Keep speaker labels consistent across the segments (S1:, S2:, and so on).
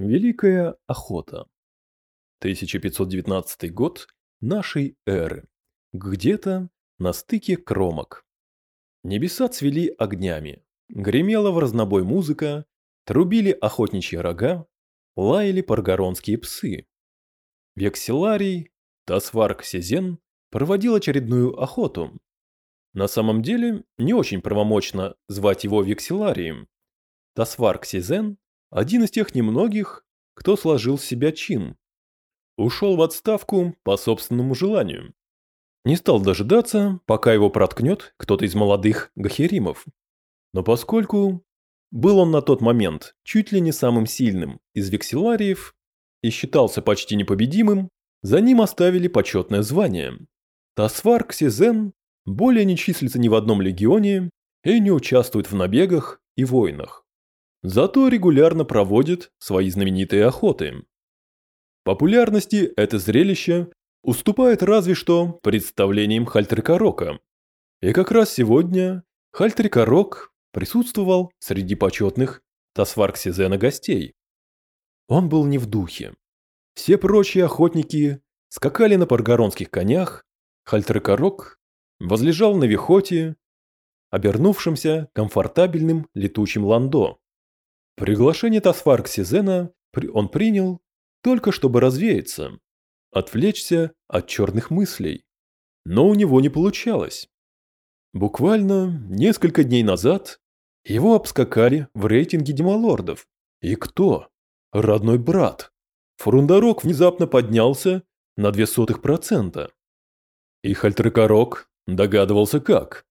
S1: Великая охота. 1519 год нашей эры. Где-то на стыке кромок. Небеса цвели огнями, гремела в разнобой музыка, трубили охотничьи рога, лаяли паргоронские псы. Векселарий Тасварк Сезен проводил очередную охоту. На самом деле, не очень правомочно звать его Векселарием. Тасварк Сезен – один из тех немногих, кто сложил с себя чин. Ушел в отставку по собственному желанию. Не стал дожидаться, пока его проткнет кто-то из молодых гахеримов. Но поскольку был он на тот момент чуть ли не самым сильным из векселариев и считался почти непобедимым, за ним оставили почетное звание. Тасфар Ксизен более не числится ни в одном легионе и не участвует в набегах и войнах. Зато регулярно проводит свои знаменитые охоты. Популярности это зрелище уступает разве что представлениям Хальтрикорока. И как раз сегодня Хальтрикорок присутствовал среди почетных Тасварксизена гостей. Он был не в духе. Все прочие охотники скакали на паргоронских конях, Хальтрикорок возлежал на вихоте, обернувшемся комфортабельным летучим ландо. Приглашение Тасфарксизена он принял только чтобы развеяться, отвлечься от черных мыслей. Но у него не получалось. Буквально несколько дней назад его обскакали в рейтинге демолордов. И кто? Родной брат. Фрундарок внезапно поднялся на две сотых процента. И Хальтрекорок догадывался как.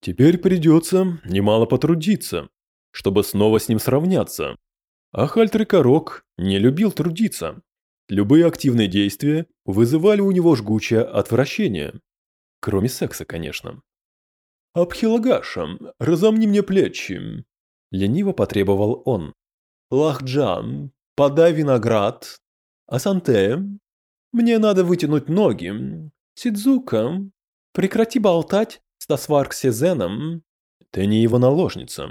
S1: Теперь придется немало потрудиться, чтобы снова с ним сравняться. А Хальтрекорок не любил трудиться. Любые активные действия вызывали у него жгучее отвращение. Кроме секса, конечно. «Абхилагаша, разомни мне плечи!» Лениво потребовал он. «Лахджан, подай виноград. Асанте, мне надо вытянуть ноги. Сидзука, прекрати болтать с Тасварк Сезеном. Ты не его наложница».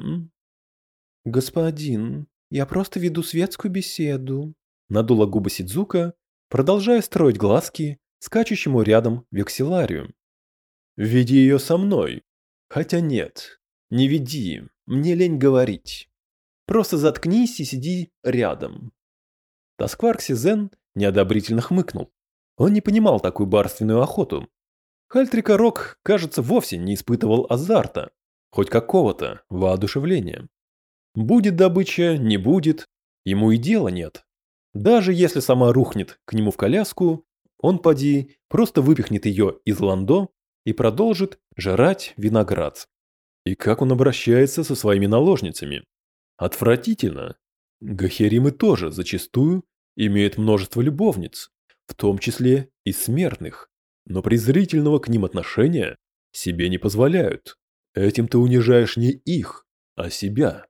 S1: «Господин, я просто веду светскую беседу», надула губы Сидзука, продолжая строить глазки скачущему рядом векселарию. «Веди ее со мной», Хотя нет, не веди, мне лень говорить. Просто заткнись и сиди рядом. Тоскварк Сизен неодобрительно хмыкнул. Он не понимал такую барственную охоту. Хальтрика Рок, кажется, вовсе не испытывал азарта, хоть какого-то воодушевления. Будет добыча, не будет, ему и дела нет. Даже если сама рухнет к нему в коляску, он, поди, просто выпихнет ее из ландо и продолжит жрать виноград. И как он обращается со своими наложницами? Отвратительно. Гахеримы тоже зачастую имеют множество любовниц, в том числе и смертных, но презрительного к ним отношения себе не позволяют. Этим ты унижаешь не их, а себя.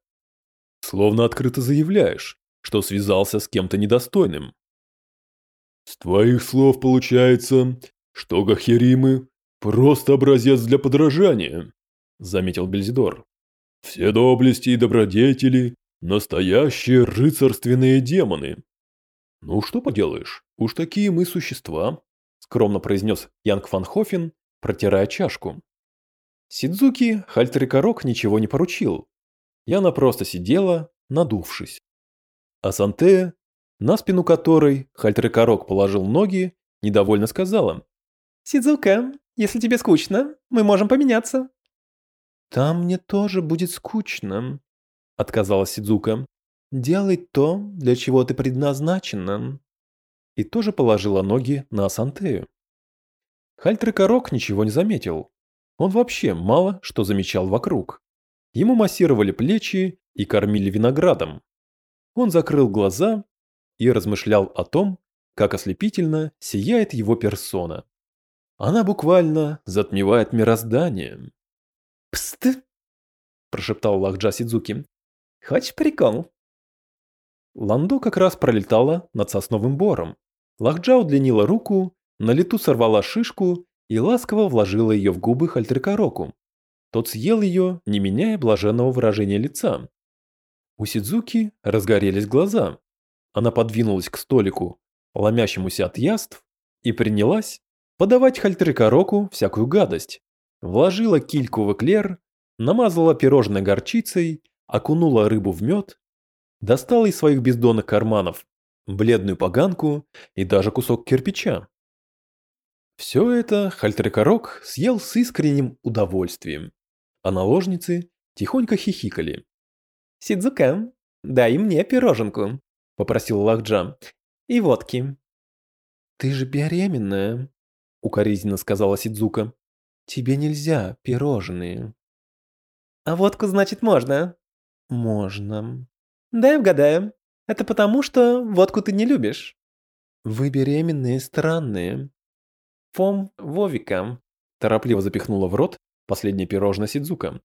S1: Словно открыто заявляешь, что связался с кем-то недостойным. С твоих слов получается, что гахеримы «Просто образец для подражания», – заметил Бельзидор. «Все доблести и добродетели – настоящие рыцарственные демоны». «Ну что поделаешь, уж такие мы существа», – скромно произнес Янг Фанхофен, протирая чашку. Сидзуки Хальтерикорок ничего не поручил. Яна просто сидела, надувшись. А Сантея, на спину которой Хальтерикорок положил ноги, недовольно сказала. «Сидзука, если тебе скучно, мы можем поменяться». «Там мне тоже будет скучно», — отказалась Сидзука. «Делай то, для чего ты предназначена». И тоже положила ноги на Асантею. Хальтрекорок ничего не заметил. Он вообще мало что замечал вокруг. Ему массировали плечи и кормили виноградом. Он закрыл глаза и размышлял о том, как ослепительно сияет его персона. Она буквально затмевает мироздание. «Пст!» – прошептал Лахджа Сидзуки. «Хочешь прикол?» Ландо как раз пролетала над сосновым бором. Лахджа удлинила руку, на лету сорвала шишку и ласково вложила ее в губы Хальтрикороку. Тот съел ее, не меняя блаженного выражения лица. У Сидзуки разгорелись глаза. Она подвинулась к столику, ломящемуся от яств, и принялась подавать Хальтрикороку всякую гадость. Вложила кильку в эклер, намазала пирожное горчицей, окунула рыбу в мед, достала из своих бездонных карманов бледную поганку и даже кусок кирпича. Все это Хальтрикорок съел с искренним удовольствием, а наложницы тихонько хихикали.
S2: «Сидзука, дай мне пироженку», — попросил Лахджа. «И водки».
S1: «Ты же беременная», — укоризненно сказала Сидзука. «Тебе нельзя пирожные».
S2: «А водку, значит, можно?»
S1: «Можно».
S2: «Дай угадаю. Это потому, что водку ты не любишь».
S1: «Вы беременные странные».
S2: «Фом Вовика», —
S1: торопливо запихнула в рот последнее пирожное Сидзука.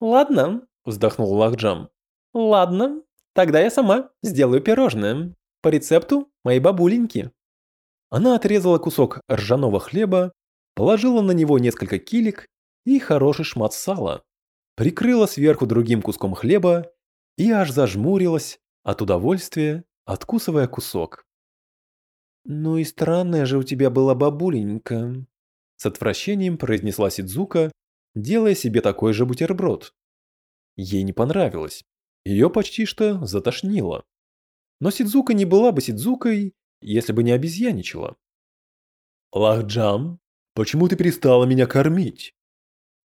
S2: «Ладно», —
S1: вздохнул Лахджам.
S2: «Ладно, тогда я сама сделаю пирожное. По рецепту моей бабуленьки».
S1: Она отрезала кусок ржаного хлеба, положила на него несколько килек и хороший шмат сала, прикрыла сверху другим куском хлеба и аж зажмурилась от удовольствия, откусывая кусок. «Ну и странная же у тебя была бабуленька», — с отвращением произнесла Сидзука, делая себе такой же бутерброд. Ей не понравилось. Ее почти что затошнило. Но Сидзука не была бы Сидзукой, если бы не обезьяничала. «Лахджам, почему ты перестала меня кормить?»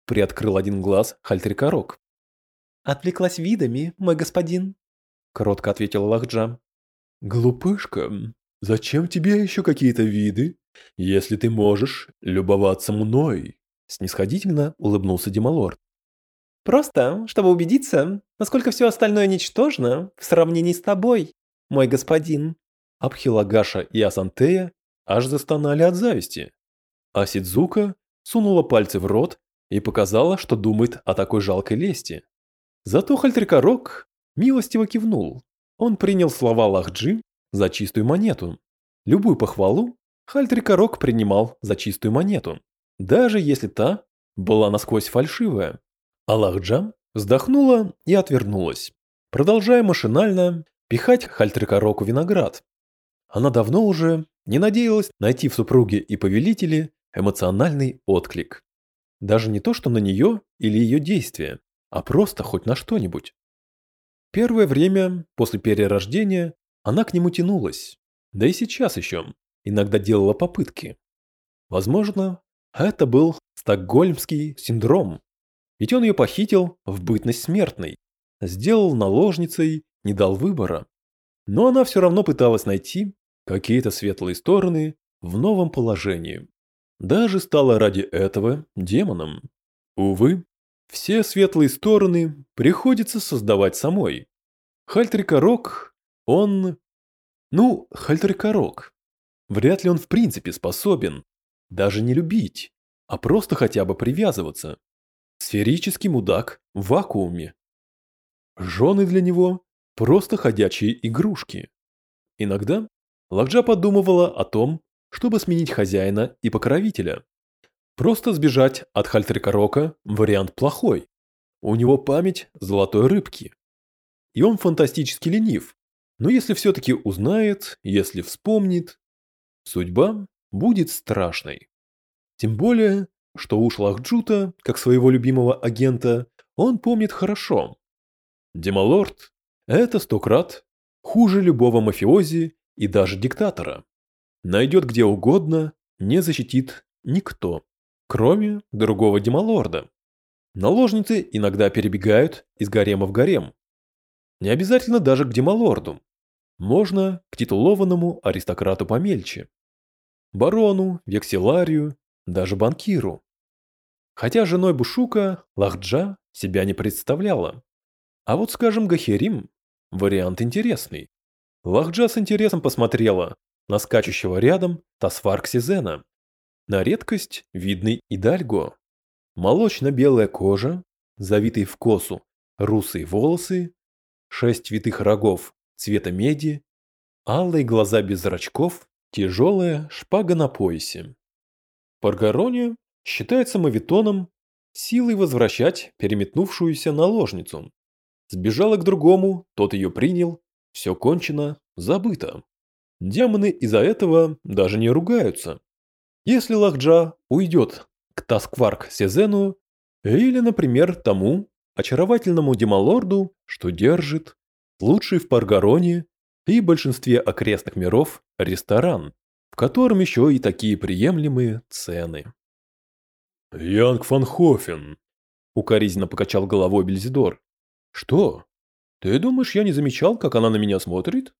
S1: Приоткрыл один глаз Хальтрикорок.
S2: «Отвлеклась видами, мой господин», — кротко ответила Лахджам.
S1: «Глупышка, зачем тебе еще какие-то виды, если ты можешь любоваться мной?» Снисходительно улыбнулся Демалорд.
S2: «Просто, чтобы убедиться, насколько все остальное ничтожно в сравнении с тобой, мой господин»,
S1: Абхилагаша и Асантея аж застонали от зависти. А Сидзука сунула пальцы в рот и показала, что думает о такой жалкой лести. Зато Хальтрикорок милостиво кивнул. Он принял слова Лахджи за чистую монету. Любую похвалу Хальтрикорок принимал за чистую монету, даже если та была насквозь фальшивая. А Лахджа вздохнула и отвернулась, продолжая машинально пихать Хальтрикороку виноград, она давно уже не надеялась найти в супруге и повелителе эмоциональный отклик. Даже не то, что на нее или ее действия, а просто хоть на что-нибудь. Первое время после перерождения она к нему тянулась, да и сейчас еще иногда делала попытки. Возможно, это был стокгольмский синдром, ведь он ее похитил в бытность смертной, сделал наложницей, не дал выбора. Но она все равно пыталась найти какие-то светлые стороны в новом положении. Даже стала ради этого демоном. Увы, все светлые стороны приходится создавать самой. Хальтрикорок, он... Ну, Хальтрикорок. Вряд ли он в принципе способен даже не любить, а просто хотя бы привязываться. Сферический мудак в вакууме. Жены для него просто ходячие игрушки. Иногда Лакджа подумывала о том, чтобы сменить хозяина и покровителя. Просто сбежать от Хальтрикорока – вариант плохой. У него память золотой рыбки. И он фантастически ленив. Но если все-таки узнает, если вспомнит, судьба будет страшной. Тем более, что уж Лахджута, как своего любимого агента, он помнит хорошо. Демалорд – это сто крат хуже любого мафиози и даже диктатора. Найдет где угодно, не защитит никто, кроме другого демалорда. Наложницы иногда перебегают из гарема в гарем. Не обязательно даже к демалорду. Можно к титулованному аристократу помельче. Барону, векселарию, даже банкиру. Хотя женой Бушука Лахджа себя не представляла. А вот, скажем, Гахерим – вариант интересный. Лахджа с интересом посмотрела на скачущего рядом Тасфарк Сизена. На редкость видный Идальго. Молочно-белая кожа, завитые в косу русые волосы, шесть витых рогов цвета меди, алые глаза без зрачков, тяжелая шпага на поясе. Паргарония считается мавитоном силой возвращать переметнувшуюся наложницу. Сбежала к другому, тот ее принял все кончено, забыто. Демоны из-за этого даже не ругаются. Если Лахджа уйдет к Таскварк Сезену или, например, тому очаровательному демалорду, что держит лучший в Паргароне и большинстве окрестных миров ресторан, в котором еще и такие приемлемые цены. «Янг фан Хофен», — укоризненно покачал головой Бельзидор. «Что? Ты думаешь, я не замечал, как она на меня смотрит?»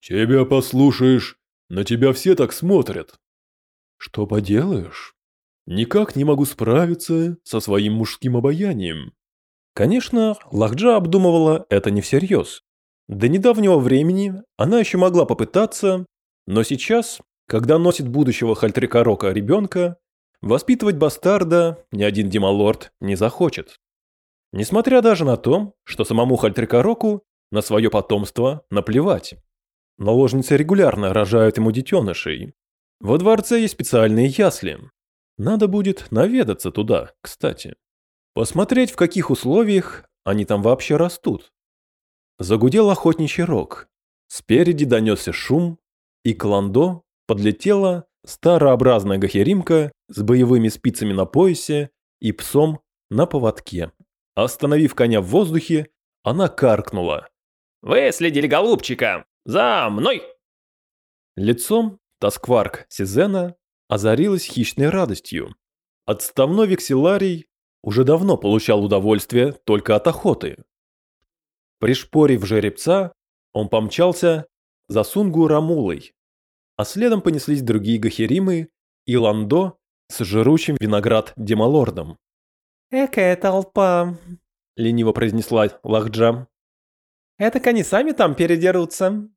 S1: «Тебя послушаешь, на тебя все так смотрят». «Что поделаешь? Никак не могу справиться со своим мужским обаянием». Конечно, Лахджа обдумывала это не всерьез. До недавнего времени она еще могла попытаться, но сейчас, когда носит будущего Хальтрикорока ребенка, воспитывать бастарда ни один демалорд не захочет. Несмотря даже на то, что самому Хальтрикороку на свое потомство наплевать. Наложницы регулярно рожают ему детенышей. Во дворце есть специальные ясли. Надо будет наведаться туда, кстати. Посмотреть, в каких условиях они там вообще растут. Загудел охотничий рог. Спереди донесся шум, и к Ландо подлетела старообразная гахеримка с боевыми спицами на поясе и псом на поводке. Остановив коня в воздухе, она каркнула.
S2: «Выследили голубчика! За мной!»
S1: Лицом Таскварк Сизена озарилась хищной радостью. Отставной векселарий уже давно получал удовольствие только от охоты. Пришпорив жеребца, он помчался за Сунгу Рамулой, а следом понеслись другие гахеримы и Ландо с жрущим виноград демалордом.
S2: «Экая толпа», — лениво произнесла Лахджа. «Это они сами там передерутся?»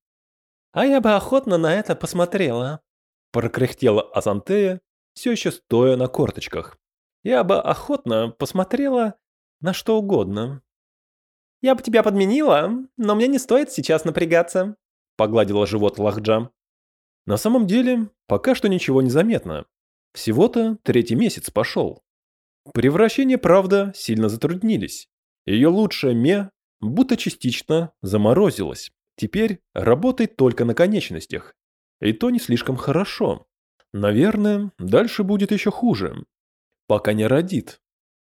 S2: «А я бы охотно на это посмотрела», — прокряхтела Асантея, все еще стоя на корточках. «Я бы охотно посмотрела на что угодно». «Я бы тебя подменила, но мне не стоит сейчас напрягаться», — погладила живот Лахджа.
S1: На самом деле, пока что ничего не заметно. Всего-то третий месяц пошел. Превращения, правда, сильно затруднились. Ее лучшая ме будто частично заморозилась. Теперь работает только на конечностях. И то не слишком хорошо. Наверное, дальше будет еще хуже. Пока не родит.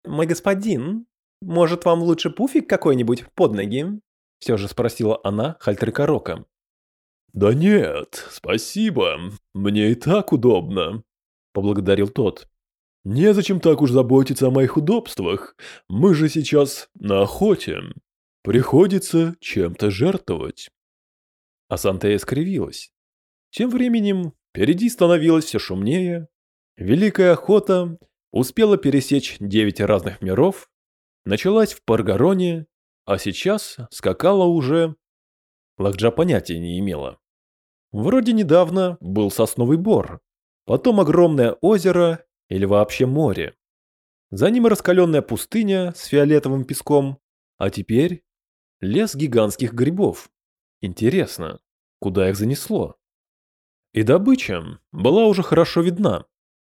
S2: «Мой господин, может вам лучше пуфик какой-нибудь под ноги?» Все же спросила она Хальтрикорока.
S1: «Да нет, спасибо. Мне и так удобно», — поблагодарил тот. Незачем так уж заботиться о моих удобствах. Мы же сейчас на охоте. Приходится чем-то жертвовать. Асантея скривилась. Тем временем впереди становилось все шумнее. Великая охота успела пересечь девять разных миров, началась в Паргароне, а сейчас скакала уже... Лакджа понятия не имела. Вроде недавно был сосновый бор, потом огромное озеро или вообще море. За ним раскаленная пустыня с фиолетовым песком, а теперь лес гигантских грибов. Интересно, куда их занесло? И добыча была уже хорошо видна.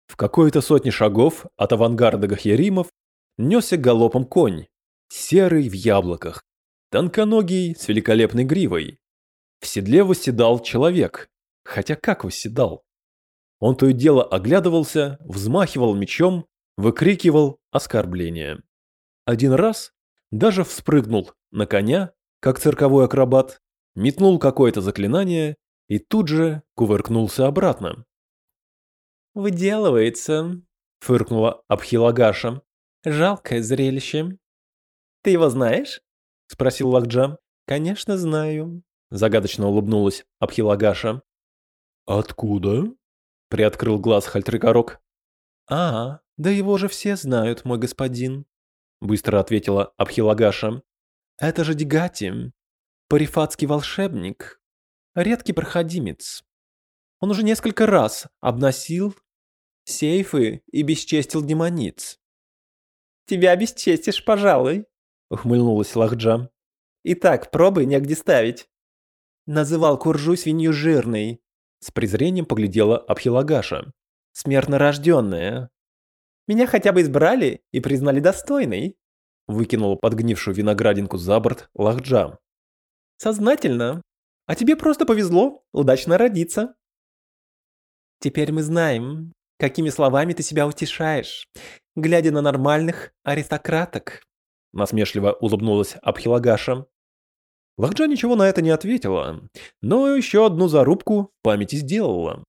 S1: В какой-то сотне шагов от авангарда Гахьяримов несся галопом конь, серый в яблоках, тонконогий с великолепной гривой. В седле восседал человек, хотя как восседал? Он то и дело оглядывался, взмахивал мечом, выкрикивал оскорбления. Один раз даже вспрыгнул на коня, как цирковой акробат, метнул какое-то заклинание и тут же кувыркнулся обратно.
S2: «Выделывается», — фыркнула Абхилагаша. «Жалкое зрелище». «Ты его знаешь?» — спросил Лакджа. «Конечно знаю», — загадочно улыбнулась Абхилагаша.
S1: «Откуда?»
S2: Приоткрыл глаз Хальтрикорок. «А, да его же все знают, мой господин», — быстро ответила Абхилагаша. «Это же Дигати, парифатский волшебник, редкий проходимец. Он уже несколько раз обносил сейфы и бесчестил демониц». «Тебя обесчестишь, пожалуй», — ухмыльнулась Лахджа. «Итак, пробы негде ставить». Называл Куржу свинью жирной, с презрением поглядела Абхилагаша. «Смертно рожденная. Меня хотя бы избрали и признали достойной», выкинула подгнившую виноградинку за борт Лахджа. Сознательно. А тебе просто повезло удачно родиться. Теперь мы знаем, какими словами ты себя утешаешь, глядя на нормальных аристократок. Насмешливо улыбнулась Абхилагаша.
S1: Лахджа ничего на это не ответила, но еще одну зарубку памяти сделала.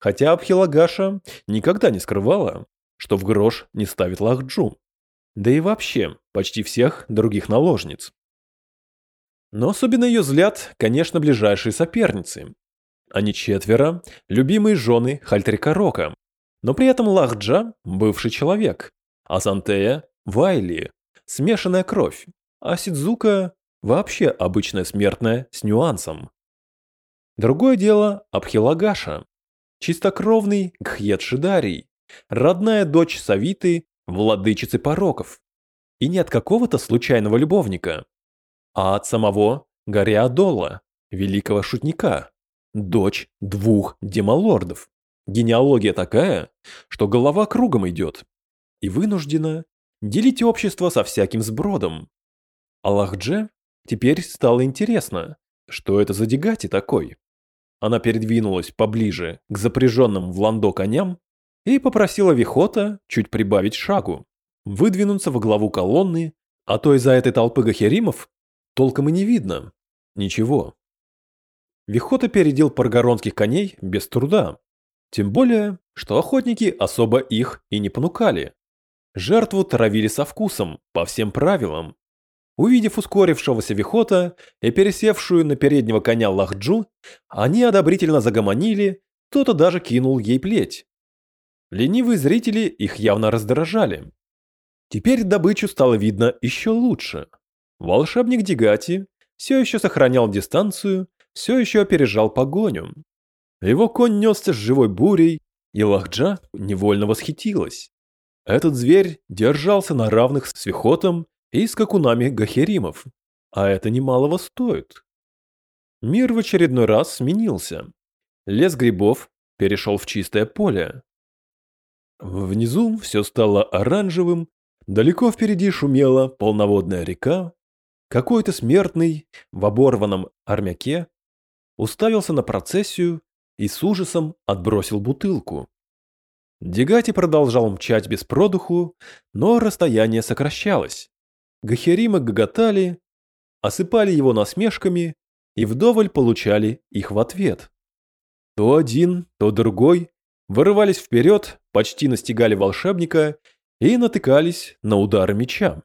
S1: Хотя Абхилагаша никогда не скрывала, что в грош не ставит Лахджу. Да и вообще, почти всех других наложниц. Но особенно ее взгляд, конечно, ближайшие соперницы. Они четверо, любимые жены Хальтрика Рока. Но при этом Лахджа – бывший человек, а Сантея – Вайли, смешанная кровь, а Сидзука – вообще обычная смертная с нюансом. Другое дело – Абхилагаша, чистокровный Гхьет Шидарий, родная дочь Савиты, владычицы пороков. И не от какого-то случайного любовника, а от самого Гориадола, великого шутника, дочь двух демолордов. Генеалогия такая, что голова кругом идет. И вынуждена делить общество со всяким сбродом. Аллахдже теперь стало интересно, что это за дегати такой. Она передвинулась поближе к запряженным в ландо коням и попросила Вихота чуть прибавить шагу, выдвинуться во главу колонны, а то из-за этой толпы гахеримов толком и не видно. Ничего. Вихота передел паргоронских коней без труда. Тем более, что охотники особо их и не понукали. Жертву травили со вкусом, по всем правилам. Увидев ускорившегося Вихота и пересевшую на переднего коня Лахджу, они одобрительно загомонили, кто-то даже кинул ей плеть. Ленивые зрители их явно раздражали. Теперь добычу стало видно еще лучше. Волшебник Дигати все еще сохранял дистанцию, все еще опережал погоню. Его конь несся с живой бурей, и Лахджа невольно восхитилась. Этот зверь держался на равных с Вихотом и скакунами гахеримов, а это немалого стоит. Мир в очередной раз сменился. Лес грибов перешел в чистое поле. Внизу все стало оранжевым, далеко впереди шумела полноводная река, какой-то смертный в оборванном армяке уставился на процессию и с ужасом отбросил бутылку. Дегати продолжал мчать без продуху, но расстояние сокращалось. Гахеримы гоготали, осыпали его насмешками и вдоволь получали их в ответ. То один, то другой вырывались вперед, почти настигали волшебника и натыкались на удары меча.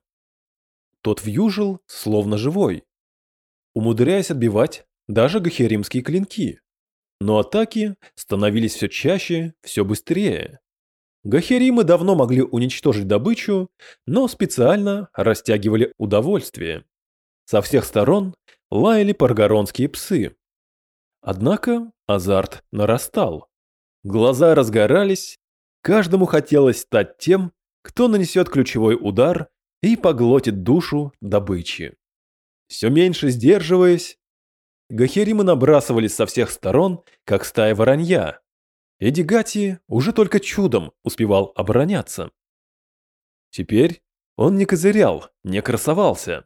S1: Тот вьюжил, словно живой, умудряясь отбивать даже гахеримские клинки. Но атаки становились все чаще, все быстрее. Гахеримы давно могли уничтожить добычу, но специально растягивали удовольствие. Со всех сторон лаяли паргоронские псы. Однако азарт нарастал. Глаза разгорались, каждому хотелось стать тем, кто нанесет ключевой удар и поглотит душу добычи. Все меньше сдерживаясь, гахеримы набрасывались со всех сторон, как стая воронья, Эдигати уже только чудом успевал обороняться. Теперь он не козырял, не красовался.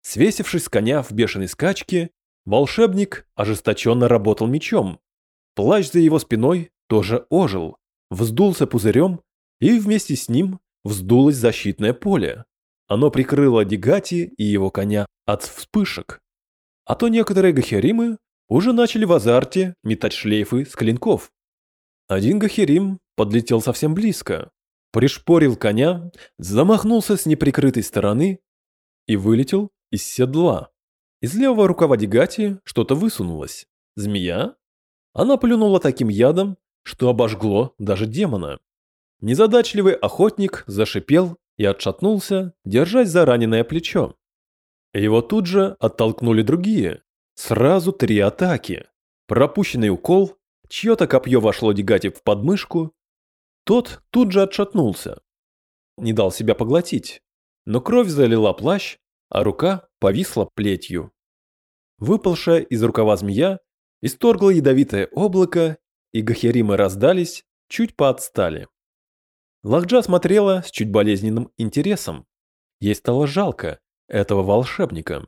S1: Свесившись с коня в бешеной скачке, волшебник ожесточенно работал мечом. Плащ за его спиной тоже ожил, вздулся пузырем, и вместе с ним вздулось защитное поле. Оно прикрыло Дигати и его коня от вспышек. А то некоторые гахеримы уже начали в азарте метать шлейфы с клинков. Один Гахерим подлетел совсем близко, пришпорил коня, замахнулся с неприкрытой стороны и вылетел из седла. Из левого рукава Дигати что-то высунулось. Змея? Она плюнула таким ядом, что обожгло даже демона. Незадачливый охотник зашипел и отшатнулся, держась за раненое плечо. Его тут же оттолкнули другие. Сразу три атаки. Пропущенный укол Чье-то копье вошло Дегати в подмышку. Тот тут же отшатнулся. Не дал себя поглотить. Но кровь залила плащ, а рука повисла плетью. Выпалшая из рукава змея исторгла ядовитое облако, и гахеримы раздались, чуть поотстали. Лахджа смотрела с чуть болезненным интересом. Ей стало жалко этого волшебника.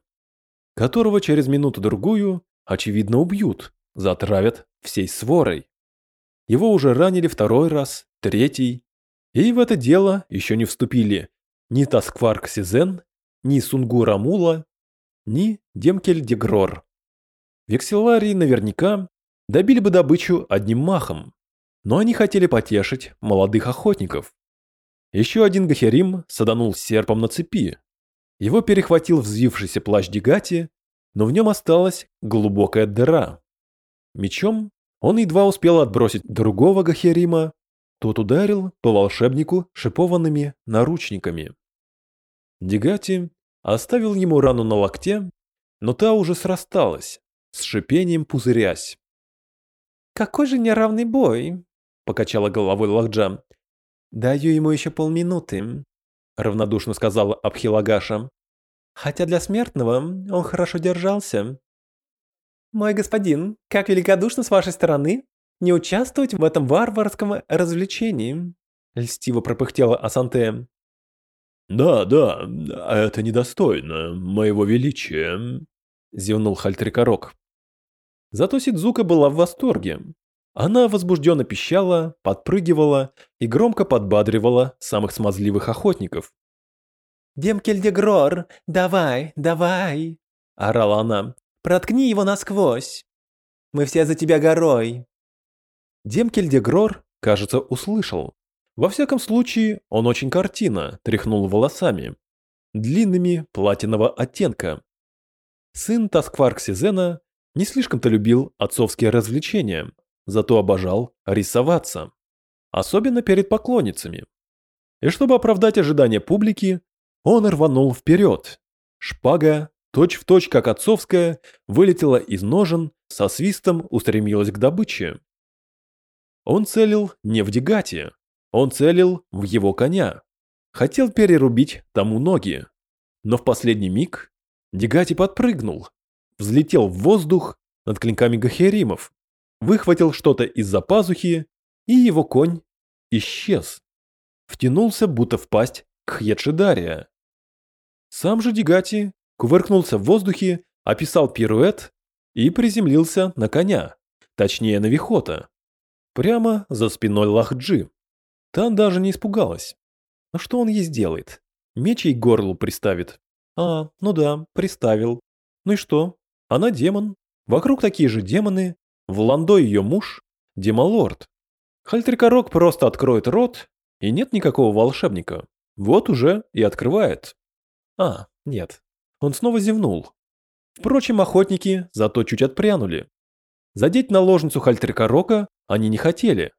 S1: которого через минуту-другую, очевидно, убьют, затравят всей сворой. Его уже ранили второй раз, третий, и в это дело еще не вступили ни Таскварк Сизен, ни Сунгура Мула, ни Демкель Дегрор. Векселарии наверняка добили бы добычу одним махом, но они хотели потешить молодых охотников. Еще один Гахерим саданул серпом на цепи. Его перехватил взвившийся плащ Дигати, но в нем осталась глубокая дыра. Мечом он едва успел отбросить другого Гахерима, тот ударил по волшебнику шипованными наручниками. Дигати оставил ему рану на локте, но та уже срасталась, с шипением пузырясь.
S2: «Какой же неравный бой!» — покачала головой Лахджа. «Даю ему еще полминуты», — равнодушно сказала Абхилагаша. «Хотя для смертного он хорошо держался». «Мой господин, как великодушно с вашей стороны не участвовать в этом варварском развлечении», — льстиво пропыхтела Асанте.
S1: «Да, да, это недостойно моего величия», — зевнул Хальтрикорок. Зато Сидзука была в восторге. Она возбужденно пищала, подпрыгивала и громко подбадривала самых смазливых охотников.
S2: «Демкельдегрор, давай, давай!» – орала она. «Проткни его насквозь! Мы все за тебя горой!»
S1: Демкельдегрор, кажется, услышал. Во всяком случае, он очень картина тряхнул волосами, длинными платинового оттенка. Сын Таскварк Сизена не слишком-то любил отцовские развлечения, зато обожал рисоваться. Особенно перед поклонницами. И чтобы оправдать ожидания публики, он рванул вперед. Шпага, точь-в-точь точь как отцовская, вылетела из ножен, со свистом устремилась к добыче. Он целил не в Дегате, он целил в его коня. Хотел перерубить тому ноги. Но в последний миг Дегати подпрыгнул, взлетел в воздух над клинками гахеримов, выхватил что-то из-за пазухи, и его конь исчез. Втянулся, будто в пасть к Хьедшидария. Сам же Дигати кувыркнулся в воздухе, описал пируэт и приземлился на коня, точнее на Вихота, прямо за спиной Лахджи. Та даже не испугалась. Но что он ей сделает? Меч ей горлу приставит. А, ну да, приставил. Ну и что? Она демон. Вокруг такие же демоны. В Ландо ее муж. Демолорд. Хальтрикорок просто откроет рот, и нет никакого волшебника. Вот уже и открывает. А, нет. Он снова зевнул. Впрочем, охотники зато чуть отпрянули. Задеть наложницу Хальтрикорока они не хотели.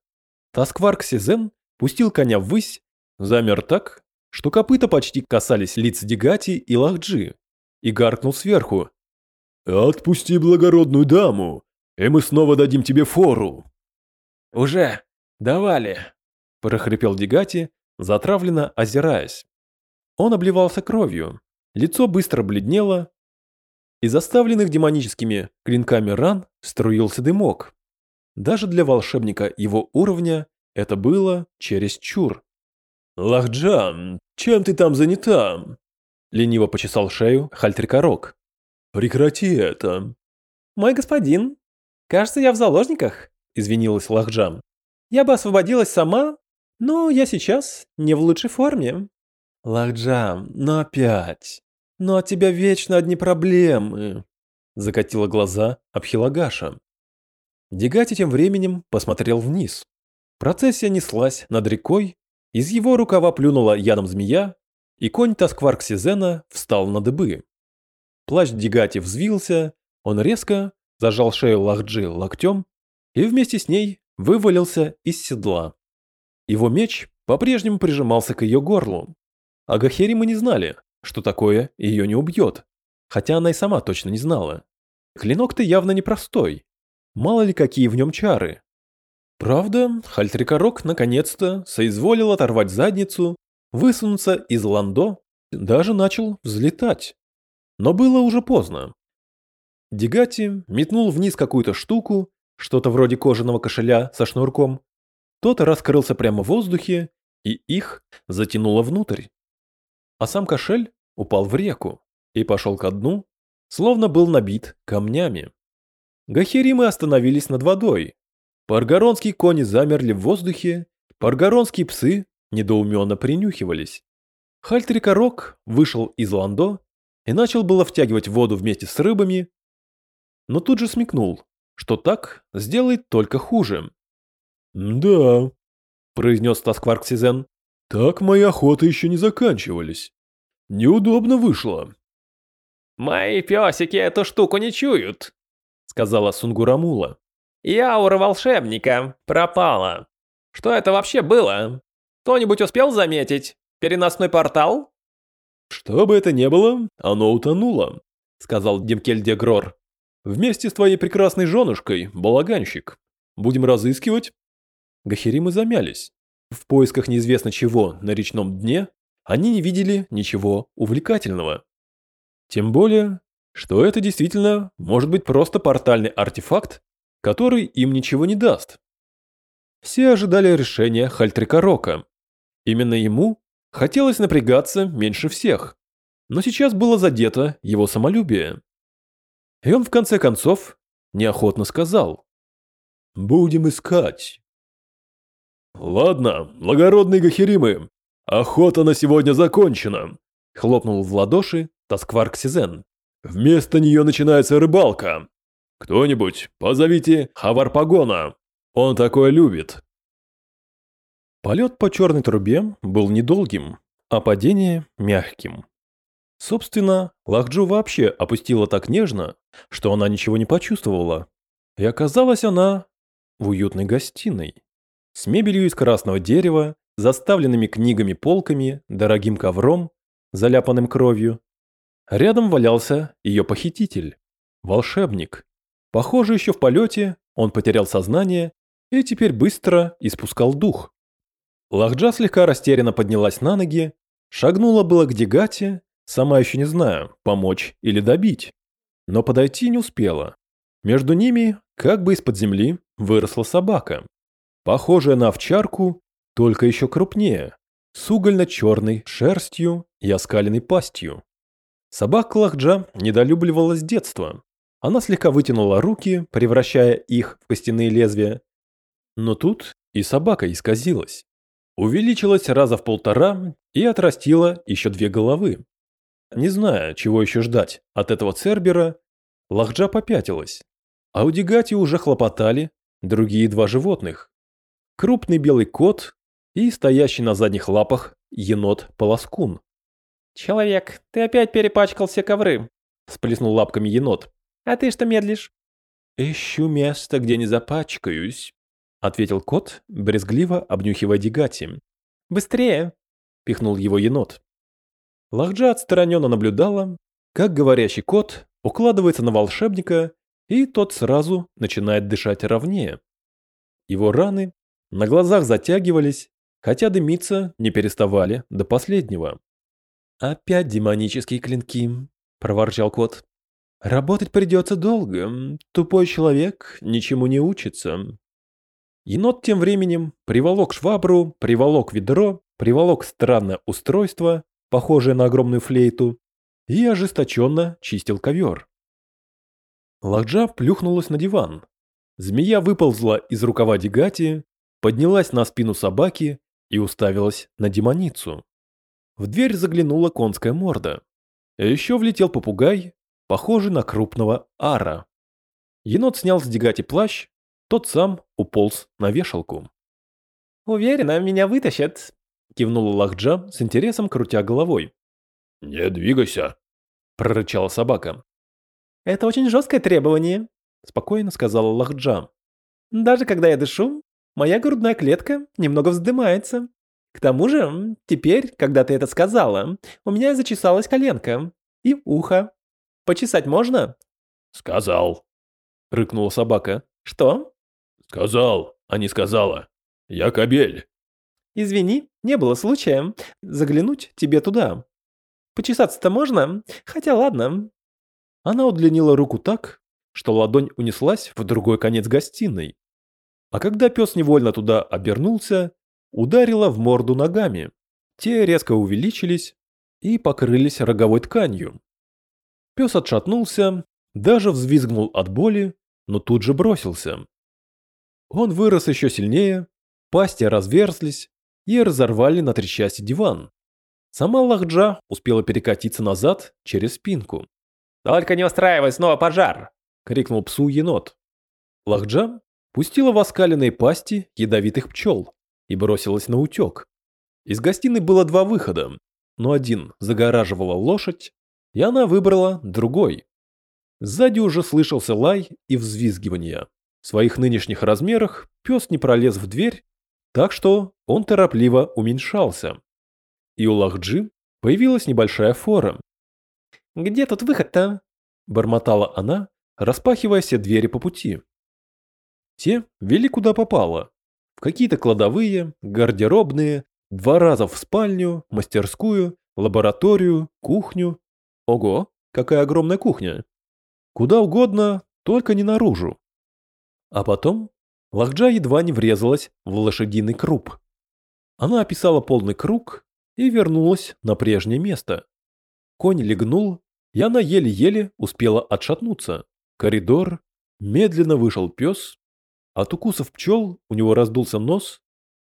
S1: Таскварк Сизен пустил коня ввысь, замер так, что копыта почти касались лиц Дегати и Лахджи, и гаркнул сверху. «Отпусти благородную даму, и мы снова дадим тебе фору!»
S2: «Уже давали!» – прохрипел Дегати, затравленно озираясь.
S1: Он обливался кровью, лицо быстро бледнело, из заставленных демоническими клинками ран струился дымок. Даже для волшебника его уровня это было чересчур. «Лахджан, чем ты там занята?» Лениво почесал шею Хальтрикорок. «Прекрати это!»
S2: «Мой господин, кажется, я в заложниках», — извинилась Лахджан. «Я бы освободилась сама, но я сейчас не в лучшей форме».
S1: «Лахджан, но опять. Но от тебя вечно одни проблемы», — закатила глаза Абхилагаша. Дегати тем временем посмотрел вниз. Процессия неслась над рекой, из его рукава плюнула ядом змея, и конь Таскварк Сизена встал на дыбы. Плащ Дигати взвился, он резко зажал шею Лахджи локтем и вместе с ней вывалился из седла. Его меч по-прежнему прижимался к ее горлу. А Гахеримы не знали, что такое ее не убьет, хотя она и сама точно не знала. Клинок-то явно непростой. Мало ли какие в нем чары. Правда, Хальтрикорок наконец-то соизволил оторвать задницу, высунуться из ландо, даже начал взлетать. Но было уже поздно. Дигати метнул вниз какую-то штуку, что-то вроде кожаного кошеля со шнурком. Тот раскрылся прямо в воздухе, и их затянуло внутрь. А сам кошель упал в реку и пошел ко дну, словно был набит камнями. Гахеримы остановились над водой. Паргоронские кони замерли в воздухе, паргоронские псы недоуменно принюхивались. Хальтрикорок вышел из ландо и начал было втягивать воду вместе с рыбами, но тут же смекнул, что так сделает только хуже.
S2: «Да», — произнес Таскварк Сизен, — «так мои охоты еще не заканчивались. Неудобно вышло».
S3: «Мои песики эту штуку не чуют», — сказала Сунгурамула. «И аура волшебника пропала. Что это вообще было? Кто-нибудь успел заметить? Переносной портал?»
S2: «Что бы это ни было, оно утонуло», — сказал Демкель Дегрор. «Вместе с твоей прекрасной женушкой, балаганщик. Будем разыскивать?»
S1: Гахеримы замялись. В поисках неизвестно чего на речном дне они не видели ничего увлекательного. Тем более, что это действительно может быть просто портальный артефакт, который им ничего не даст. Все ожидали решения Хальтрика Рока. Именно ему хотелось напрягаться меньше всех, но сейчас было задето его самолюбие. И он в конце концов неохотно сказал.
S2: «Будем искать». «Ладно, благородные гахеримы, охота на сегодня закончена», — хлопнул в ладоши Таскварк Сизен. «Вместо нее начинается рыбалка. Кто-нибудь позовите Хаварпагона, он такое любит».
S1: Полет по черной трубе был недолгим, а падение мягким. Собственно, Лахджу вообще опустила так нежно, что она ничего не почувствовала. И оказалась она в уютной гостиной. С мебелью из красного дерева, заставленными книгами полками, дорогим ковром, заляпанным кровью, Рядом валялся ее похититель, волшебник. Похоже, еще в полете он потерял сознание и теперь быстро испускал дух. Лахджа слегка растерянно поднялась на ноги, шагнула было к Дегате, сама еще не знаю, помочь или добить. Но подойти не успела. Между ними, как бы из-под земли, выросла собака. Похожая на овчарку, только еще крупнее, с угольно-черной шерстью и оскаленной пастью. Собак Лахджа недолюбливала с детства. Она слегка вытянула руки, превращая их в костяные лезвия. Но тут и собака исказилась. Увеличилась раза в полтора и отрастила еще две головы. Не зная, чего еще ждать от этого Цербера, Лахджа попятилась. А у Дигати уже хлопотали другие два животных. Крупный белый кот и стоящий на задних лапах енот-полоскун.
S3: «Человек, ты опять перепачкал все ковры», — сплеснул лапками енот. «А ты что медлишь?»
S1: «Ищу место, где не запачкаюсь», — ответил кот, брезгливо обнюхивая Дигати.
S3: «Быстрее!» — пихнул его енот.
S1: Лахджа отстраненно наблюдала, как говорящий кот укладывается на волшебника, и тот сразу начинает дышать ровнее. Его раны на глазах затягивались, хотя дымиться не переставали до последнего. «Опять демонические клинки», – проворчал кот. «Работать придется долго. Тупой человек ничему не учится». Енот тем временем приволок швабру, приволок ведро, приволок странное устройство, похожее на огромную флейту, и ожесточенно чистил ковер. Лахджа плюхнулась на диван. Змея выползла из рукава Дигати, поднялась на спину собаки и уставилась на демоницу. В дверь заглянула конская морда. Еще влетел попугай, похожий на крупного ара. Енот снял с Дегати плащ, тот сам уполз на вешалку.
S3: «Уверена, меня вытащат», — кивнула Лахджа с интересом крутя головой.
S2: «Не двигайся», — прорычала собака.
S3: «Это очень жесткое требование», — спокойно сказала Лахджа. «Даже когда я дышу, моя грудная клетка немного вздымается. К тому же, теперь, когда ты это сказала, у меня зачесалась коленка и ухо. Почесать можно?
S2: Сказал.
S1: Рыкнула собака.
S3: Что?
S2: Сказал, а не сказала. Я кобель.
S3: Извини, не было случая заглянуть тебе туда. Почесаться-то можно, хотя ладно.
S1: Она удлинила руку так, что ладонь унеслась в другой конец гостиной. А когда пес невольно туда обернулся, ударила в морду ногами. Те резко увеличились и покрылись роговой тканью. Пес отшатнулся, даже взвизгнул от боли, но тут же бросился. Он вырос еще сильнее, пасти разверзлись и разорвали на три части диван. Сама Лахджа успела перекатиться назад через спинку.
S3: «Только не устраивай снова пожар!»
S1: — крикнул псу енот. Лахджа пустила в оскаленные пасти ядовитых пчел и бросилась на утек. Из гостиной было два выхода, но один загораживала лошадь, и она выбрала другой. Сзади уже слышался лай и взвизгивание. В своих нынешних размерах пес не пролез в дверь, так что он торопливо уменьшался. И у Лахджи появилась небольшая фора.
S3: «Где тут выход-то?» – бормотала она, распахивая все двери по пути.
S1: Те вели куда попало. В какие-то кладовые, гардеробные, два раза в спальню, мастерскую, лабораторию, кухню. Ого, какая огромная кухня. Куда угодно, только не наружу. А потом Лахджа едва не врезалась в лошадиный круп. Она описала полный круг и вернулась на прежнее место. Конь легнул, и она еле-еле успела отшатнуться. Коридор, медленно вышел пес от укусов пчел у него раздулся нос,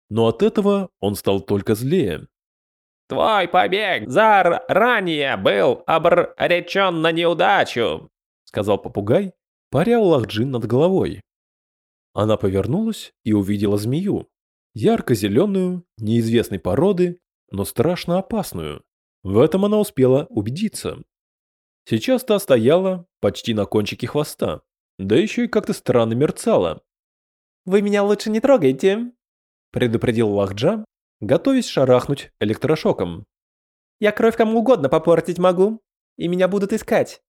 S1: но от этого он стал только злее.
S3: «Твой побег заранее был обречен на неудачу», — сказал попугай, паря Лахджин над головой.
S1: Она повернулась и увидела змею, ярко-зеленую, неизвестной породы, но страшно опасную. В этом она успела убедиться. Сейчас та стояла почти на кончике хвоста, да еще и как-то странно мерцала,
S3: «Вы меня лучше не трогайте», — предупредил Лахджа, готовясь шарахнуть электрошоком. «Я кровь кому угодно попортить могу, и меня будут искать».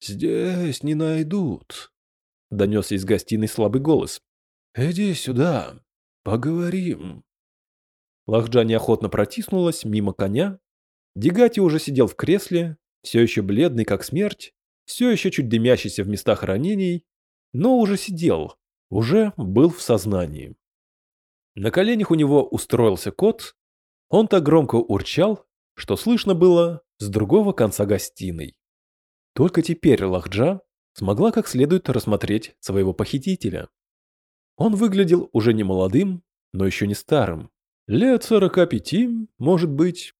S1: «Здесь не найдут», — донесся из гостиной слабый голос. «Иди сюда, поговорим». Лахджа неохотно протиснулась мимо коня. Дигати уже сидел в кресле, все еще бледный как смерть, все еще чуть дымящийся в местах ранений, но уже сидел, уже был в сознании. На коленях у него устроился кот, он так громко урчал, что слышно было с другого конца гостиной. Только теперь Лахджа смогла как следует рассмотреть своего похитителя. Он выглядел уже не молодым, но еще не старым. Лет сорока пяти, может быть.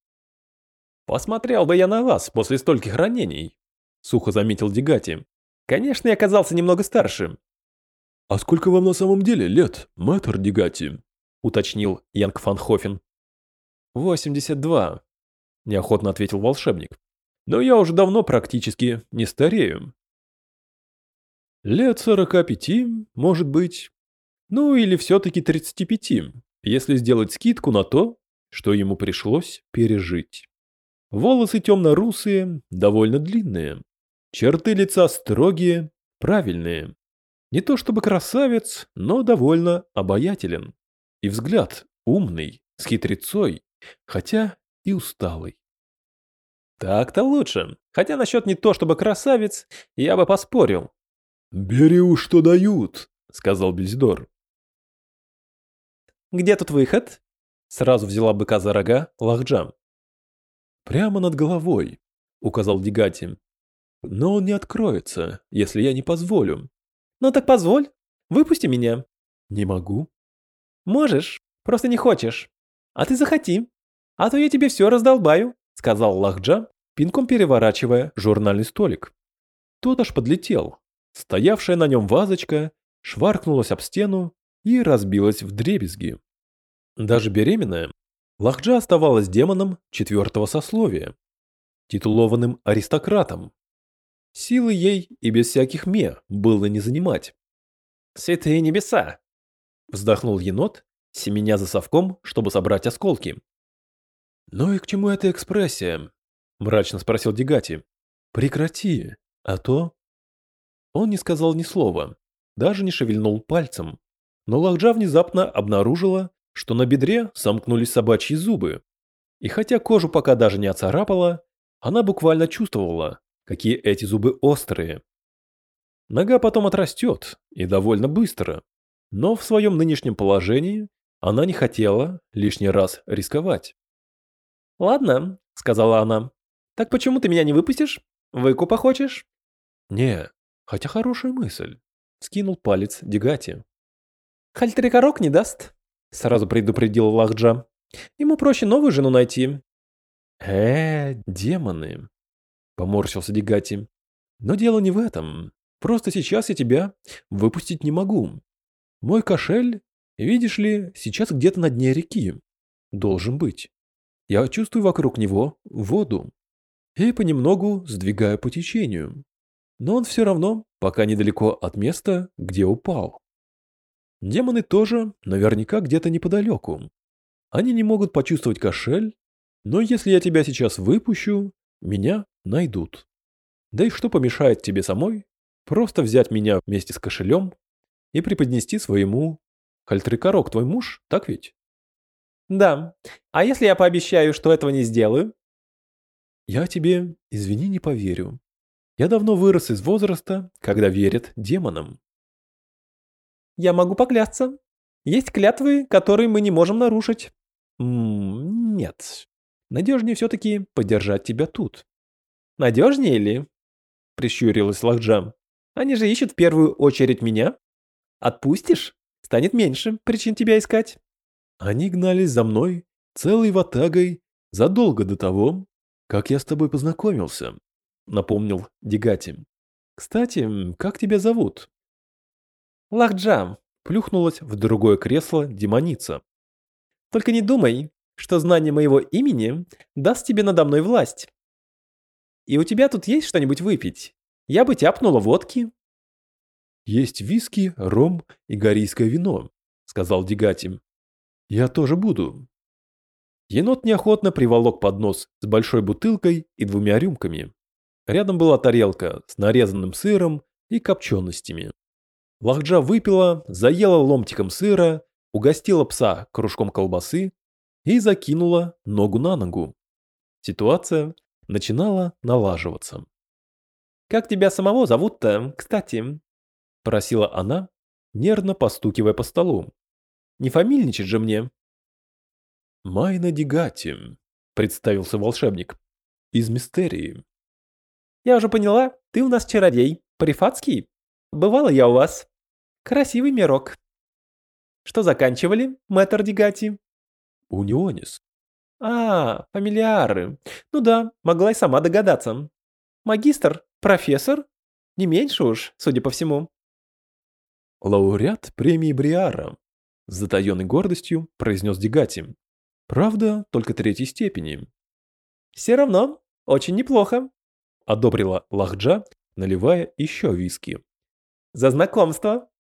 S3: «Посмотрел бы я на вас после стольких ранений», — сухо заметил Дигати. «Конечно, я оказался немного старше,
S1: «А сколько вам на самом деле лет, мэтр Дигати?» – уточнил Янг Фанхофен.
S3: «Восемьдесят два», –
S1: неохотно ответил волшебник. «Но я уже давно практически не старею». «Лет сорока пяти, может быть. Ну или все-таки тридцати пяти, если сделать скидку на то, что ему пришлось пережить. Волосы темно-русые, довольно длинные. Черты лица строгие, правильные. Не то чтобы красавец, но довольно обаятелен. И взгляд умный, с хитрецой, хотя и усталый.
S3: Так-то лучше. Хотя насчет не то чтобы красавец, я бы поспорил.
S1: «Бери уж что дают», — сказал Бельзидор.
S3: «Где тут выход?» Сразу взяла быка за рога Лахджам.
S1: «Прямо над головой», — указал Дигати. «Но он не откроется, если я не позволю.
S3: «Ну так позволь, выпусти меня».
S1: «Не могу».
S3: «Можешь, просто не хочешь. А ты захоти, а то я тебе все раздолбаю», сказал Лахджа, пинком переворачивая журнальный столик.
S1: Тот аж подлетел. Стоявшая на нем вазочка шваркнулась об стену и разбилась в дребезги. Даже беременная, Лахджа оставалась демоном четвертого сословия, титулованным аристократом, Силы ей и без всяких ме было не занимать.
S3: «Святые небеса!»
S1: Вздохнул енот, семеня за совком, чтобы собрать осколки. «Ну и к чему эта экспрессия?» Мрачно спросил Дигати. «Прекрати, а то...» Он не сказал ни слова, даже не шевельнул пальцем. Но Лахджа внезапно обнаружила, что на бедре сомкнулись собачьи зубы. И хотя кожу пока даже не оцарапала, она буквально чувствовала, какие эти зубы острые. Нога потом отрастет, и довольно быстро. Но в своем нынешнем положении она не хотела лишний раз рисковать.
S3: «Ладно», — сказала она. «Так почему ты меня не выпустишь? Выкупа хочешь?
S1: Не, хотя хорошая мысль. Скинул палец Дегати.
S3: Хальтрикорок не даст, сразу предупредил Лахджа. Ему проще новую жену найти.
S1: Э, демоны. Поморщился Дегати. Но дело не в этом. Просто сейчас я тебя выпустить не могу. Мой кошель, видишь ли, сейчас где-то на дне реки. Должен быть. Я чувствую вокруг него воду. И понемногу сдвигаю по течению. Но он все равно пока недалеко от места, где упал. Демоны тоже наверняка где-то неподалеку. Они не могут почувствовать кошель, но если я тебя сейчас выпущу, меня найдут. Да и что помешает тебе самой просто взять меня вместе с кошелем и преподнести своему... Хальтрикорок твой муж, так ведь?
S3: Да. А если я пообещаю, что этого не сделаю?
S1: Я тебе, извини, не поверю. Я давно вырос из возраста, когда верят демонам.
S3: Я могу поклясться. Есть клятвы, которые мы не можем нарушить.
S1: М нет. Надежнее все-таки поддержать тебя тут.
S3: Надежнее ли? Прищурилась Лахджам. Они же ищут в первую очередь меня. Отпустишь? Станет меньше причин тебя искать.
S1: Они гнались за мной целой ватагой задолго до того, как я с тобой познакомился, напомнил Дигати. Кстати, как тебя зовут?
S3: Лахджам плюхнулась в другое кресло демоница. Только не думай, что знание моего имени даст тебе надо мной власть. И у тебя тут есть что-нибудь выпить? Я бы тяпнула водки.
S1: Есть виски, ром и горийское вино, сказал Дигати. Я тоже буду. Енот неохотно приволок поднос с большой бутылкой и двумя рюмками. Рядом была тарелка с нарезанным сыром и копченостями. Лахджа выпила, заела ломтиком сыра, угостила пса кружком колбасы и закинула ногу на ногу. Ситуация начинала налаживаться.
S3: «Как тебя самого зовут-то, кстати?» – просила она, нервно постукивая по столу. Не фамильничать же мне.
S1: Майна Дигати, представился волшебник. Из мистерии.
S3: Я уже поняла, ты у нас чародей. Парифатский? Бывала я у вас. Красивый мирок. Что заканчивали, мэтр Дигати?
S1: Унионис.
S3: А, фамилиары. Ну да, могла и сама догадаться. Магистр? Профессор? Не меньше уж, судя по всему.
S1: Лауреат премии Бриара, с затаенной гордостью произнес Дегати. Правда, только третьей степени.
S3: Все равно, очень неплохо.
S1: Одобрила Лахджа, наливая еще виски.
S3: За знакомство.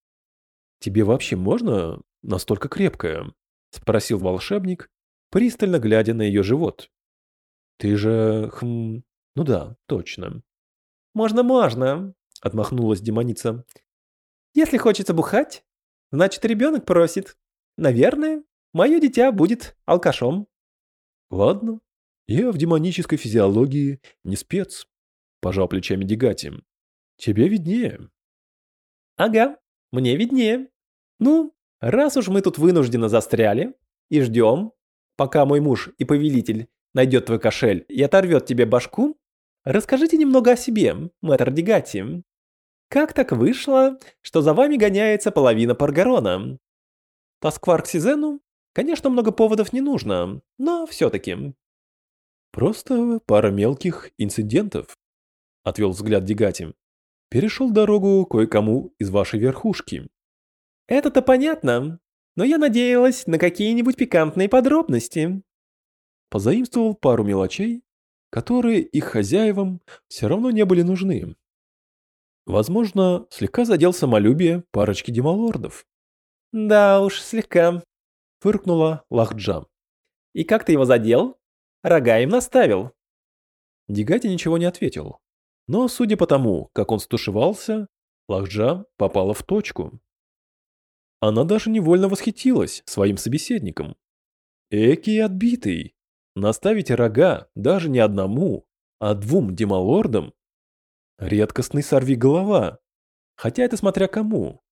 S1: Тебе вообще можно настолько крепкое? Спросил волшебник, пристально глядя на ее живот. Ты же... Хм... Ну да, точно.
S3: Можно-можно, отмахнулась демоница. Если хочется бухать, Значит, ребенок просит. Наверное, мое дитя будет алкашом.
S1: Ладно, я в демонической физиологии не спец, пожал плечами Дегати. Тебе виднее.
S3: Ага, мне виднее. Ну, раз уж мы тут вынужденно застряли и ждем, пока мой муж и повелитель найдет твой кошель и оторвет тебе башку, расскажите немного о себе, мэтр Дегати. Как так вышло, что за вами гоняется половина Паргарона? Таскварк Сизену, конечно, много поводов не нужно, но все-таки.
S1: Просто пара мелких инцидентов, отвел взгляд Дегати. Перешел дорогу кое-кому из вашей верхушки.
S3: Это-то понятно, но я надеялась на какие-нибудь пикантные подробности.
S1: Позаимствовал пару мелочей, которые их хозяевам все равно не были нужны. Возможно, слегка задел самолюбие парочки демалордов.
S3: «Да уж, слегка», —
S1: фыркнула Лахджа.
S3: «И как ты его задел? Рога им наставил».
S1: Дигати ничего не ответил. Но, судя по тому, как он стушевался, Лахджа попала в точку. Она даже невольно восхитилась своим собеседником. Эки отбитый. Наставить рога даже не одному, а двум демалордам Редкостный сорви голова. Хотя это смотря кому.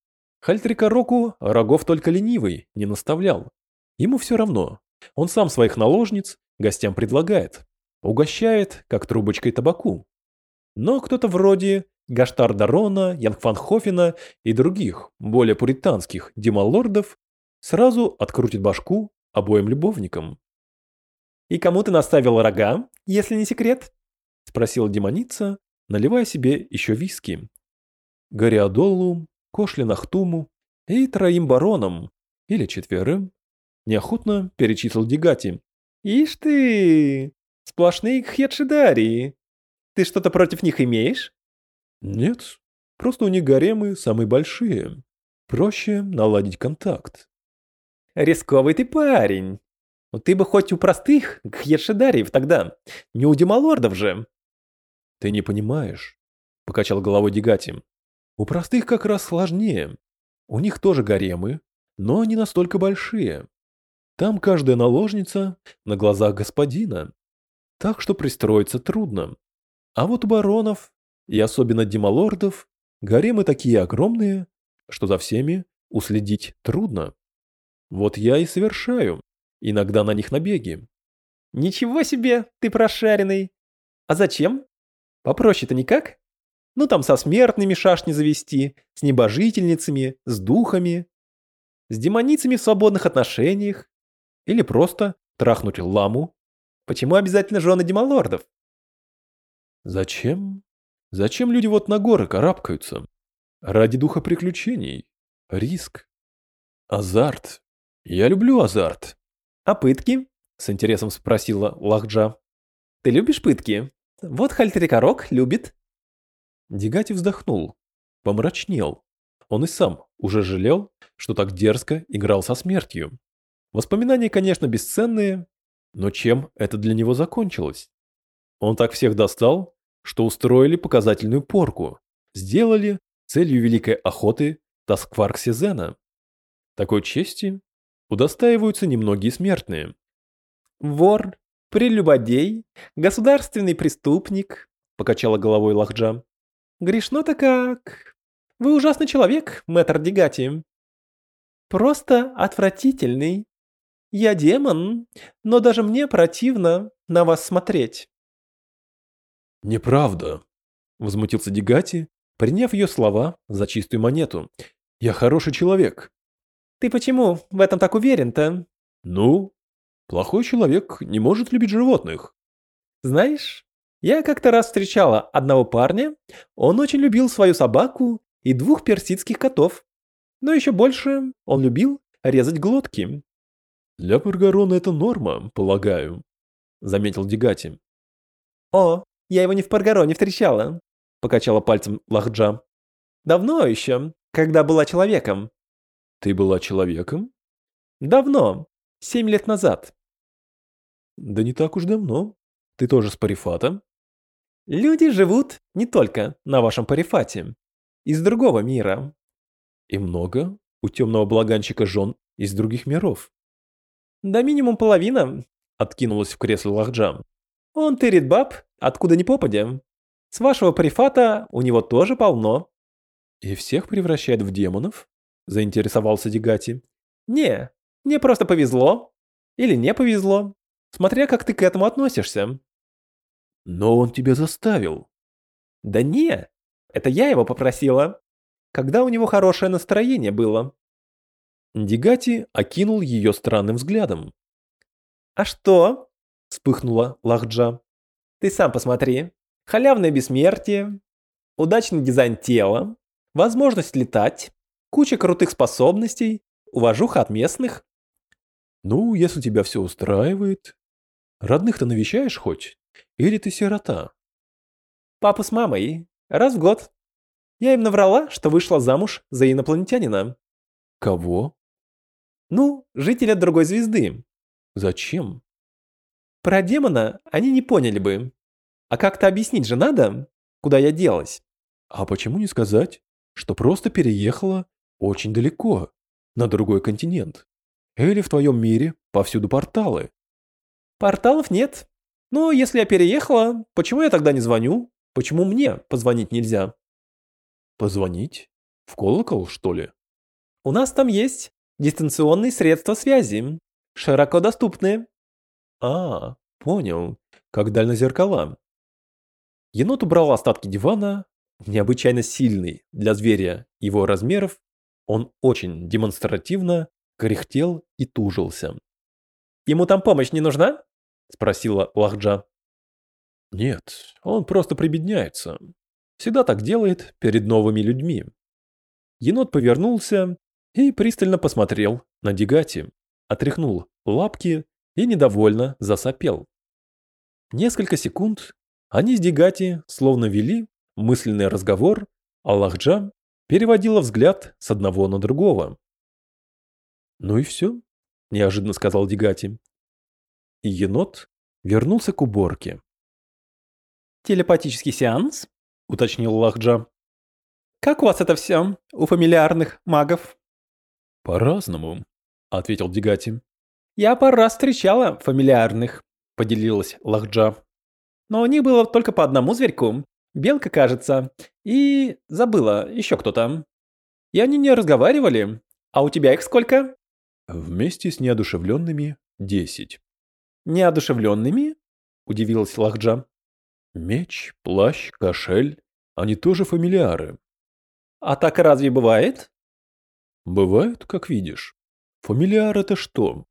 S1: Хальтрика Року рогов только ленивый, не наставлял. Ему все равно. Он сам своих наложниц гостям предлагает. Угощает, как трубочкой табаку. Но кто-то вроде Гаштарда Рона, Янг и других, более пуританских демалордов сразу открутит башку обоим любовникам.
S3: «И кому ты наставил рога, если не секрет?»
S1: – спросила демоница, наливая себе еще виски. Гориадолу, Кошлинахтуму и троим баронам, или четверым, неохотно перечислил Дигати.
S3: «Ишь ты! Сплошные хедшидарии! Ты что-то против них имеешь?»
S1: «Нет, просто у них гаремы самые большие. Проще наладить контакт».
S3: «Рисковый ты парень. Но ты бы хоть у простых хедшидариев тогда, не у демалордов же».
S1: «Ты не понимаешь», — покачал головой Дигати. «У простых как раз сложнее. У них тоже гаремы, но не настолько большие. Там каждая наложница на глазах господина, так что пристроиться трудно. А вот у баронов, и особенно демалордов, гаремы такие огромные, что за всеми уследить трудно. Вот я и совершаю иногда на них набеги.
S3: Ничего себе, ты прошаренный. А зачем? Попроще-то никак? Ну там со смертными шашни завести, с небожительницами, с духами, с демоницами в свободных отношениях. Или просто трахнуть ламу. Почему обязательно жены демолордов?
S1: Зачем? Зачем люди вот на горы карабкаются? Ради духа приключений. Риск. Азарт. Я люблю азарт.
S3: А пытки? С интересом спросила Лахджа. Ты любишь пытки? Вот Хальтерикорок любит.
S1: Дигати вздохнул, помрачнел. Он и сам уже жалел, что так дерзко играл со смертью. Воспоминания, конечно, бесценные, но чем это для него закончилось? Он так всех достал, что устроили показательную порку, сделали целью великой охоты Таскварк Сезена. Такой чести удостаиваются немногие смертные.
S3: «Вор, прелюбодей, государственный преступник», — покачала головой Лахджа. Грешно-то как. Вы ужасный человек, мэтр Дигати. Просто отвратительный. Я демон, но даже мне противно на вас смотреть.
S1: Неправда, возмутился Дигати, приняв ее слова за чистую монету. Я хороший человек.
S3: Ты почему в этом так уверен-то?
S1: Ну, плохой человек не может любить животных.
S3: Знаешь, я как-то раз встречала одного парня, он очень любил свою собаку и двух персидских котов. Но еще больше он любил резать глотки.
S1: «Для Паргарона это норма, полагаю», — заметил Дигати.
S3: «О, я его не в Паргароне встречала», — покачала пальцем Лахджа. «Давно еще, когда была человеком».
S1: «Ты была человеком?»
S3: «Давно, семь лет назад».
S1: «Да не так уж давно. Ты тоже с Парифата?»
S3: Люди живут не только на вашем парифате, из другого мира.
S1: И много у темного благанчика жен из других миров.
S3: Да минимум половина, откинулась в кресло Лахджам. Он тырит баб, откуда ни попадя. С вашего парифата у него тоже полно.
S1: И всех превращает в демонов? Заинтересовался Дигати.
S3: Не, мне просто повезло. Или не повезло. Смотря как ты к этому относишься.
S1: Но он тебя заставил.
S3: Да не, это я его попросила. Когда у него хорошее настроение было.
S1: Дигати окинул ее странным взглядом.
S3: «А что?» – вспыхнула Лахджа. «Ты сам посмотри. Халявное бессмертие, удачный дизайн тела, возможность летать, куча крутых способностей, уважуха от местных».
S1: «Ну, если тебя все устраивает. Родных-то навещаешь хоть?» Или ты сирота?
S3: Папу с мамой. Раз в год. Я им наврала, что вышла замуж за инопланетянина.
S1: Кого?
S3: Ну, жителя другой звезды.
S1: Зачем?
S3: Про демона они не поняли бы. А как-то объяснить же надо, куда я делась.
S1: А почему не сказать, что просто переехала очень далеко, на другой континент? Или в твоем мире повсюду порталы?
S3: Порталов нет. Но если я переехала, почему я тогда не звоню? Почему мне позвонить нельзя?
S1: Позвонить? В колокол, что ли?
S3: У нас там есть дистанционные средства связи, широко доступные.
S1: А, понял, как дальнозеркала. Енот убрал остатки дивана, необычайно сильный для зверя его размеров, он очень демонстративно кряхтел и тужился.
S3: «Ему там помощь не нужна?»
S1: – спросила Лахджа. «Нет, он просто прибедняется. Всегда так делает перед новыми людьми». Енот повернулся и пристально посмотрел на Дигати, отряхнул лапки и недовольно засопел. Несколько секунд они с Дигати словно вели мысленный разговор, а Лахджа переводила взгляд с одного на другого. «Ну и все», – неожиданно сказал Дигати. И енот вернулся к уборке.
S3: «Телепатический сеанс?» – уточнил Лахджа. «Как у вас это все, у фамильярных магов?»
S1: «По-разному», – ответил Дигати.
S3: «Я пару раз встречала фамильярных», – поделилась Лахджа. «Но у них было только по одному зверьку. Белка, кажется, и забыла еще кто-то. И они не разговаривали. А у тебя их сколько?»
S1: «Вместе с неодушевленными десять».
S3: «Неодушевленными?» – удивилась Лахджа.
S1: «Меч, плащ, кошель – они тоже фамильяры».
S3: «А так разве бывает?»
S1: «Бывает, как видишь. Фамильяр – это что?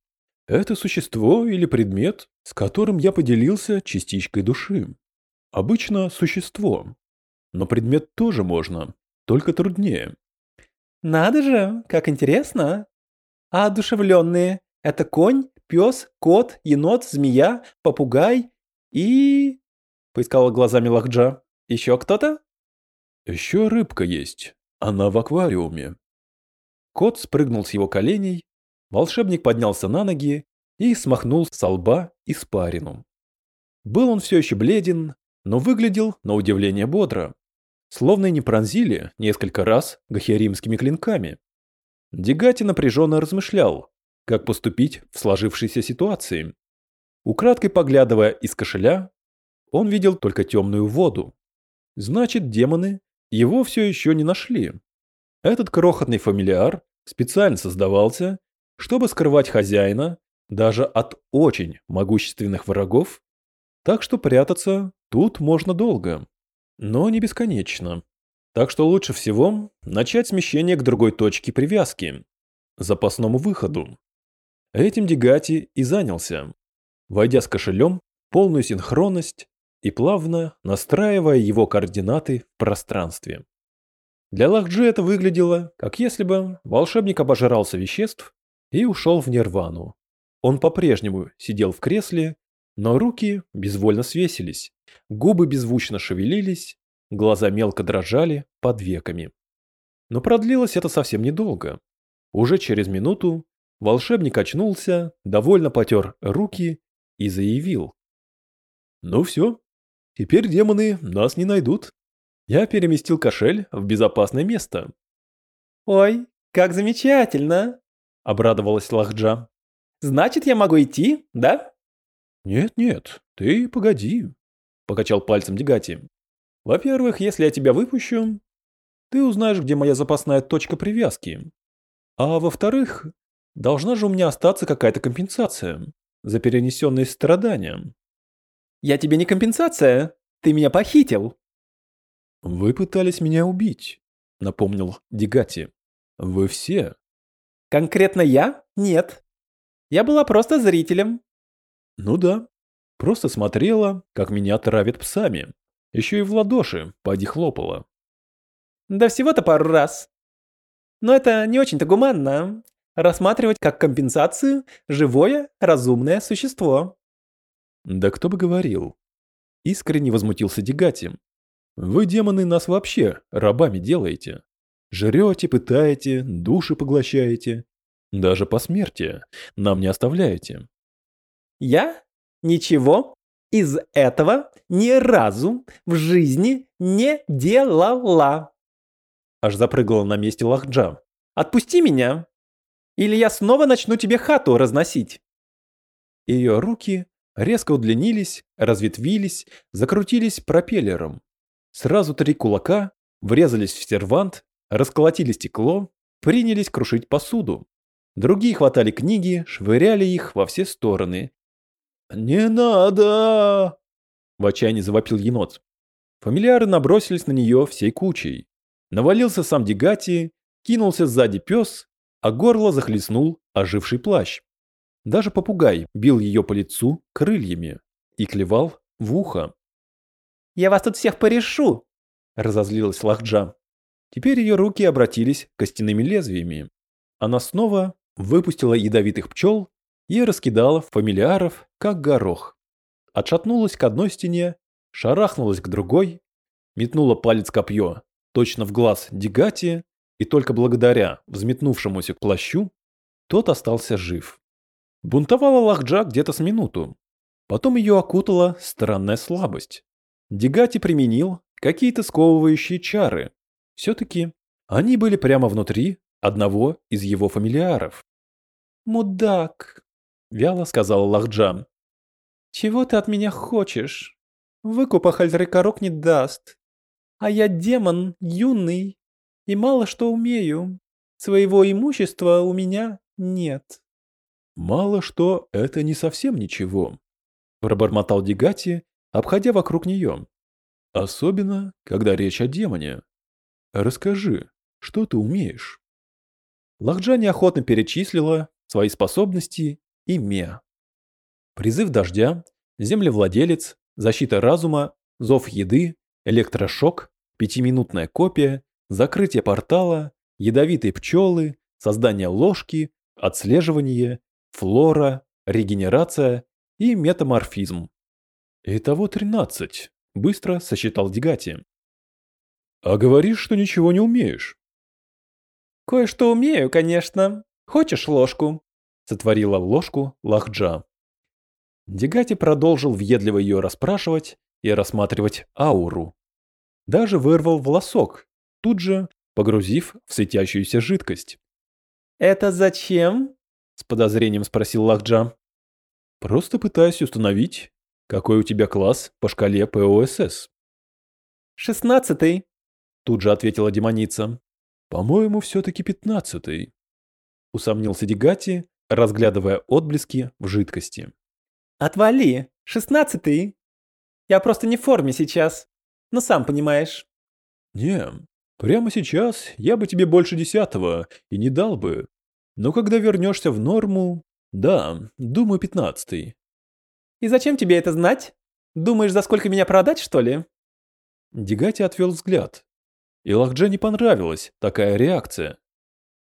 S1: Это существо или предмет, с которым я поделился частичкой души. Обычно существо. Но предмет тоже можно, только труднее.
S3: Надо же, как интересно. А одушевленные – это конь, пес, кот, енот, змея, попугай и... Поискала глазами Лахджа. Еще кто-то?
S1: Еще рыбка есть. Она в аквариуме. Кот спрыгнул с его коленей, волшебник поднялся на ноги и смахнул с лба испарину. Был он все еще бледен, но выглядел на удивление бодро, словно и не пронзили несколько раз гахеримскими клинками. Дегати напряженно размышлял, как поступить в сложившейся ситуации. Украдкой поглядывая из кошеля, он видел только темную воду. Значит, демоны его все еще не нашли. Этот крохотный фамильяр специально создавался, чтобы скрывать хозяина даже от очень могущественных врагов, так что прятаться Тут можно долго, но не бесконечно. Так что лучше всего начать смещение к другой точке привязки – запасному выходу. Этим Дегати и занялся, войдя с кошелем полную синхронность и плавно настраивая его координаты в пространстве. Для Лахджи это выглядело, как если бы волшебник обожрался веществ и ушел в нирвану. Он по-прежнему сидел в кресле, но руки безвольно свесились, Губы беззвучно шевелились, глаза мелко дрожали под веками. Но продлилось это совсем недолго. Уже через минуту волшебник очнулся, довольно потер руки и заявил. «Ну все, теперь демоны нас не найдут. Я переместил кошель в безопасное место».
S3: «Ой, как замечательно!» – обрадовалась Лахджа. «Значит, я могу идти, да?»
S1: «Нет-нет, ты погоди», — покачал пальцем Дегати. «Во-первых, если я тебя выпущу, ты узнаешь, где моя запасная точка привязки. А во-вторых, должна же у меня остаться какая-то компенсация за перенесенные страдания».
S3: «Я тебе не компенсация, ты меня похитил».
S1: «Вы пытались меня убить», — напомнил Дегати. «Вы все».
S3: «Конкретно я? Нет. Я была просто зрителем».
S1: «Ну да, Просто смотрела, как меня травят псами. Еще и в ладоши поди хлопала.
S3: Да всего-то пару раз. Но это не очень-то гуманно. Рассматривать как компенсацию живое, разумное существо.
S1: Да кто бы говорил. Искренне возмутился Дегати. Вы, демоны, нас вообще рабами делаете. Жрете, пытаете, души поглощаете. Даже по смерти нам не оставляете.
S3: Я ничего из этого ни разу в жизни не делала. Аж запрыгала на месте Лахджа. Отпусти меня, или я снова начну тебе хату разносить.
S1: Ее руки резко удлинились, разветвились, закрутились пропеллером. Сразу три кулака врезались в сервант, расколотили стекло, принялись крушить посуду. Другие хватали книги, швыряли их во все стороны, «Не надо!» – в отчаянии завопил енот. Фамильяры набросились на нее всей кучей. Навалился сам Дегати, кинулся сзади пес, а горло захлестнул оживший плащ. Даже попугай бил ее по лицу крыльями и клевал в ухо.
S3: «Я вас тут всех порешу!» – разозлилась Лахджа.
S1: Теперь ее руки обратились костяными лезвиями. Она снова выпустила ядовитых пчел и раскидала фамильяров, как горох. Отшатнулась к одной стене, шарахнулась к другой, метнула палец копье точно в глаз Дигати, и только благодаря взметнувшемуся к плащу тот остался жив. Бунтовала Лахджа где-то с минуту. Потом ее окутала странная слабость. Дигати применил какие-то сковывающие чары. Все-таки они были прямо внутри одного из его фамильяров.
S3: «Мудак», — вяло сказала Лахджа. «Чего ты от меня хочешь? Выкупа Хальдрикорок не даст. А я демон, юный, и мало что умею. Своего имущества у меня нет».
S1: «Мало что — это не совсем ничего», — пробормотал Дигати, обходя вокруг нее. «Особенно, когда речь о демоне. Расскажи, что ты умеешь?» Лахджа неохотно перечислила свои способности и ме. Призыв дождя, землевладелец, защита разума, зов еды, электрошок, пятиминутная копия, закрытие портала, ядовитые пчелы, создание ложки, отслеживание, флора, регенерация и метаморфизм. Итого 13, быстро сосчитал Дигати. А говоришь, что ничего не умеешь.
S3: Кое-что умею, конечно. Хочешь ложку?
S1: Сотворила ложку Лахджа. Дегати продолжил въедливо ее расспрашивать и рассматривать ауру. Даже вырвал волосок, тут же погрузив в светящуюся жидкость.
S3: «Это зачем?» – с подозрением спросил Лахджа.
S1: «Просто пытаюсь установить, какой у тебя класс по шкале ПОСС».
S3: «Шестнадцатый», –
S1: тут же ответила демоница. «По-моему, все-таки пятнадцатый», — усомнился Дегати, разглядывая отблески в жидкости.
S3: «Отвали! Шестнадцатый! Я просто не в форме сейчас, но сам понимаешь».
S1: «Не, прямо сейчас я бы тебе больше десятого и не дал бы. Но когда вернешься в норму, да, думаю, пятнадцатый».
S3: «И зачем тебе это знать? Думаешь, за сколько меня продать, что ли?»
S1: Дегати отвел взгляд, и Лахдже не понравилась такая реакция.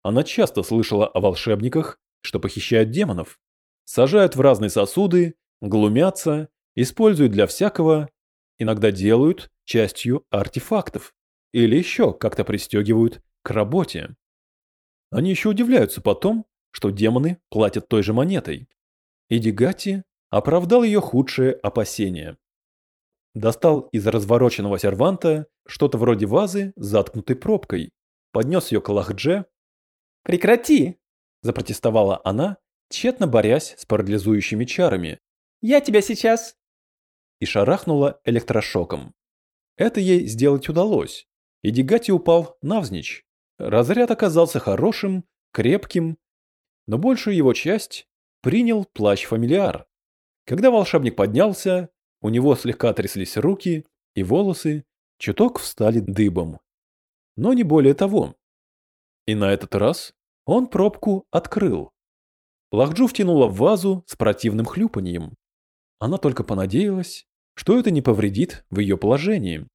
S1: Она часто слышала о волшебниках, что похищают демонов, сажают в разные сосуды, глумятся, используют для всякого, иногда делают частью артефактов или еще как-то пристегивают к работе. Они еще удивляются потом, что демоны платят той же монетой. И Дигати оправдал ее худшие опасения достал из развороченного серванта что-то вроде вазы с заткнутой пробкой, поднес ее к Лахдже.
S3: «Прекрати!»
S1: – запротестовала она, тщетно борясь с парализующими чарами.
S3: «Я тебя сейчас!»
S1: И шарахнула электрошоком. Это ей сделать удалось, и Дигати упал навзничь. Разряд оказался хорошим, крепким, но большую его часть принял плащ-фамильяр. Когда волшебник поднялся, у него слегка тряслись руки, и волосы чуток встали дыбом. Но не более того. И на этот раз он пробку открыл. Лахджу втянула в вазу с противным хлюпаньем. Она только понадеялась, что это не повредит в ее положении.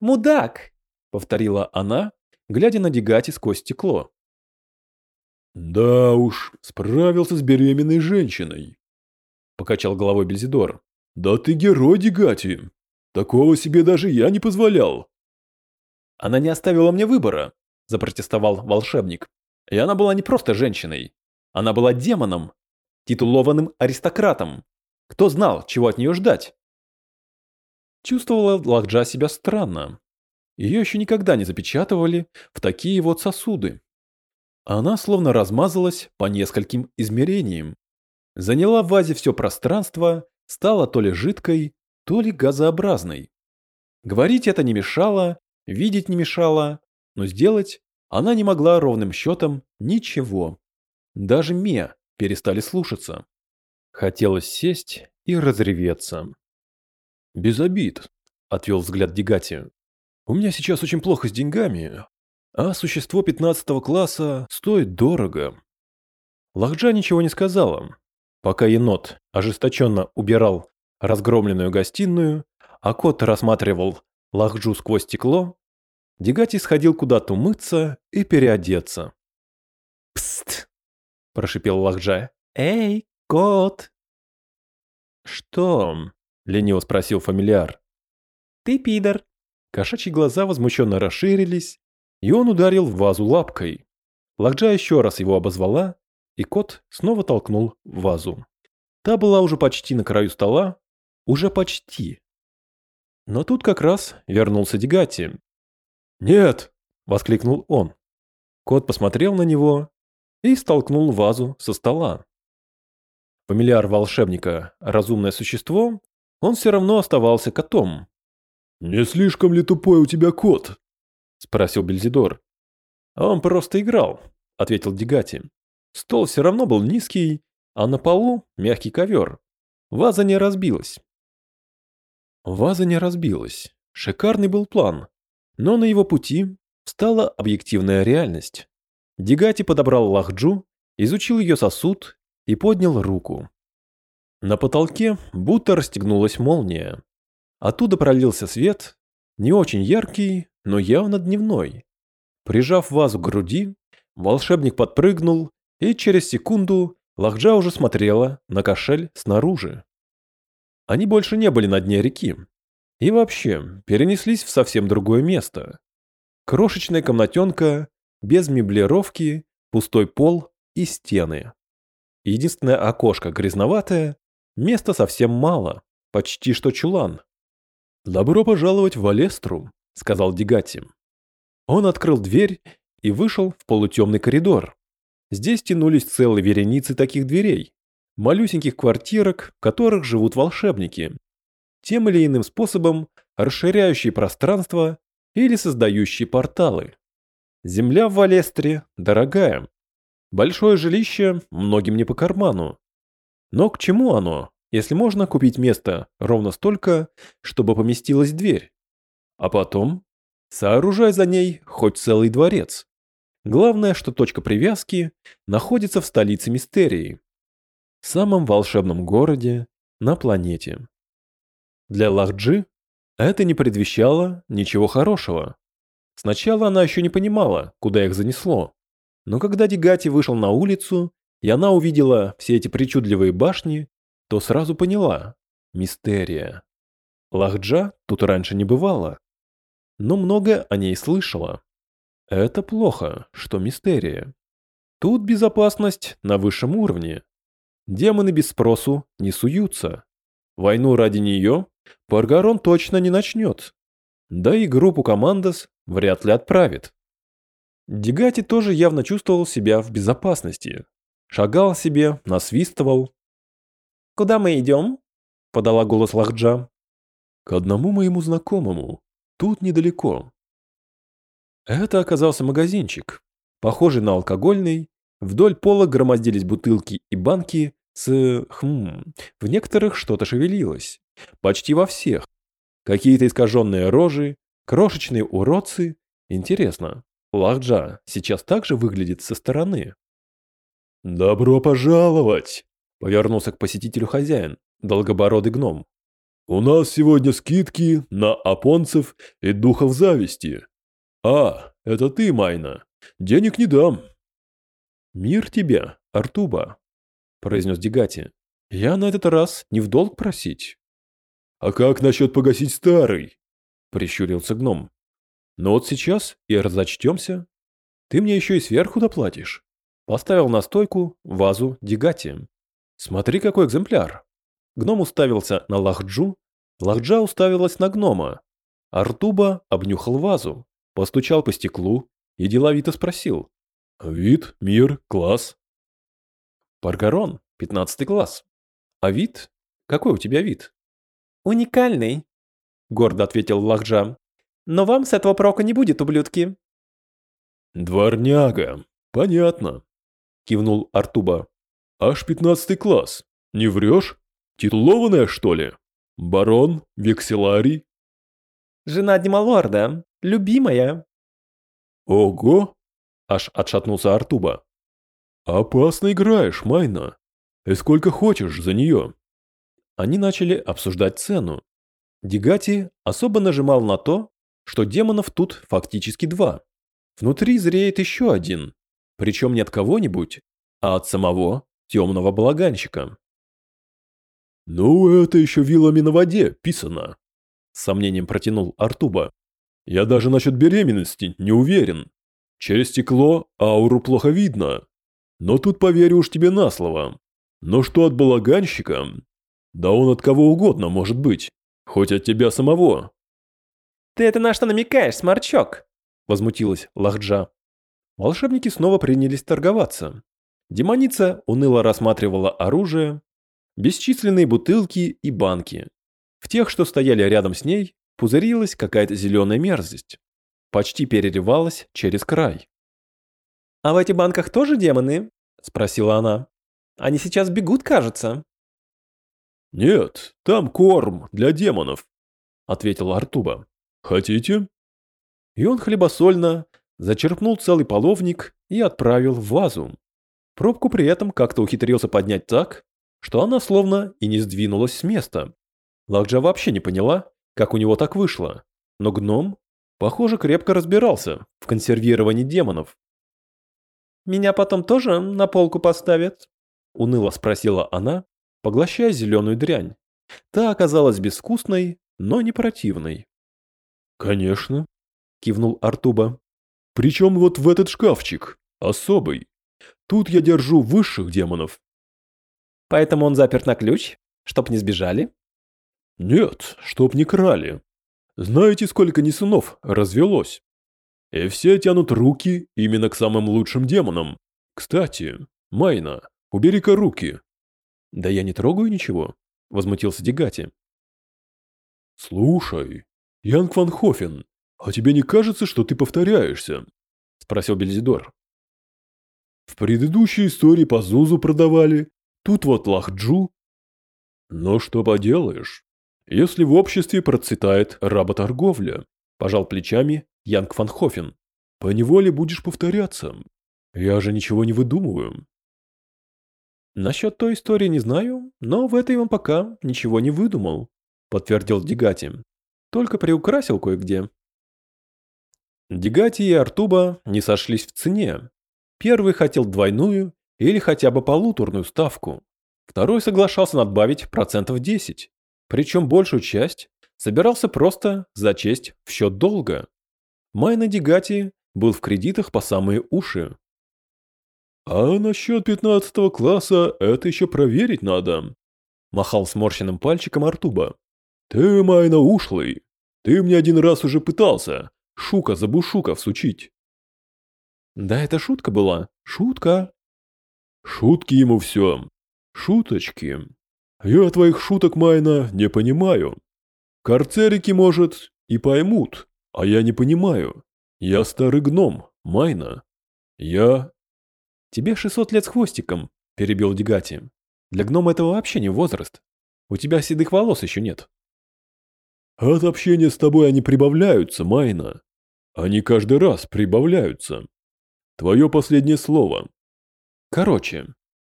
S3: «Мудак!»
S1: — повторила она, глядя на Дегати сквозь стекло. «Да уж, справился с беременной женщиной», — покачал головой Бельзидор. «Да ты герой, Дигати! Такого себе даже я не позволял!» «Она не оставила мне выбора», – запротестовал волшебник. «И она была не просто женщиной. Она была демоном, титулованным аристократом. Кто знал, чего от нее ждать?» Чувствовала Лахджа себя странно. Ее еще никогда не запечатывали в такие вот сосуды. Она словно размазалась по нескольким измерениям. Заняла в вазе все пространство стала то ли жидкой, то ли газообразной. Говорить это не мешало, видеть не мешало, но сделать она не могла ровным счетом ничего. Даже Ме перестали слушаться. Хотелось сесть и разреветься. Без обид, отвел взгляд Дегати. У меня сейчас очень плохо с деньгами, а существо пятнадцатого класса стоит дорого. Лахджа ничего не сказала, пока енот ожесточенно убирал разгромленную гостиную, а кот рассматривал Лахджу сквозь стекло, Дегати сходил куда-то умыться и переодеться.
S3: «Пст!» – прошипел Лахджа. «Эй, кот!»
S1: «Что?» – лениво спросил фамильяр.
S3: «Ты пидор!»
S1: Кошачьи глаза возмущенно расширились, и он ударил в вазу лапкой. Лакджа еще раз его обозвала, и кот снова толкнул вазу. Та была уже почти на краю стола, уже почти. Но тут как раз вернулся Дегати. «Нет!» – воскликнул он. Кот посмотрел на него и столкнул вазу со стола. Фамильяр волшебника – разумное существо, он все равно оставался котом. «Не слишком ли тупой у тебя кот?» – спросил Бельзидор. «Он просто играл», – ответил Дегати. «Стол все равно был низкий, а на полу мягкий ковер. Ваза не разбилась». Ваза не разбилась. Шикарный был план. Но на его пути стала объективная реальность. Дегати подобрал лахджу, изучил ее сосуд и поднял руку. На потолке будто расстегнулась молния. Оттуда пролился свет, не очень яркий, но явно дневной. Прижав вазу к груди, волшебник подпрыгнул, и через секунду Лахджа уже смотрела на кошель снаружи. Они больше не были на дне реки. И вообще, перенеслись в совсем другое место. Крошечная комнатенка, без меблировки, пустой пол и стены. Единственное окошко грязноватое, места совсем мало, почти что чулан. «Добро пожаловать в Алестру», — сказал Дегати. Он открыл дверь и вышел в полутемный коридор. Здесь тянулись целые вереницы таких дверей, малюсеньких квартирок, в которых живут волшебники, тем или иным способом расширяющие пространство или создающие порталы. Земля в Валестре дорогая. Большое жилище многим не по карману. Но к чему оно, если можно купить место ровно столько, чтобы поместилась дверь. А потом сооружай за ней хоть целый дворец. Главное, что точка привязки находится в столице Мистерии, самом волшебном городе на планете. Для Лахджи это не предвещало ничего хорошего. Сначала она еще не понимала, куда их занесло. Но когда Дигати вышел на улицу, и она увидела все эти причудливые башни, то сразу поняла – мистерия. Лахджа тут раньше не бывало, но много о ней слышала. Это плохо, что мистерия. Тут безопасность на высшем уровне. Демоны без спросу не суются. Войну ради нее Паргарон точно не начнет. Да и группу Командос вряд ли отправит. Дигати тоже явно чувствовал себя в безопасности. Шагал себе, насвистывал,
S3: «Куда мы идем?» – подала голос Лахджа.
S1: «К одному моему знакомому. Тут недалеко». Это оказался магазинчик, похожий на алкогольный. Вдоль пола громоздились бутылки и банки с... Хм, в некоторых что-то шевелилось. Почти во всех. Какие-то искаженные рожи, крошечные уродцы. Интересно, Лахджа сейчас также выглядит со стороны? «Добро пожаловать!» Повернулся к посетителю хозяин, долгобородый гном. «У нас сегодня скидки на апонцев и духов зависти. А, это ты, Майна. Денег не дам». «Мир тебе, Артуба», – произнес Дегати. «Я на этот раз не в долг просить». «А как насчет погасить старый?» – прищурился гном. «Но вот сейчас и разочтемся. Ты мне еще и сверху доплатишь». Поставил на стойку вазу Дегати. Смотри, какой экземпляр. Гном уставился на Лахджу, Лахджа уставилась на гнома. Артуба обнюхал вазу, постучал по стеклу и деловито спросил. Вид, мир, класс. Паргарон, пятнадцатый класс. А вид? Какой у тебя вид?
S3: Уникальный, гордо ответил Лахджа. Но вам с этого прока не будет, ублюдки.
S1: Дворняга, понятно, кивнул Артуба. Аж пятнадцатый класс. Не врешь? Титулованная, что ли? Барон? Векселарий?
S3: Жена Дималорда, любимая.
S1: Ого! Аж отшатнулся Артуба. Опасно играешь, Майна. И сколько хочешь за нее? Они начали обсуждать цену. Дигати особо нажимал на то, что демонов тут фактически два. Внутри зреет еще один, причем не от кого-нибудь, а от самого темного балаганщика. «Ну, это еще вилами на воде писано», – с сомнением протянул Артуба. «Я даже насчет беременности не уверен. Через стекло ауру плохо видно. Но тут поверю уж тебе на слово. Но что от балаганщика? Да он от кого угодно может быть, хоть от тебя самого».
S3: «Ты это на что намекаешь, сморчок?»
S2: – возмутилась Лахджа. Волшебники снова принялись торговаться. Демоница уныло рассматривала оружие, бесчисленные бутылки и банки. В тех, что стояли рядом с ней, пузырилась какая-то зеленая мерзость. Почти переливалась через край.
S3: «А в этих банках тоже демоны?» – спросила она. «Они сейчас бегут, кажется».
S1: «Нет, там корм для демонов», – ответил Артуба. «Хотите?»
S2: И он хлебосольно зачерпнул целый половник и отправил в вазу. Пробку при этом как-то ухитрился поднять так, что она словно и не сдвинулась с места. Лакджа вообще не поняла, как у него так вышло, но гном, похоже, крепко разбирался в консервировании демонов.
S3: «Меня потом тоже на полку поставят?»
S2: – уныло спросила она, поглощая зеленую дрянь. Та оказалась безвкусной, но не противной.
S1: «Конечно», – кивнул Артуба. «Причем вот в этот шкафчик, особый. Тут я держу высших демонов.
S3: Поэтому он заперт на ключ, чтоб не сбежали?
S1: Нет, чтоб не крали. Знаете, сколько несунов развелось? И все тянут руки именно к самым лучшим демонам. Кстати, Майна, убери-ка руки.
S2: Да я не трогаю ничего, возмутился Дегати.
S1: Слушай, Янг Ван Хофен, а тебе не кажется, что ты повторяешься? Спросил Бельзидор. В предыдущей истории по Зузу продавали, тут вот Лахджу. Но что поделаешь, если в обществе процветает работорговля, пожал плечами Янг Ван Хофен, поневоле будешь повторяться. Я же ничего не выдумываю.
S2: Насчет той истории не знаю, но в этой он пока ничего не выдумал, подтвердил Дигати. Только приукрасил кое-где. Дигати и Артуба не сошлись в цене, Первый хотел двойную или хотя бы полуторную ставку. Второй соглашался надбавить процентов 10. Причем большую часть собирался просто зачесть в счет долга. Майна Дигати был в кредитах по самые уши.
S1: «А насчет пятнадцатого класса это еще проверить надо», – махал сморщенным пальчиком Артуба. «Ты, Майна, ушлый. Ты мне один раз уже пытался шука за бушука всучить.
S2: Да это шутка была. Шутка.
S1: Шутки ему все. Шуточки. Я твоих шуток, Майна, не понимаю. Карцерики, может, и поймут, а я не понимаю. Я старый гном, Майна. Я...
S2: Тебе 600 лет с хвостиком, перебил Дигати. Для гнома это вообще не возраст. У тебя седых волос еще нет.
S1: От общения с тобой они прибавляются, Майна. Они каждый раз прибавляются. Твое последнее слово.
S2: Короче,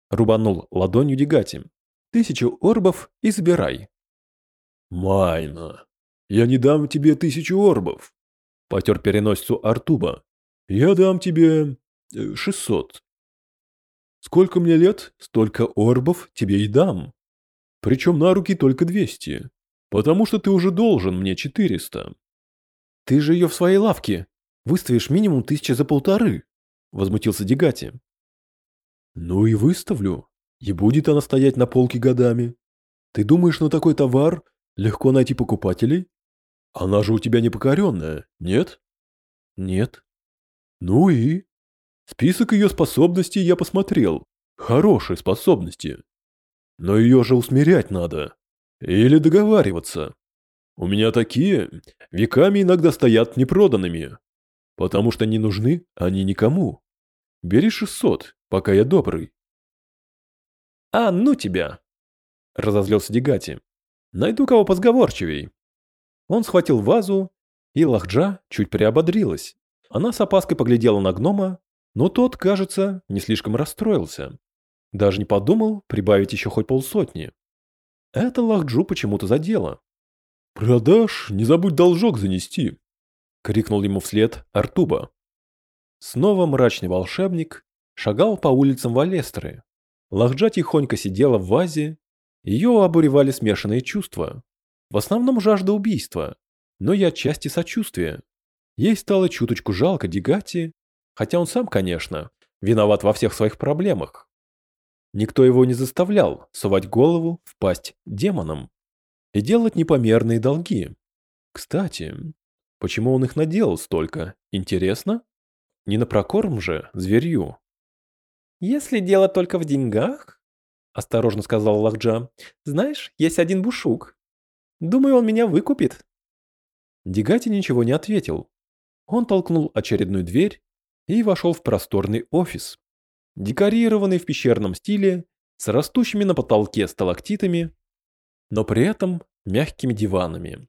S2: рубанул ладонью Дегати. Тысячу орбов и забирай.
S1: Майна, я не дам тебе тысячу орбов. Потер переносицу Артуба. Я дам тебе э, шестьсот. Сколько мне лет, столько орбов тебе и дам. Причем на руки только двести. Потому что ты уже должен мне четыреста.
S2: Ты же ее в своей лавке. Выставишь минимум тысячи за полторы. – возмутился Дегати.
S1: «Ну и выставлю. И будет она стоять на полке годами. Ты думаешь, на такой товар легко найти покупателей? Она же у тебя непокоренная, нет?»
S2: «Нет».
S1: «Ну и?» Список ее способностей я посмотрел. Хорошие способности. Но ее же усмирять надо. Или договариваться. У меня такие веками иногда стоят непроданными. Потому что не нужны они никому. Бери 600, пока я добрый.
S2: А ну тебя! Разозлился Дегати. Найду кого позговорчивей. Он схватил вазу
S1: И Лахджа чуть приободрилась. Она с опаской поглядела на гнома, но тот, кажется, не слишком расстроился. Даже не подумал прибавить еще хоть полсотни. Это Лахджу почему-то задело. «Продашь, не забудь должок занести!» — крикнул ему вслед Артуба. Снова мрачный волшебник шагал по улицам Валестры. Лахджа тихонько сидела в вазе, ее обуревали смешанные чувства. В основном жажда убийства, но и отчасти сочувствия. Ей стало чуточку жалко Дигати, хотя он сам, конечно, виноват во всех своих проблемах. Никто его не заставлял совать голову в пасть демонам и делать непомерные долги. Кстати, почему он их наделал столько, интересно? Не на прокорм же зверью.
S3: «Если дело только в деньгах, — осторожно сказал Лахджа, — знаешь, есть один бушук. Думаю, он меня выкупит».
S1: Дигати ничего не ответил. Он толкнул очередную дверь и вошел в просторный офис, декорированный в пещерном стиле, с растущими на потолке сталактитами, но при этом мягкими диванами.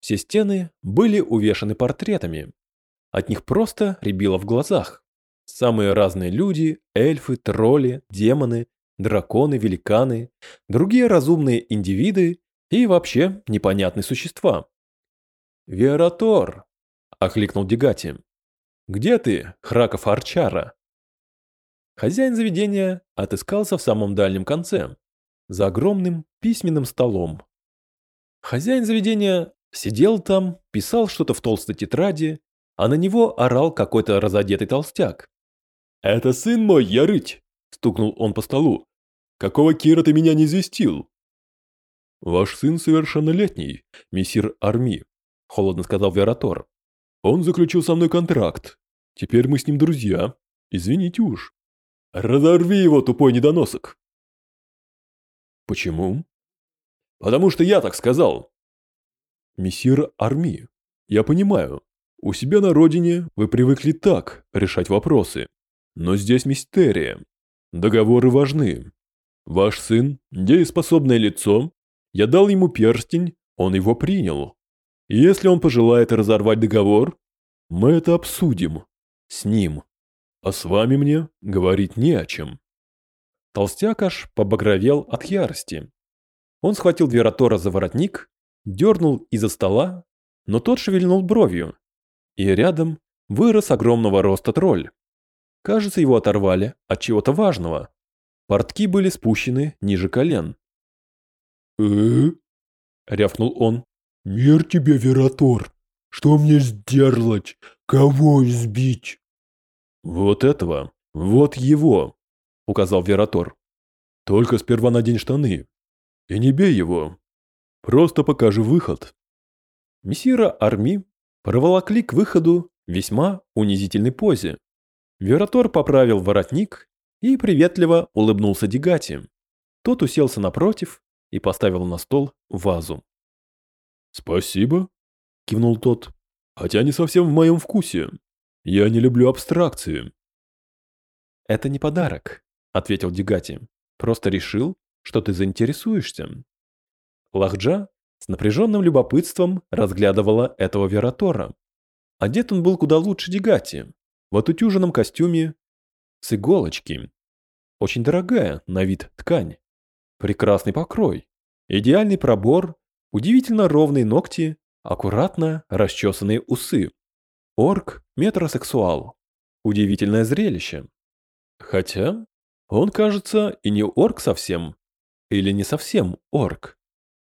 S1: Все стены были увешаны портретами. От них просто рябило в глазах. Самые разные люди, эльфы, тролли, демоны, драконы, великаны, другие разумные индивиды и вообще непонятные существа. «Вератор!» – окликнул Дегати. «Где ты, Храков Арчара?» Хозяин заведения отыскался в самом дальнем конце, за огромным письменным столом. Хозяин заведения сидел там, писал что-то в толстой тетради, а на него орал какой-то разодетый толстяк. «Это сын мой, Ярыть!» – стукнул он по столу. «Какого Кира ты меня не известил?» «Ваш сын совершеннолетний, мессир Арми», – холодно сказал Вератор. «Он заключил со мной контракт. Теперь мы с ним друзья. Извините уж». «Разорви его, тупой недоносок!» «Почему?» «Потому что я так сказал!» «Мессир Арми, я понимаю, у себя на родине вы привыкли так решать вопросы. Но здесь мистерия. Договоры важны. Ваш сын – дееспособное лицо. Я дал ему перстень, он его принял. Если он пожелает разорвать договор, мы это обсудим. С ним. А с вами мне говорить не о чем. Толстяк аж побагровел от ярости. Он схватил Двератора за воротник, дернул из-за стола, но тот шевельнул бровью. И рядом вырос огромного роста тролль. Кажется, его оторвали от чего-то важного. Портки были спущены ниже колен.
S4: э рявкнул он. «Мир тебе, Вератор! Что мне сделать? Кого избить?»
S1: «Вот этого, вот его», — указал Вератор. «Только сперва надень штаны. И не бей его. Просто покажи выход». Мессира Арми проволокли к выходу весьма унизительной позе. Вератор поправил воротник и приветливо улыбнулся Дигати. Тот уселся напротив и поставил на стол вазу. «Спасибо», — кивнул тот, — «хотя не совсем в моем вкусе. Я не люблю абстракции. Это не подарок, ответил Дигати. Просто решил, что ты заинтересуешься. Лахджа с напряженным любопытством разглядывала этого Вератора. Одет он был куда лучше Дигати, в отутюженном костюме с иголочки. Очень дорогая на вид ткань. Прекрасный покрой, идеальный пробор, удивительно ровные ногти, аккуратно расчесанные усы. Орк – метросексуал. Удивительное зрелище. Хотя, он, кажется, и не орк совсем. Или не совсем орк.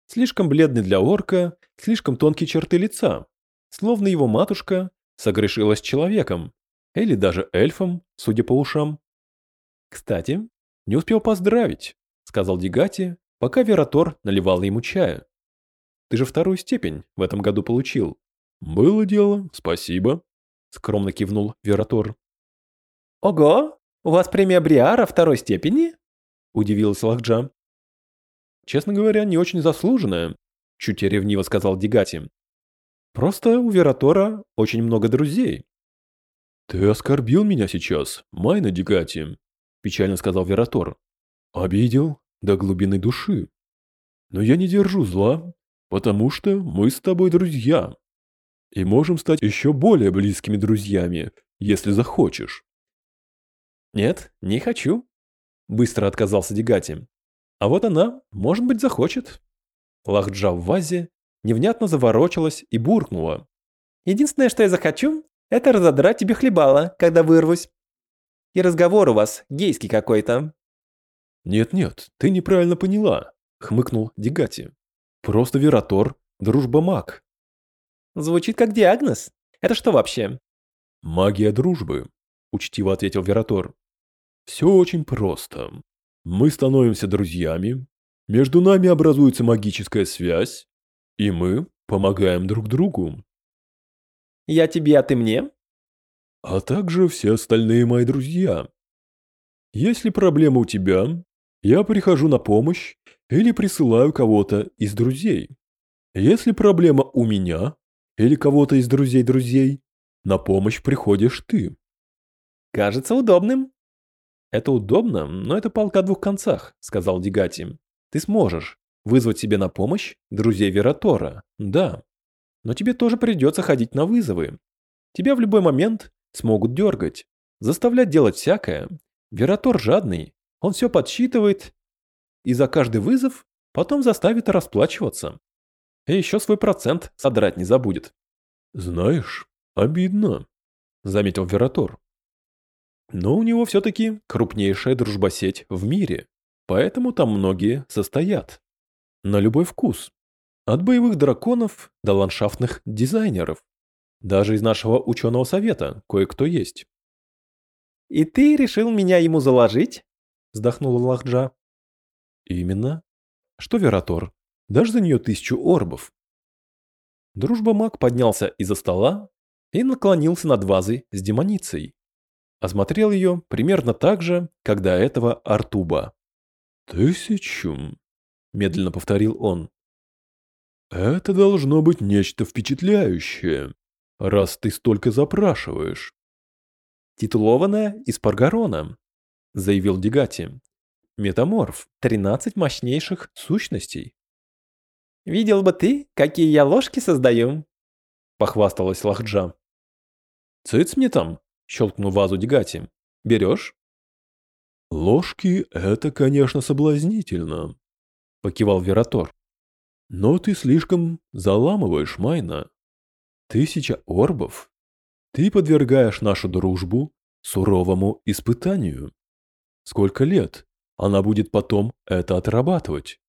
S1: Слишком бледный для орка, слишком тонкие черты лица. Словно его матушка согрешилась человеком. Или даже эльфом, судя по ушам. Кстати, не успел поздравить, сказал Дигати, пока Вератор наливал ему чая. Ты же вторую степень в этом году получил. «Было дело, спасибо», — скромно кивнул Вератор.
S3: «Ого, у вас премия Бриара второй степени?» — удивилась Лахджа.
S1: «Честно говоря, не очень заслуженная», — чуть ревниво сказал Дигати. «Просто у Вератора очень много друзей». «Ты оскорбил меня сейчас, Майна Дигати», — печально сказал Вератор. «Обидел до глубины души. Но я не держу зла, потому что мы с тобой друзья.
S4: И можем стать еще более близкими друзьями, если захочешь.
S2: Нет, не хочу. Быстро отказался Дигати. А вот она, может быть, захочет. Лахджа в вазе невнятно заворочилась и буркнула.
S3: Единственное, что я захочу, это разодрать тебе хлебало, когда вырвусь. И разговор у вас гейский какой-то.
S1: Нет-нет, ты неправильно поняла, хмыкнул Дигати. Просто Вератор, дружба маг.
S3: Звучит как диагноз. Это что вообще?
S1: Магия дружбы, учтиво ответил Вератор. Все очень просто. Мы становимся друзьями, между нами образуется магическая связь, и мы помогаем друг другу.
S3: Я тебе, а ты мне?
S1: А также все остальные мои друзья. Если проблема у тебя, я прихожу на помощь или присылаю кого-то из друзей. Если проблема у меня или кого-то из друзей-друзей, на помощь приходишь ты.
S3: Кажется удобным.
S2: Это удобно, но это палка о двух концах, сказал Дигати. Ты сможешь вызвать себе на помощь друзей Вератора, да. Но тебе тоже придется ходить на вызовы. Тебя в любой момент смогут дергать, заставлять делать всякое. Вератор жадный, он все подсчитывает и за каждый вызов потом заставит расплачиваться. И еще свой процент содрать не забудет.
S1: Знаешь, обидно, заметил Вератор.
S2: Но у него все-таки крупнейшая дружбосеть в мире, поэтому там многие состоят. На любой вкус. От боевых драконов до ландшафтных дизайнеров. Даже из нашего ученого совета кое-кто есть.
S3: «И ты решил меня ему заложить?» – вздохнула Лахджа.
S2: «Именно. Что Вератор? Дашь за нее тысячу орбов?» Дружба маг поднялся из-за стола и наклонился над вазой с демоницей. Осмотрел ее примерно так же, как до этого Артуба.
S1: «Тысячу», – медленно повторил он. «Это должно быть нечто впечатляющее, раз ты столько запрашиваешь».
S2: «Титулованная из Паргарона», – заявил Дигати. «Метаморф, 13 мощнейших сущностей».
S3: «Видел бы ты, какие я ложки создаю», –
S2: похвасталась Лахджа. «Цыц мне там», – щелкнул вазу Дигати. «Берешь?»
S1: «Ложки — это, конечно, соблазнительно», — покивал Вератор. «Но ты слишком заламываешь, Майна. Тысяча орбов. Ты подвергаешь нашу дружбу суровому испытанию. Сколько лет она будет потом это отрабатывать?»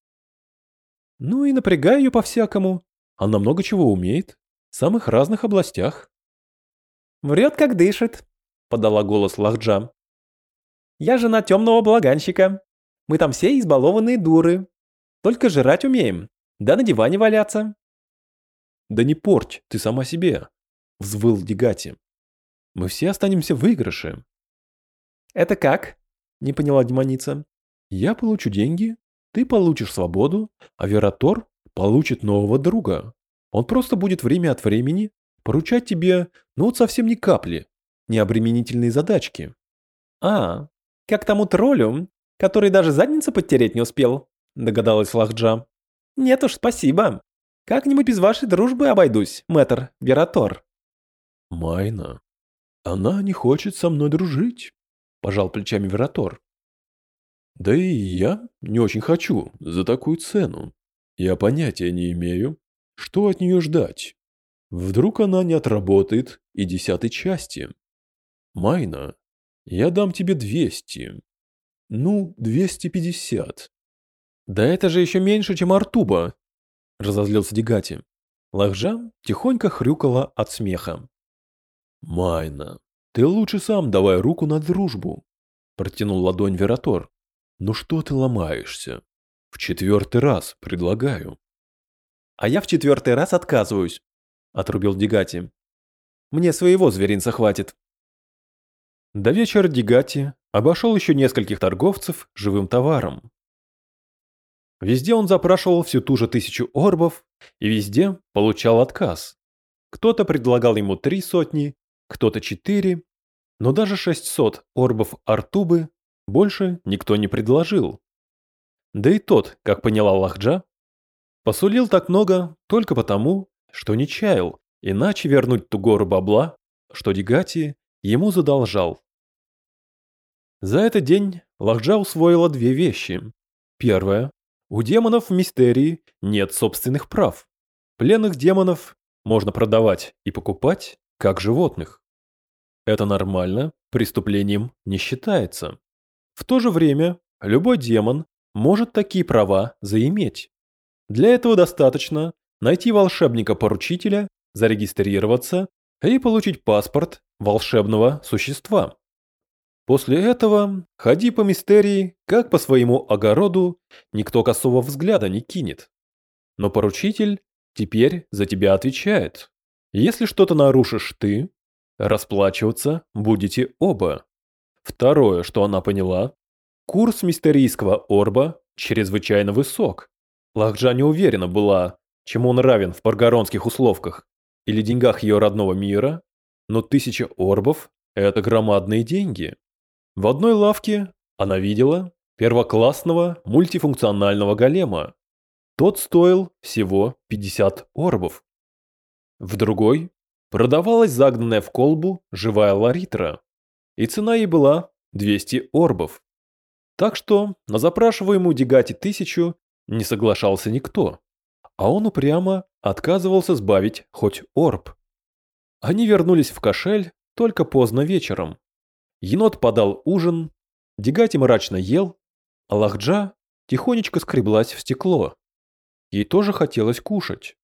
S2: «Ну и напрягай ее по-всякому. Она много чего умеет. В самых разных областях».
S3: «Врет, как дышит», — подала голос Лахджа. Я жена темного благанщика. Мы там все избалованные дуры. Только жрать умеем, да на диване валяться.
S2: Да не порть ты сама себе, взвыл Дигати. Мы все останемся в выигрыше.
S3: Это как? Не поняла демоница.
S2: Я получу деньги, ты получишь свободу, а Вератор получит нового друга. Он просто будет время от времени поручать тебе, ну вот совсем ни капли, необременительные задачки.
S3: А, как тому троллю, который даже задницу подтереть не успел, догадалась Лахджа. Нет уж, спасибо. Как-нибудь без вашей дружбы обойдусь, мэтр Вератор.
S1: Майна, она не хочет со мной дружить, пожал плечами Вератор. Да и я не очень хочу за такую цену. Я понятия не имею, что от нее ждать. Вдруг она не отработает и десятой части. Майна, я дам тебе 200. Ну, 250.
S2: Да это же еще меньше, чем Артуба, разозлился Дигати. Лахжа тихонько хрюкала от смеха.
S1: Майна, ты лучше сам давай руку на дружбу, протянул ладонь Вератор. Ну что ты ломаешься? В четвертый раз предлагаю.
S2: А я в четвертый раз отказываюсь, отрубил Дигати. Мне своего зверинца хватит. До вечера Дигати обошел еще нескольких торговцев живым товаром. Везде он запрашивал всю ту же тысячу орбов и везде получал отказ. Кто-то предлагал ему три сотни, кто-то четыре, но даже шестьсот орбов Артубы больше никто не предложил. Да и тот, как поняла Лахджа, посулил так много только потому, что не чаял,
S1: иначе вернуть ту гору бабла, что Дигати ему задолжал. За этот день Лахджа усвоила две вещи. Первое. У демонов в мистерии нет собственных прав. Пленных демонов можно продавать и покупать, как животных. Это нормально, преступлением не считается. В то же время любой демон может такие права заиметь. Для этого достаточно найти волшебника-поручителя, зарегистрироваться и получить паспорт волшебного существа. После этого ходи по мистерии, как по своему огороду, никто косого взгляда не кинет. Но поручитель теперь за тебя отвечает. Если что-то нарушишь ты, расплачиваться будете оба. Второе, что она поняла, курс мистерийского орба чрезвычайно высок. Лахджа не уверена была, чему он равен в паргоронских условках или деньгах ее родного мира, но тысяча орбов – это громадные деньги. В одной лавке она видела первоклассного мультифункционального голема. Тот стоил всего 50 орбов. В другой продавалась загнанная в колбу живая ларитра, и цена ей была 200 орбов. Так что на запрашиваемую Дигати тысячу не соглашался никто, а он упрямо отказывался сбавить хоть орб. Они вернулись в кошель только поздно вечером. Енот подал ужин, Дигати мрачно ел, а Лахджа тихонечко скреблась в стекло. Ей тоже хотелось кушать.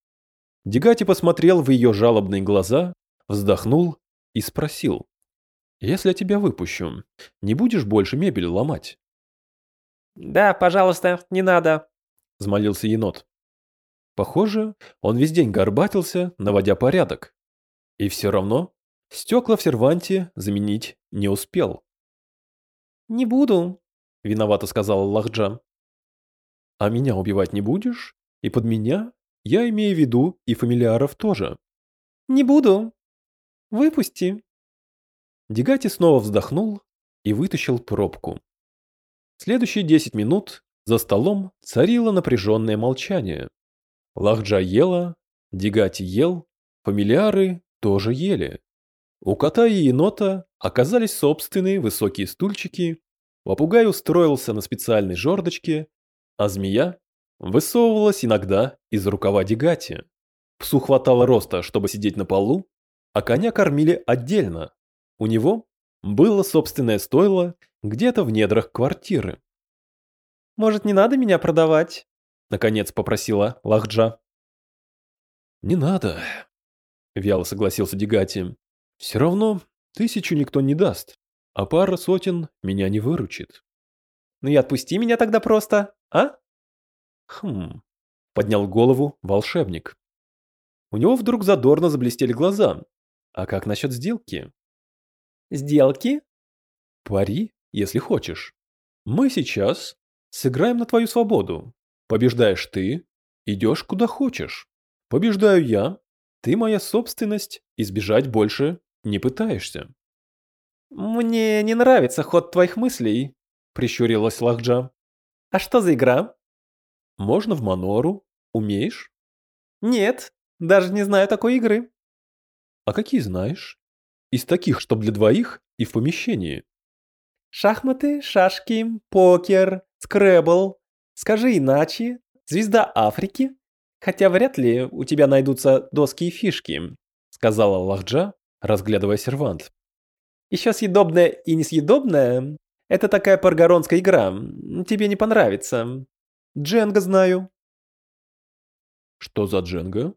S1: Дигати посмотрел в ее жалобные глаза, вздохнул и спросил. «Если я тебя выпущу, не будешь больше мебель ломать?»
S3: «Да, пожалуйста, не надо», —
S1: взмолился енот. Похоже, он весь день горбатился, наводя порядок. И все равно Стекла в серванте заменить не успел.
S3: «Не буду», —
S1: виновато сказала Лахджа. «А меня убивать не будешь? И под меня? Я имею в виду и фамилиаров тоже».
S3: «Не буду. Выпусти».
S1: Дегати снова вздохнул и вытащил пробку. Следующие десять минут за столом царило напряженное молчание. Лахджа ела, Дегати ел, фамилиары тоже ели. У кота и енота оказались собственные высокие стульчики, попугай устроился на специальной жердочке, а змея высовывалась иногда из рукава дегати. Псу хватало роста, чтобы сидеть на полу, а коня кормили отдельно. У него было собственное стойло где-то в недрах квартиры.
S3: «Может, не надо меня продавать?»
S1: — наконец попросила Лахджа. «Не надо», — вяло согласился Дегати. Все равно тысячу никто не даст, а пара сотен меня не выручит.
S3: Ну и отпусти меня тогда просто, а?
S1: Хм, поднял голову волшебник. У него вдруг задорно заблестели глаза. А как насчет сделки?
S3: Сделки?
S1: Пари, если хочешь. Мы сейчас сыграем на твою свободу. Побеждаешь ты, идешь куда хочешь. Побеждаю я, ты моя собственность, избежать больше не пытаешься.
S3: Мне не нравится ход твоих мыслей, прищурилась Лахджа. А что за игра?
S1: Можно в Манору. Умеешь?
S3: Нет, даже не знаю такой игры.
S1: А какие знаешь? Из таких, чтоб для двоих и в помещении.
S3: Шахматы, шашки, покер, скребл. Скажи иначе. Звезда Африки. Хотя вряд ли у тебя найдутся доски и фишки, сказала Лахджа, разглядывая сервант. «Еще съедобное и несъедобное – это такая паргоронская игра. Тебе не понравится. Дженга знаю».
S1: «Что за дженга?»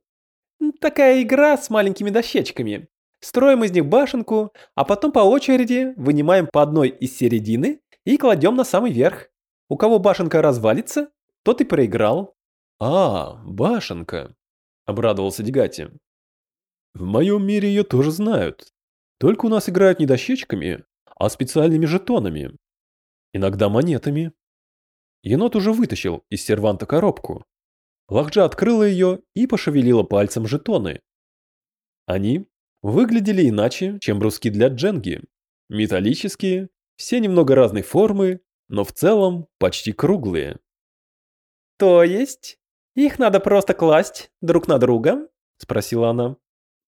S3: «Такая игра с маленькими дощечками. Строим из них башенку, а потом по очереди вынимаем по одной из середины и кладем на самый верх. У кого башенка развалится, тот и проиграл».
S1: «А, башенка», – обрадовался Дегати. В моем мире ее тоже знают. Только у нас играют не дощечками, а специальными жетонами. Иногда монетами. Енот уже вытащил из серванта коробку. Лахджа открыла ее и пошевелила пальцем жетоны. Они выглядели иначе, чем бруски для дженги. Металлические, все немного разной формы, но в целом почти круглые.
S3: «То есть? Их надо просто класть друг на друга?» – спросила она.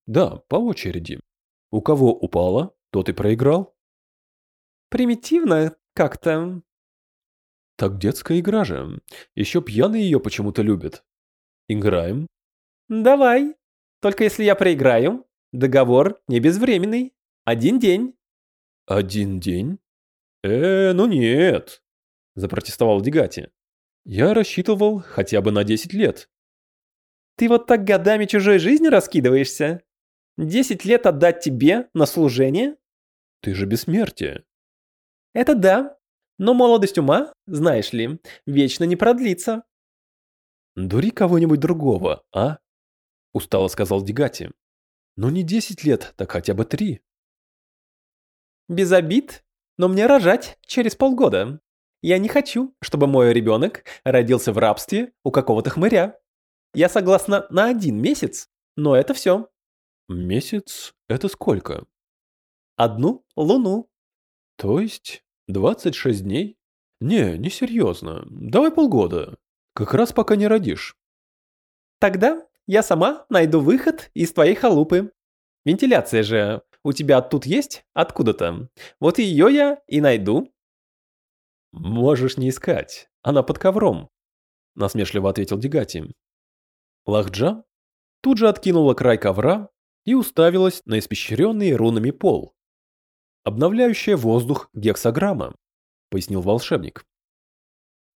S4: Да, по очереди. У кого упало, тот и проиграл.
S3: Примитивно как-то.
S4: Так детская игра же. Еще пьяные ее почему-то любят. Играем?
S3: Давай. Только если я проиграю, договор не безвременный. Один день.
S4: Один день? Э, ну нет, запротестовал Дигати. Я рассчитывал хотя бы на 10 лет.
S3: Ты вот так годами чужой жизни раскидываешься? Десять лет отдать тебе на служение?
S4: Ты же бессмертие.
S3: Это да, но молодость ума, знаешь ли, вечно не продлится.
S4: Дури кого-нибудь другого, а? Устало сказал Дигати. Ну не десять лет, так хотя бы три.
S3: Без обид, но мне рожать через полгода. Я не хочу, чтобы мой ребенок родился в рабстве у какого-то хмыря. Я согласна на один месяц, но это все.
S4: Месяц – это сколько?
S3: Одну луну.
S4: То есть 26 дней? Не, не серьезно. Давай полгода. Как раз пока не родишь.
S3: Тогда я сама найду выход из твоей халупы. Вентиляция же у тебя тут есть откуда-то. Вот ее я и найду.
S4: Можешь не искать. Она под ковром. Насмешливо ответил Дигати. Лахджа тут же откинула край ковра и уставилась на испещренный рунами пол. «Обновляющая воздух гексограмма», — пояснил волшебник.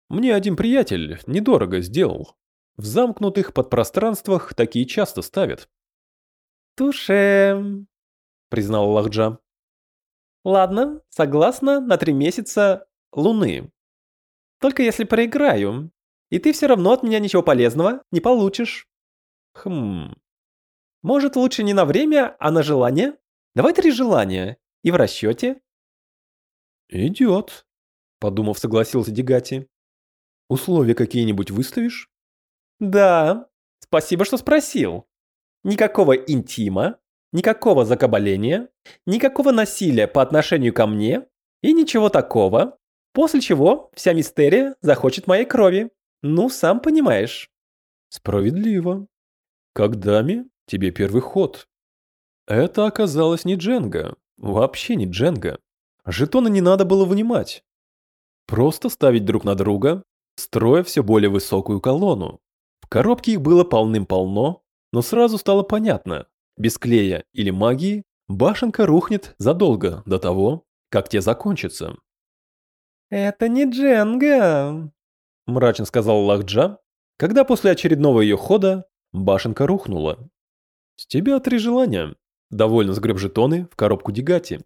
S4: «Мне один приятель недорого сделал. В замкнутых подпространствах такие часто ставят».
S3: «Туше», — признала Лахджа. «Ладно, согласна на три месяца луны. Только если проиграю, и ты все равно от меня ничего полезного не получишь. Хм. Может, лучше не на время, а на желание? Давай три желания. И в расчете.
S4: Идет, подумав, согласился Дигати. Условия какие-нибудь выставишь?
S3: Да. Спасибо, что спросил. Никакого интима, никакого закабаления, никакого насилия по отношению ко мне и ничего такого, после чего вся мистерия захочет моей крови. Ну, сам понимаешь.
S4: Справедливо. Как даме, тебе первый ход. Это оказалось не Дженга. Вообще не Дженга. Жетоны не надо было вынимать. Просто ставить друг на друга, строя все более высокую колонну. В коробке их было полным-полно, но сразу стало понятно, без клея или магии башенка рухнет задолго до того, как те закончатся.
S3: «Это не Дженга», мрачно сказал Лахджа, когда после очередного ее хода башенка рухнула.
S4: «С тебя три желания», — довольно сгреб жетоны в коробку Дигати.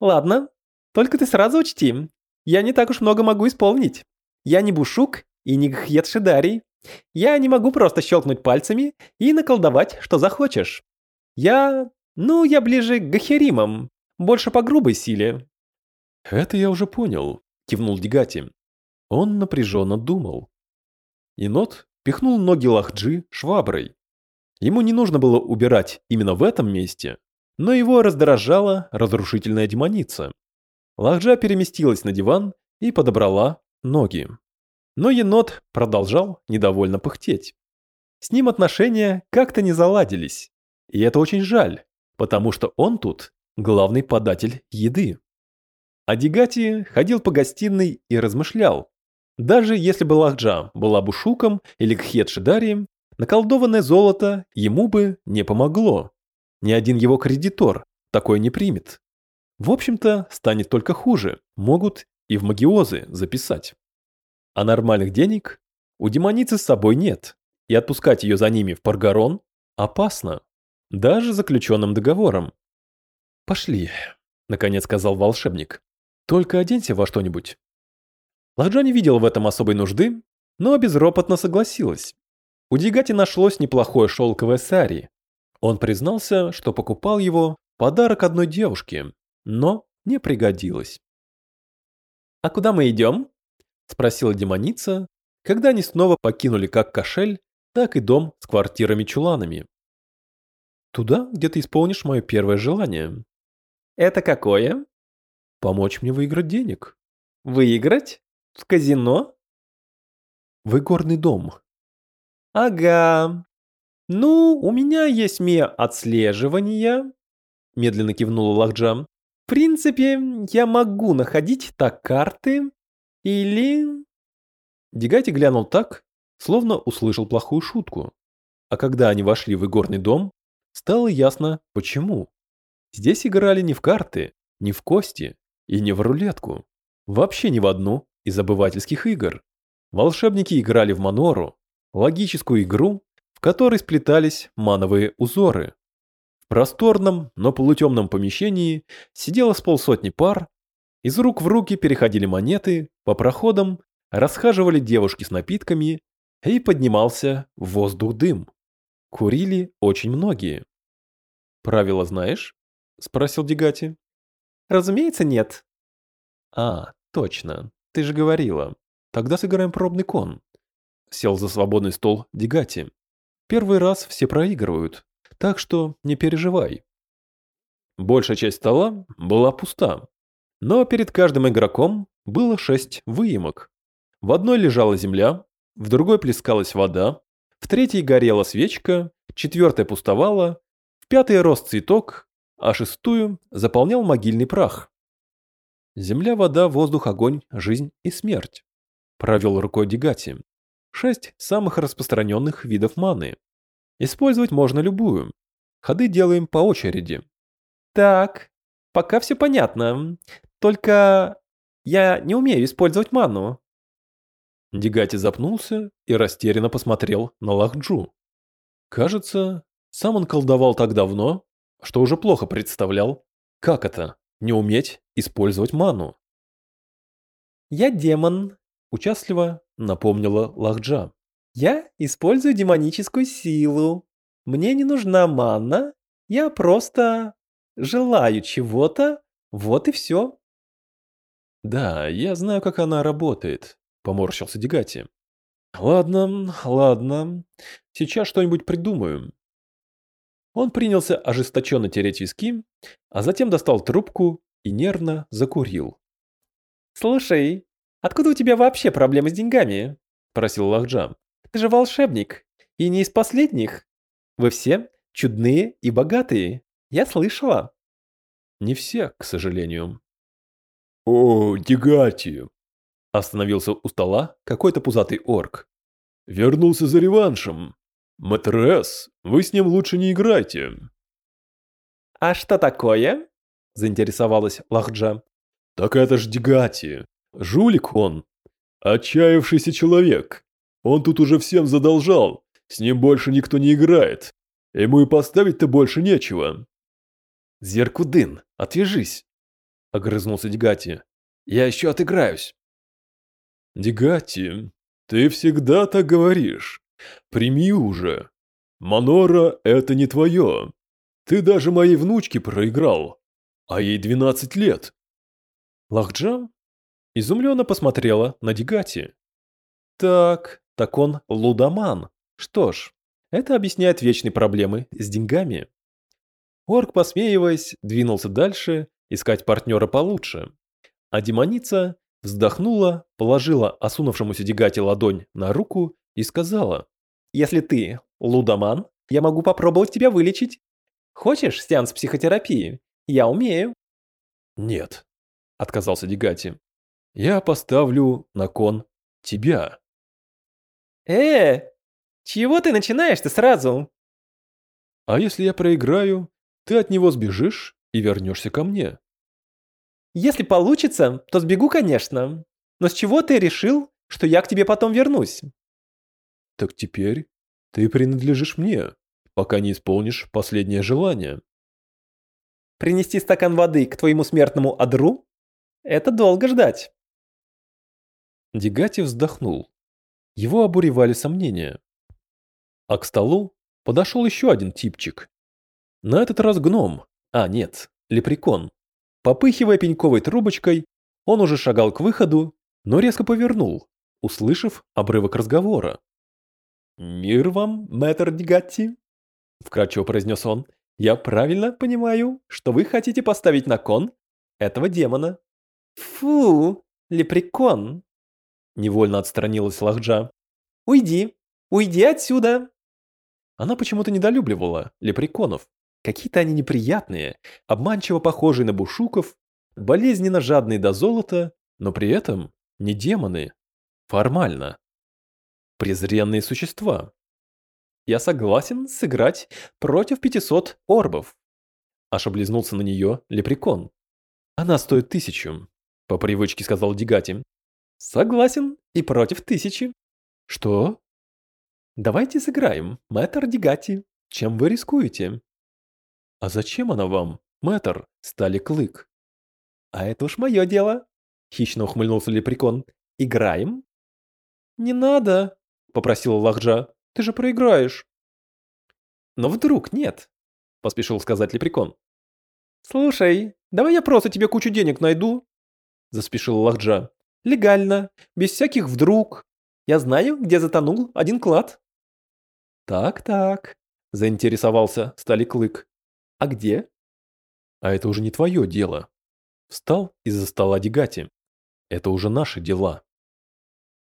S3: «Ладно, только ты сразу учти, я не так уж много могу исполнить. Я не Бушук и не Гхьет Шидарий. Я не могу просто щелкнуть пальцами и наколдовать, что захочешь. Я... ну, я ближе к Гахеримам, больше по грубой силе».
S4: «Это я уже понял», — кивнул Дигати. Он напряженно думал. Енот пихнул ноги Лахджи шваброй. Ему не нужно было убирать именно в этом месте, но его раздражала разрушительная демоница. Лахджа переместилась на диван и подобрала ноги. Но енот продолжал недовольно пыхтеть. С ним отношения как-то не заладились. И это очень жаль, потому что он тут главный податель еды. Адигати ходил по гостиной и размышлял, даже если бы Лахджа была Бушуком или Кхет-Шидарием, наколдованное золото ему бы не помогло. Ни один его кредитор такое не примет. В общем-то, станет только хуже, могут и в магиозы записать. А нормальных денег у демоницы с собой нет, и отпускать ее за ними в Паргарон опасно, даже заключенным договором. «Пошли», — наконец сказал волшебник. «Только оденься во что-нибудь, Лахджа не видел в этом особой нужды, но безропотно согласилась. У Дигати нашлось неплохое шелковое сари. Он признался, что покупал его подарок одной девушке, но не пригодилось.
S3: «А куда мы идем?» – спросила демоница, когда они снова покинули как кошель, так и дом с квартирами-чуланами.
S4: «Туда, где ты исполнишь мое первое желание».
S3: «Это какое?»
S4: «Помочь мне выиграть денег».
S3: «Выиграть?» В казино?
S4: В игорный дом.
S3: Ага. «Ну, у меня есть мия отслеживания», — медленно кивнула Лахджам. «В принципе, я могу находить так карты или...»
S4: Дигати глянул так, словно услышал плохую шутку. А когда они вошли в игорный дом, стало ясно, почему. Здесь играли не в карты, не в кости и не в рулетку. Вообще ни в одну из обывательских игр. Волшебники играли в манору, логическую игру, в которой сплетались мановые узоры. В просторном, но полутемном помещении сидело с полсотни пар, из рук в руки переходили монеты, по проходам расхаживали девушки с напитками и поднимался в воздух дым. Курили очень многие. «Правила знаешь?» – спросил Дигати.
S3: «Разумеется, нет».
S4: «А, точно, ты же говорила. Тогда сыграем пробный кон» сел за свободный стол Дегати. Первый раз все проигрывают, так что не переживай. Большая часть стола была пуста, но перед каждым игроком было шесть выемок. В одной лежала земля, в другой плескалась вода, в третьей горела свечка, четвертая пустовала, в пятой рос цветок, а шестую заполнял могильный прах. Земля, вода, воздух, огонь, жизнь и смерть. Провел рукой Дегати. Шесть самых распространенных видов маны. Использовать можно любую. Ходы делаем по очереди.
S3: Так, пока все понятно. Только я не умею использовать ману.
S4: Дигати запнулся и растерянно посмотрел на Лахджу. Кажется, сам он колдовал так давно, что уже плохо представлял, как это не уметь использовать ману.
S3: Я демон, участливо напомнила Лахджа. «Я использую демоническую силу. Мне не нужна мана, я просто желаю чего-то, вот и все».
S4: «Да, я знаю, как она работает», – поморщился Дигати. «Ладно, ладно, сейчас что-нибудь придумаю. Он принялся ожесточенно тереть виски, а затем достал трубку и нервно закурил.
S3: «Слушай, откуда у тебя вообще проблемы с деньгами?» – просил Лахджам. «Ты же волшебник, и не из последних. Вы все чудные и богатые, я слышала».
S4: «Не все, к сожалению».
S1: «О, Дигати!»
S4: – остановился у стола какой-то пузатый орк.
S1: «Вернулся за реваншем. «Матрес, вы с ним лучше не играйте».
S3: «А что такое?» – заинтересовалась Лахджа.
S1: «Так это ж Дигати. Жулик он. Отчаявшийся человек. Он тут уже всем задолжал. С ним больше никто не играет. Ему и поставить-то больше нечего».
S4: «Зеркудын, отвяжись!» – огрызнулся Дигати. «Я еще отыграюсь».
S1: «Дигати, ты всегда так говоришь. Прими уже. Манора – это не твое. Ты даже моей внучке проиграл, а ей 12 лет.
S4: Лахджа изумленно посмотрела на Дигати. Так, так он лудоман. Что ж, это объясняет вечные проблемы с деньгами. Орк, посмеиваясь, двинулся дальше искать партнера получше. А демоница вздохнула, положила осунувшемуся Дигати ладонь на руку и сказала.
S3: Если ты лудоман, я могу попробовать тебя вылечить. Хочешь сеанс психотерапии? Я умею.
S4: Нет, отказался Дигати. Я поставлю на кон тебя.
S3: Э, чего ты начинаешь-то сразу?
S4: А если я проиграю, ты от него сбежишь и вернешься ко мне.
S3: Если получится, то сбегу, конечно. Но с чего ты решил, что я к тебе потом вернусь?
S4: Так теперь ты принадлежишь мне, пока не исполнишь последнее желание.
S3: Принести стакан воды к твоему смертному адру? Это долго ждать.
S4: Дигати вздохнул. Его обуревали сомнения. А к столу подошел еще один типчик. На этот раз гном, а нет, лепрекон. Попыхивая пеньковой трубочкой, он уже шагал к выходу, но резко повернул, услышав обрывок разговора.
S3: «Мир вам, мэтр Дигатти!» – вкратчиво произнес он. «Я правильно понимаю, что вы хотите поставить на кон этого демона?» «Фу, лепрекон!» – невольно отстранилась Лахджа. «Уйди, уйди отсюда!»
S4: Она почему-то недолюбливала лепреконов. Какие-то они неприятные, обманчиво похожие на бушуков, болезненно жадные до золота, но при этом не демоны. Формально. Презренные существа. Я согласен сыграть против 500 орбов. Аж облизнулся на нее лепрекон. Она стоит тысячу, по привычке сказал Дигати. Согласен и против тысячи. Что? Давайте сыграем, мэтр Дигати. Чем вы рискуете? А зачем она вам, мэтр? Стали клык. А это уж мое дело. Хищно ухмыльнулся лепрекон. Играем? Не надо, попросила Лахджа. Ты же проиграешь. Но вдруг нет, поспешил сказать лепрекон. Слушай, давай я просто тебе кучу денег найду, заспешил Лахджа. Легально, без всяких вдруг. Я знаю, где затонул один клад. Так-так, заинтересовался Стали Клык. А где? А это уже не твое дело. Встал из-за стола Дигати. Это уже наши дела.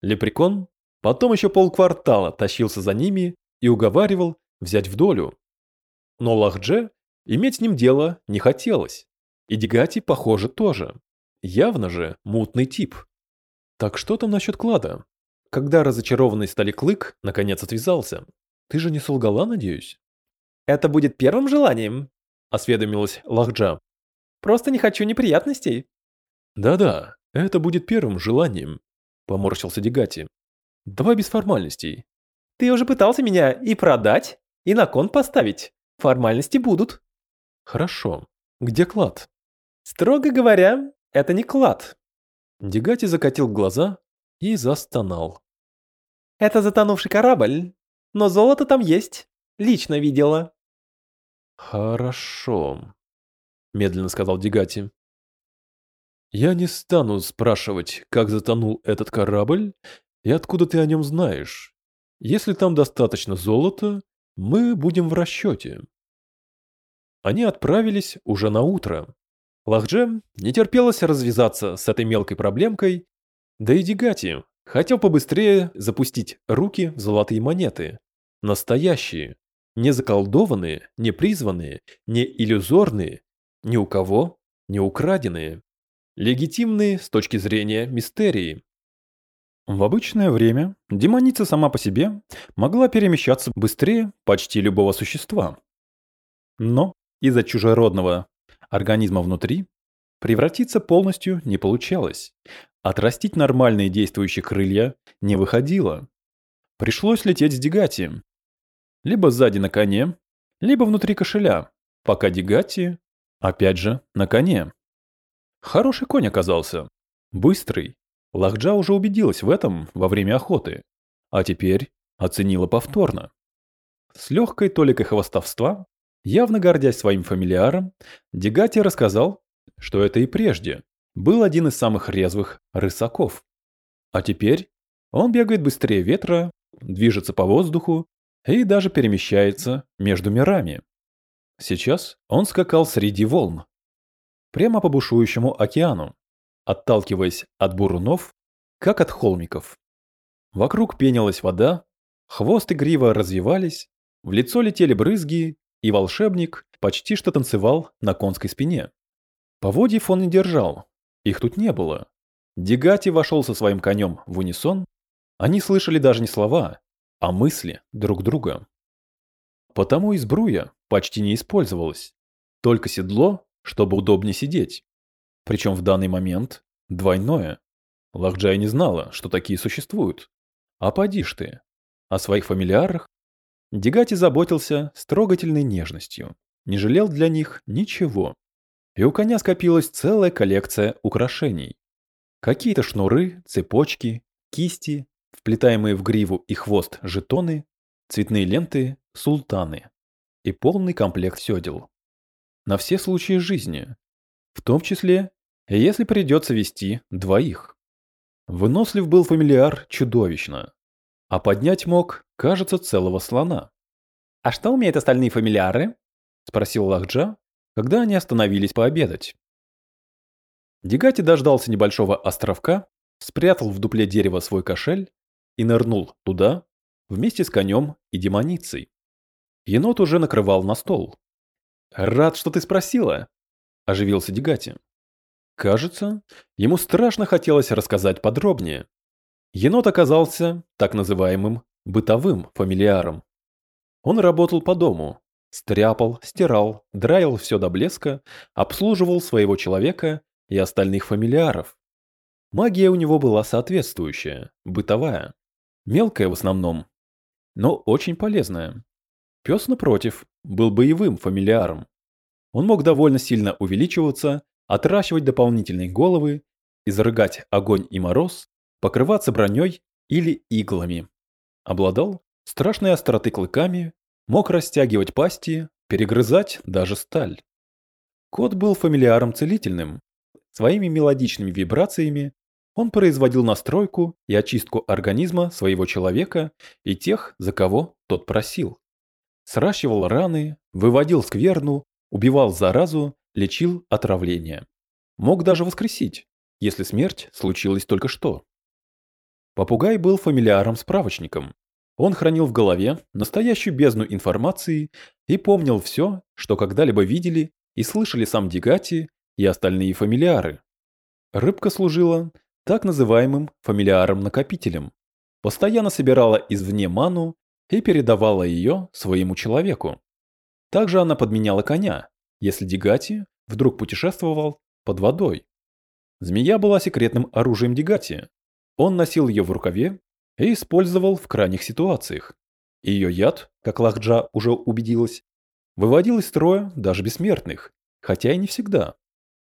S4: Лепрекон потом еще полквартала тащился за ними и уговаривал взять в долю. Но Лахдже иметь с ним дело не хотелось. И Дигати, похоже, тоже. Явно же мутный тип. Так что там насчет клада? Когда разочарованный стали клык, наконец отвязался. Ты же не солгала, надеюсь? Это будет первым желанием, осведомилась Лахджа. Просто не хочу неприятностей. Да-да, это будет первым желанием, поморщился Дигати. Давай без формальностей. Ты уже пытался меня и продать, и на кон поставить. Формальности будут. Хорошо. Где клад? Строго говоря, это не клад. Дигати закатил глаза и застонал. Это затонувший корабль, но золото там есть. Лично видела. Хорошо, медленно сказал Дигати. Я не стану спрашивать, как затонул этот корабль и откуда ты о нем знаешь. Если там достаточно золота, мы будем в расчете. Они отправились уже на утро. Лахдже не терпелось развязаться с этой мелкой проблемкой, да и Дигати хотел побыстрее запустить руки в золотые монеты. Настоящие, не заколдованные, не призванные, не иллюзорные, ни у кого не украденные. Легитимные с точки зрения мистерии. В обычное время демоница сама по себе могла перемещаться быстрее почти любого существа. Но из-за чужеродного организма внутри, превратиться полностью не получалось. Отрастить нормальные действующие крылья не выходило. Пришлось лететь с Дигати. Либо сзади на коне, либо внутри кошеля, пока Дигати, опять же, на коне. Хороший конь оказался. Быстрый. Лахджа уже убедилась в этом во время охоты. А теперь оценила повторно. С легкой толикой хвостовства Явно гордясь своим фамилиаром, Дегати рассказал, что это и прежде был один из самых резвых рысаков. А теперь он бегает быстрее ветра, движется по воздуху и даже перемещается между мирами. Сейчас он скакал среди волн, прямо по бушующему океану, отталкиваясь от бурунов, как от холмиков. Вокруг пенилась вода, хвост и грива развивались, в лицо летели брызги и волшебник почти что танцевал на конской спине. Поводьев он не держал, их тут не было. Дегати вошел со своим конем в унисон, они слышали даже не слова, а мысли друг друга. Потому и сбруя почти не использовалась, только седло, чтобы удобнее сидеть. Причем в данный момент двойное. Лахджай не знала, что такие существуют. А поди ж ты. О своих фамилиарах Дегати заботился с трогательной нежностью, не жалел для них ничего. И у коня скопилась целая коллекция украшений. Какие-то шнуры, цепочки, кисти, вплетаемые в гриву и хвост жетоны, цветные ленты, султаны и полный комплект сёдел. На все случаи жизни, в том числе, если придется вести двоих. Вынослив был фамильяр чудовищно, а поднять мог, кажется, целого слона. «А что умеют остальные фамильяры?» – спросил Лахджа, когда они остановились пообедать. Дегати дождался небольшого островка, спрятал в дупле дерева свой кошель и нырнул туда вместе с конем и демоницей. енот уже накрывал на стол. «Рад, что ты спросила», – оживился Дигати. Кажется, ему страшно хотелось рассказать подробнее. Енот оказался так называемым бытовым фамилиаром. Он работал по дому, стряпал, стирал, драил все до блеска, обслуживал своего человека и остальных фамилиаров. Магия у него была соответствующая, бытовая, мелкая в основном, но очень полезная. Пес, напротив, был боевым фамилиаром. Он мог довольно сильно увеличиваться, отращивать дополнительные головы, изрыгать огонь и мороз, покрываться броней или иглами. Обладал страшной остроты клыками, мог растягивать пасти, перегрызать даже сталь. Кот был фамилиаром целительным. Своими мелодичными вибрациями он производил настройку и очистку организма своего человека и тех, за кого тот просил. Сращивал раны, выводил скверну, убивал заразу, лечил отравление. Мог даже воскресить, если смерть случилась только что. Попугай был фамилиаром-справочником. Он хранил в голове настоящую бездну информации и помнил все, что когда-либо видели и слышали сам Дигати и остальные фамилиары. Рыбка служила так называемым фамилиаром-накопителем. Постоянно собирала извне ману и передавала ее своему человеку. Также она подменяла коня, если Дигати вдруг путешествовал под водой. Змея была секретным оружием Дигати, он носил ее в рукаве и использовал в крайних ситуациях. Ее яд, как Лахджа уже убедилась, выводил из строя даже бессмертных, хотя и не всегда.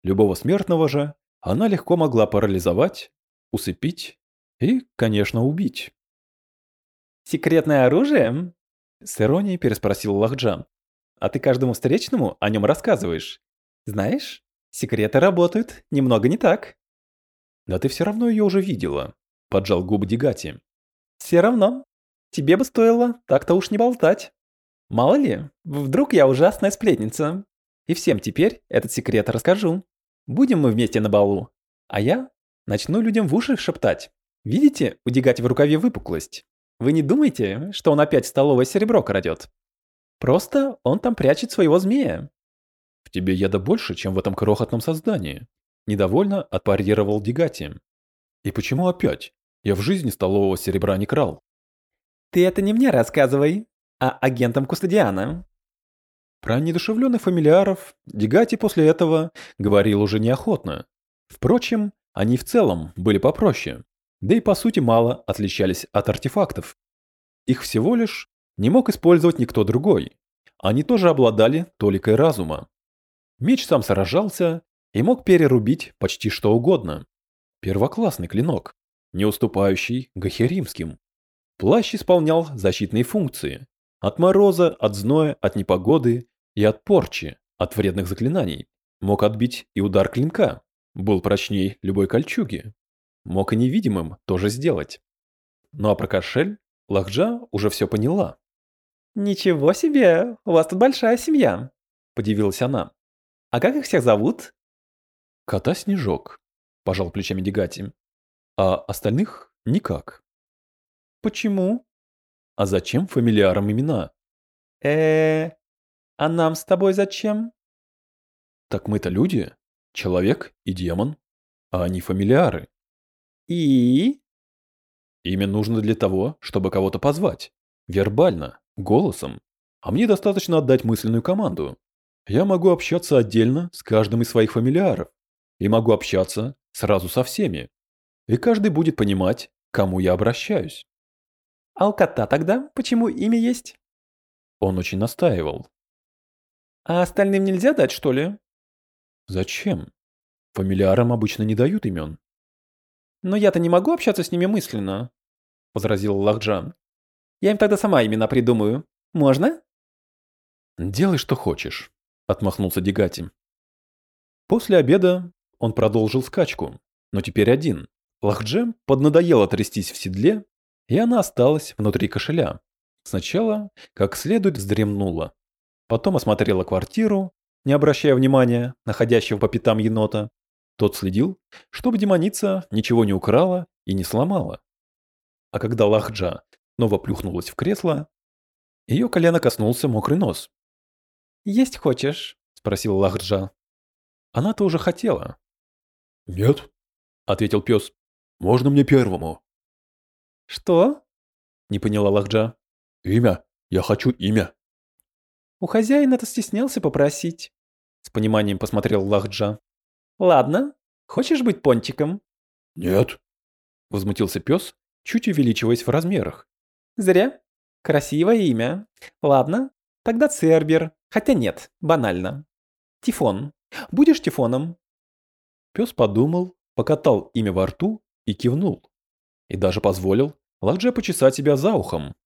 S4: Любого смертного же она легко могла парализовать, усыпить и, конечно, убить.
S3: «Секретное оружие?» – с иронией переспросил Лахджа. «А ты каждому встречному о нем рассказываешь. Знаешь, секреты работают немного не так».
S4: «Да ты все равно ее уже видела», – поджал губы Дигати.
S3: «Все равно. Тебе бы стоило так-то уж не болтать. Мало ли, вдруг я ужасная сплетница. И всем теперь этот секрет расскажу. Будем мы вместе на балу. А я начну людям в уши шептать. Видите, у Дигати в рукаве выпуклость? Вы не думайте, что он опять столовое серебро крадет. Просто он там прячет своего змея.
S4: В тебе яда больше, чем в этом крохотном создании. Недовольно отпарировал Дигати. И почему опять? Я в жизни столового серебра не крал.
S3: Ты это не мне рассказывай, а агентам Кустадиана.
S4: Про недушевленных фамилиаров Дегати после этого говорил уже неохотно. Впрочем, они в целом были попроще, да и по сути мало отличались от артефактов. Их всего лишь не мог использовать никто другой. Они тоже обладали толикой разума. Меч сам сражался и мог перерубить почти что угодно. Первоклассный клинок не уступающий гахеримским. Плащ исполнял защитные функции. От мороза, от зноя, от непогоды и от порчи, от вредных заклинаний. Мог отбить и удар клинка. Был прочней любой кольчуги. Мог и невидимым тоже сделать. Ну а про кошель Лахджа уже все поняла.
S3: «Ничего себе, у вас тут большая семья», – подивилась она. «А как их всех зовут?»
S4: «Кота Снежок», – пожал плечами Дегати а остальных никак.
S3: Почему?
S4: А зачем фамилиарам имена?
S3: э а нам с тобой зачем?
S4: Так мы-то люди, человек и демон, а они фамилиары.
S3: И?
S4: Имя нужно для того, чтобы кого-то позвать. Вербально, голосом. А мне достаточно отдать мысленную команду. Я могу общаться отдельно с каждым из своих фамилиаров. И могу общаться сразу со всеми и каждый будет понимать, к кому я обращаюсь.
S3: А у кота тогда почему имя есть?
S4: Он очень настаивал.
S3: А остальным нельзя дать, что ли?
S4: Зачем? Фамилиарам обычно не дают имен.
S3: Но я-то не могу общаться с ними мысленно, возразил Лахджан. Я им тогда сама имена придумаю. Можно?
S4: Делай, что хочешь, отмахнулся Дигати. После обеда он продолжил скачку, но теперь один. Лахдже поднадоело трястись в седле, и она осталась внутри кошеля. Сначала как следует вздремнула. Потом осмотрела квартиру, не обращая внимания находящего по пятам енота. Тот следил, чтобы демоница ничего не украла и не сломала. А когда Лахджа снова плюхнулась в кресло, Ее колено коснулся мокрый нос.
S3: «Есть хочешь?» – спросил Лахджа.
S4: Она тоже хотела.
S1: «Нет», – ответил пес. «Можно мне первому?»
S3: «Что?»
S4: – не поняла Лахджа.
S1: «Имя. Я хочу имя».
S3: «У хозяина-то стеснялся попросить», – с пониманием посмотрел Лахджа. «Ладно, хочешь быть пончиком?»
S1: «Нет», –
S4: возмутился пес, чуть увеличиваясь в размерах.
S3: «Зря. Красивое имя. Ладно, тогда Цербер. Хотя нет, банально. Тифон. Будешь Тифоном?»
S4: Пес подумал, покатал имя во рту и кивнул. И даже позволил Лахдже почесать себя за ухом.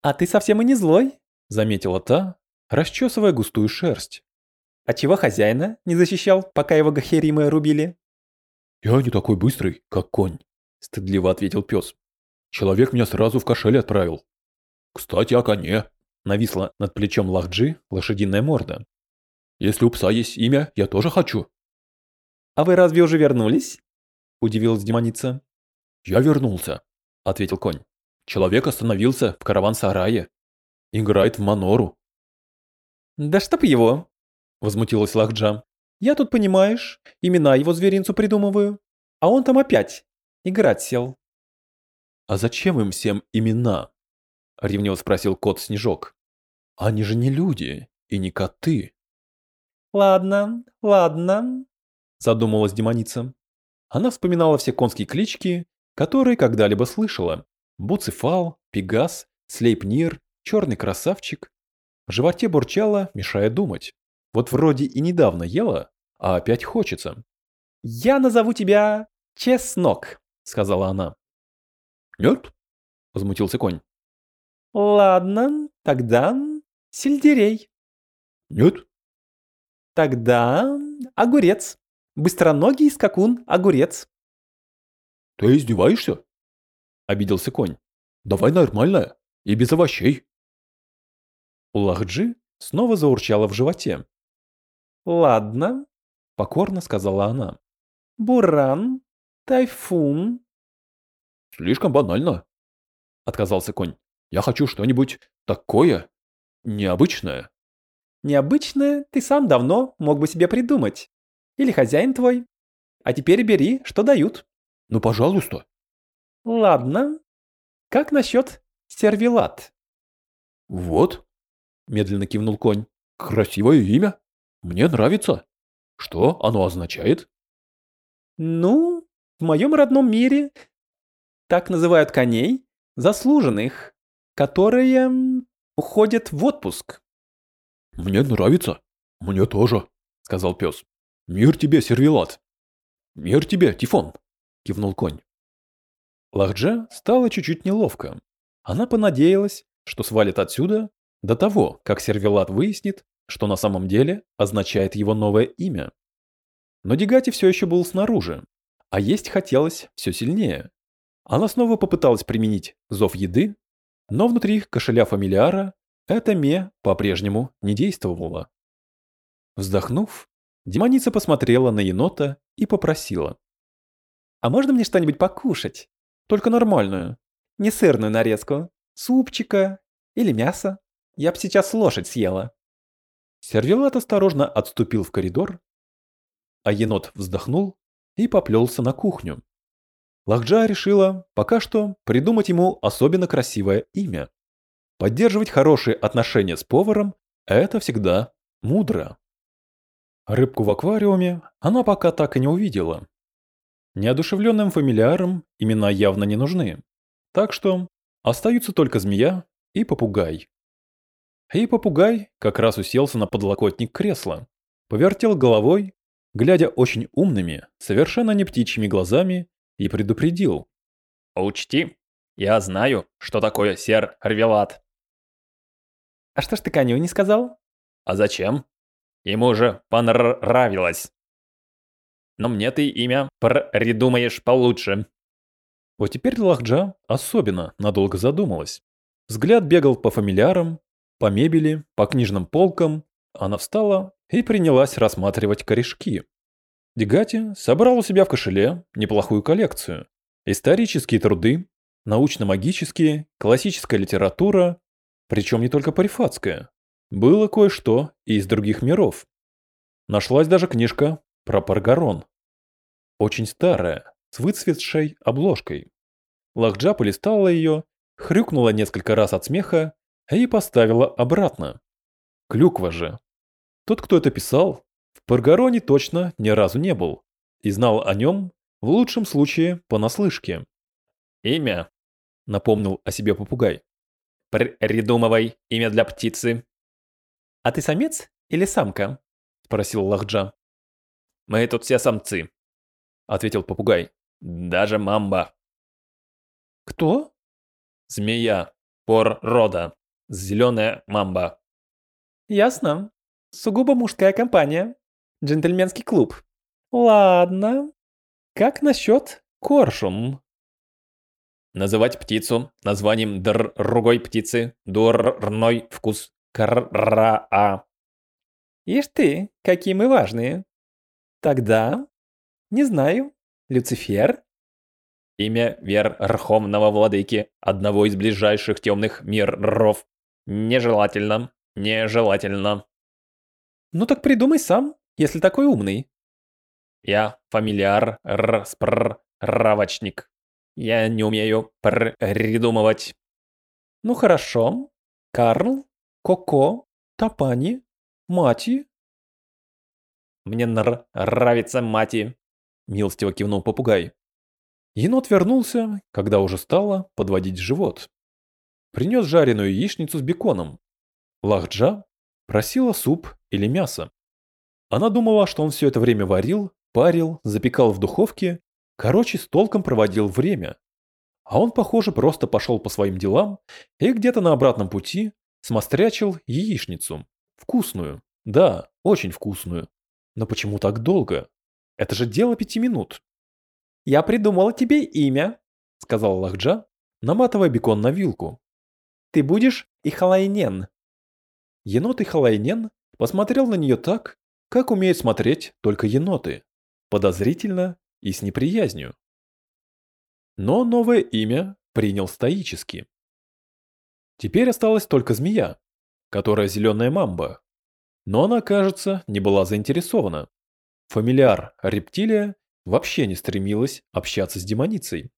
S3: «А ты совсем и не злой», —
S4: заметила та, расчесывая густую шерсть.
S3: «А чего хозяина не защищал, пока его гахеримы рубили?»
S1: «Я не такой быстрый, как конь», —
S4: стыдливо ответил пес.
S1: «Человек меня сразу в кошель отправил. Кстати, о коне».
S4: Нависла над плечом Лахджи лошадиная морда.
S1: «Если у пса есть имя, я тоже хочу».
S3: «А вы разве уже вернулись?» – удивилась демоница.
S1: «Я вернулся», – ответил конь. «Человек остановился в караван-сарае. Играет в манору».
S3: «Да чтоб его!» – возмутилась Лахджа. «Я тут, понимаешь, имена его зверинцу придумываю, а он там опять играть сел».
S4: «А зачем им всем имена?» – ревниво спросил кот Снежок. «Они же не люди и не коты».
S3: «Ладно, ладно»,
S4: задумалась демоница. Она вспоминала все конские клички, которые когда-либо слышала. Буцефал, Пегас, Слейпнир, Черный красавчик. В животе бурчало, мешая думать. Вот вроде и недавно ела, а опять хочется.
S3: «Я назову тебя Чеснок», — сказала она.
S1: «Нет?»
S4: — возмутился конь.
S3: «Ладно, тогда сельдерей».
S1: «Нет?»
S3: «Тогда огурец». Быстроногий скакун огурец.
S1: Ты издеваешься? Обиделся конь. Давай нормальное и без овощей.
S4: У Лахджи снова заурчало в животе.
S3: Ладно,
S4: покорно сказала она.
S3: Буран, тайфун.
S1: Слишком банально, отказался конь. Я хочу что-нибудь такое необычное.
S3: Необычное ты сам давно мог бы себе придумать. Или хозяин твой. А теперь бери, что дают.
S1: Ну, пожалуйста.
S3: Ладно. Как насчет сервилат?
S1: Вот, медленно кивнул конь. Красивое имя. Мне нравится. Что оно означает?
S3: Ну, в моем родном мире так называют коней, заслуженных, которые уходят в отпуск.
S1: Мне нравится. Мне тоже, сказал пес. «Мир тебе, сервелат!» «Мир тебе, Тифон!» – кивнул конь.
S4: Лахдже стало чуть-чуть неловко. Она понадеялась, что свалит отсюда до того, как сервелат выяснит, что на самом деле означает его новое имя. Но Дигати все еще был снаружи, а есть хотелось все сильнее. Она снова попыталась применить зов еды, но внутри кошеля фамилиара это ме по-прежнему не действовало. Вздохнув, Демоница посмотрела на енота и попросила.
S3: «А можно мне что-нибудь покушать? Только нормальную. Не сырную нарезку. Супчика или мясо. Я б сейчас лошадь съела».
S4: Сервелат осторожно отступил в коридор, а енот вздохнул и поплелся на кухню. Лахджа решила пока что придумать ему особенно красивое имя. Поддерживать хорошие отношения с поваром – это всегда мудро. Рыбку в аквариуме она пока так и не увидела. Неодушевленным фамильярам имена явно не нужны. Так что остаются только змея и попугай. И попугай как раз уселся на подлокотник кресла, повертел головой, глядя очень умными, совершенно не птичьими глазами, и предупредил.
S2: «Учти, я знаю, что такое сер-рвелат».
S3: «А что ж ты коню не сказал?»
S2: «А зачем?» Ему же понравилось. Но мне ты имя придумаешь получше.
S4: Вот теперь Лахджа особенно надолго задумалась. Взгляд бегал по фамильярам, по мебели, по книжным полкам. Она встала и принялась рассматривать корешки. Дегати собрал у себя в кошеле неплохую коллекцию. Исторические труды, научно-магические, классическая литература, Причем не только парифатское. Было кое-что и из других миров. Нашлась даже книжка про Паргарон. Очень старая, с выцветшей обложкой. Лахджа полистала ее, хрюкнула несколько раз от смеха и поставила обратно. Клюква же. Тот, кто это писал, в Паргароне точно ни разу не был и знал о нем, в лучшем случае, понаслышке.
S2: «Имя», —
S4: напомнил о себе попугай.
S2: «Придумывай имя для птицы».
S3: «А ты самец или самка?» — спросил Лахджа.
S2: «Мы тут все самцы», — ответил попугай. «Даже мамба».
S3: «Кто?»
S2: «Змея. Пор рода. Зеленая мамба».
S3: «Ясно. Сугубо мужская компания. Джентльменский клуб. Ладно. Как насчет коршун?»
S2: Называть птицу названием другой птицы, дурной вкус, кра-а.
S3: Ишь ты, какие мы важные. Тогда, не знаю, Люцифер?
S2: Имя Верховного Владыки, одного из ближайших темных миров. Нежелательно, нежелательно.
S3: Ну так придумай сам, если такой умный.
S2: Я фамильяр справочник. Я не умею придумывать.
S3: Ну хорошо. Карл, Коко, Тапани, Мати.
S2: Мне нравится Мати, милостиво кивнул попугай.
S4: Енот вернулся, когда уже стало подводить живот. Принес жареную яичницу с беконом. Лахджа просила суп или мясо. Она думала, что он все это время варил, парил, запекал в духовке Короче, с толком проводил время. А он, похоже, просто пошел по своим делам и где-то на обратном пути смострячил яичницу. Вкусную. Да, очень вкусную. Но почему так долго? Это же дело пяти минут.
S3: «Я придумала тебе имя», — сказал
S4: Лахджа, наматывая бекон на вилку.
S3: «Ты будешь Ихалайнен».
S4: Енот Ихалайнен посмотрел на нее так, как умеют смотреть только еноты. Подозрительно и с неприязнью. Но новое имя принял стоически. Теперь осталась только змея, которая зеленая мамба. Но она, кажется, не была заинтересована. Фамильяр рептилия вообще не стремилась общаться с демоницей.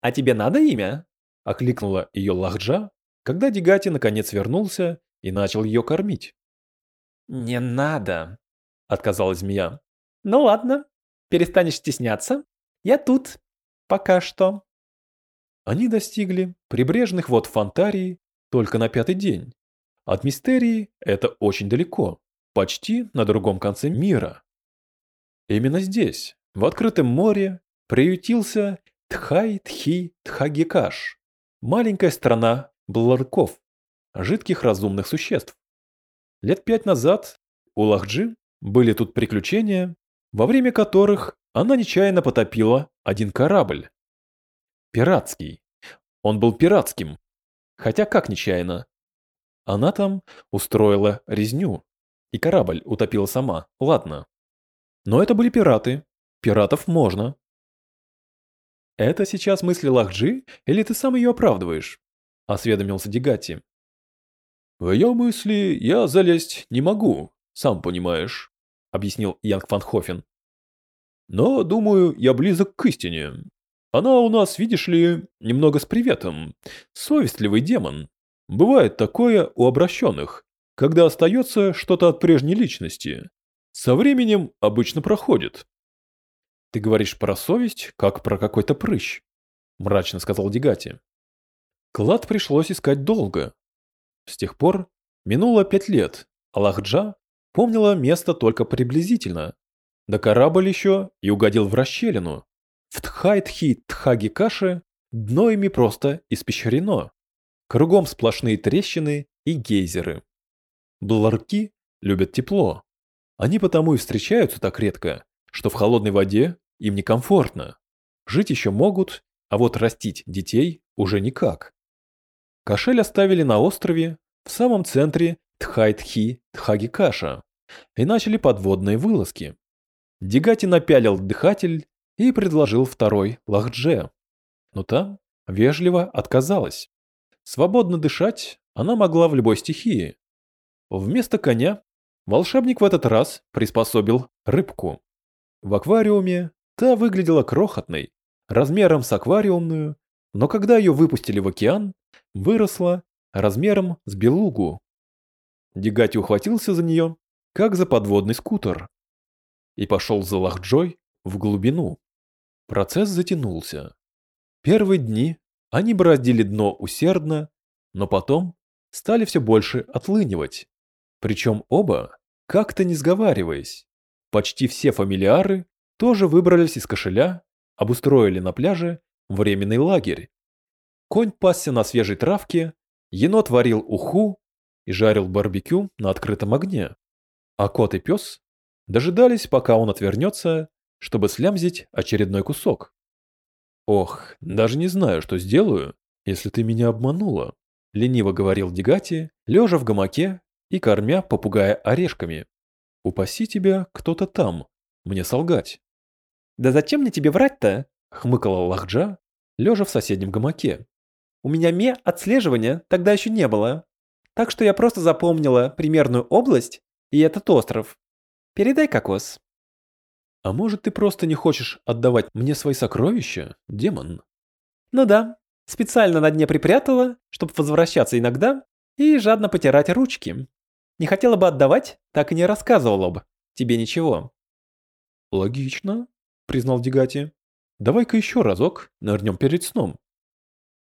S3: «А тебе надо имя?»
S4: – окликнула ее Лахджа, когда Дигати наконец вернулся и начал ее кормить.
S2: «Не надо», –
S3: отказалась змея. «Ну ладно, перестанешь стесняться, я тут. Пока что.
S4: Они достигли прибрежных вод Фонтарии только на пятый день. От Мистерии это очень далеко, почти на другом конце мира. Именно здесь, в открытом море, приютился Тхай-Тхи-Тхагикаш, маленькая страна бларков, жидких разумных существ. Лет пять назад у Лахджи были тут приключения, во время которых она нечаянно потопила один корабль. Пиратский. Он был пиратским. Хотя как нечаянно? Она там устроила резню. И корабль утопила сама. Ладно. Но это были пираты. Пиратов можно. Это сейчас мысли Лахджи, или ты сам ее оправдываешь? Осведомился Дигати. В ее мысли я залезть не могу, сам понимаешь объяснил Янг Ван Хофен. Но, думаю, я близок к истине. Она у нас, видишь ли, немного с приветом. Совестливый демон. Бывает такое у обращенных, когда остается что-то от прежней личности. Со временем обычно проходит. Ты говоришь про совесть, как про какой-то прыщ, мрачно сказал Дигати. Клад пришлось искать долго. С тех пор минуло пять лет, а Лахджа Помнила место только приблизительно. Да корабль еще и угодил в расщелину. В Тхайтхи-Тхаги-Каше дно ими просто испещрено. Кругом сплошные трещины и гейзеры. Бларки любят тепло. Они потому и встречаются так редко, что в холодной воде им некомфортно. Жить еще могут, а вот растить детей уже никак. Кошель оставили на острове в самом центре Тхайтхи Тхагикаша и начали подводные вылазки. Дигати напялил дыхатель и предложил второй лахдже. Но там вежливо отказалась. Свободно дышать она могла в любой стихии. Вместо коня волшебник в этот раз приспособил рыбку. В аквариуме та выглядела крохотной, размером с аквариумную, но когда ее выпустили в океан, выросла размером с белугу. Дегати ухватился за нее, как за подводный скутер, и пошел за Лахджой в глубину. Процесс затянулся. Первые дни они бороздили дно усердно, но потом стали все больше отлынивать. Причем оба, как-то не сговариваясь. Почти все фамилиары тоже выбрались из кошеля, обустроили на пляже временный лагерь. Конь пасся на свежей травке, енот варил уху и жарил барбекю на открытом огне. А кот и пес дожидались, пока он отвернется, чтобы слямзить очередной кусок. «Ох, даже не знаю, что сделаю, если ты меня обманула», — лениво говорил Дегати, лежа в гамаке и кормя попугая орешками. «Упаси тебя кто-то там, мне солгать».
S3: «Да зачем мне тебе врать-то?»
S4: — хмыкала Лахджа, лежа в соседнем гамаке.
S3: «У меня ме отслеживания тогда еще не было, так что я просто запомнила примерную область и этот остров. Передай кокос».
S4: «А может, ты просто не хочешь отдавать мне свои сокровища, демон?»
S3: «Ну да, специально на дне припрятала, чтобы возвращаться иногда и жадно потирать ручки. Не хотела бы отдавать, так и не рассказывала бы. Тебе ничего».
S4: «Логично», — признал Дегати. «Давай-ка еще разок нырнем перед сном».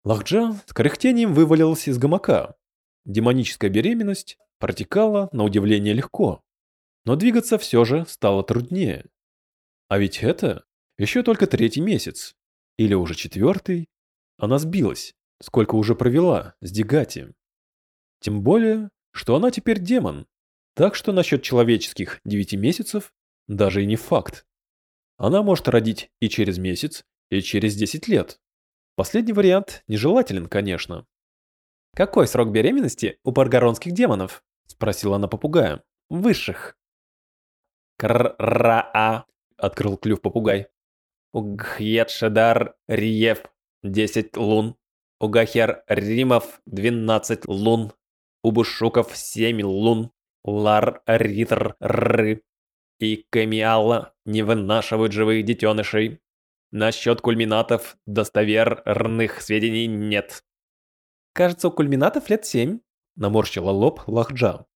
S4: Лахджа с кряхтением вывалился из гамака. Демоническая беременность протекала на удивление легко, но двигаться все же стало труднее. А ведь это еще только третий месяц, или уже четвертый. Она сбилась, сколько уже провела с Дегати. Тем более, что она теперь демон, так что насчет человеческих девяти месяцев даже и не факт. Она может родить и через месяц, и через 10 лет. Последний вариант нежелателен, конечно.
S3: «Какой срок беременности у паргоронских демонов?» – спросила она попугая. «Высших».
S2: «Кр-ра-а», – открыл клюв попугай. «Угхьет-шедар риев, 10 лун. Угахер римов, 12 лун. Убушуков, 7 лун. Лар ритр ры, и Камиала не вынашивают живых детенышей. Насчет кульминатов достоверных сведений нет.
S3: Кажется, у кульминатов лет семь, наморщила лоб Лахджа.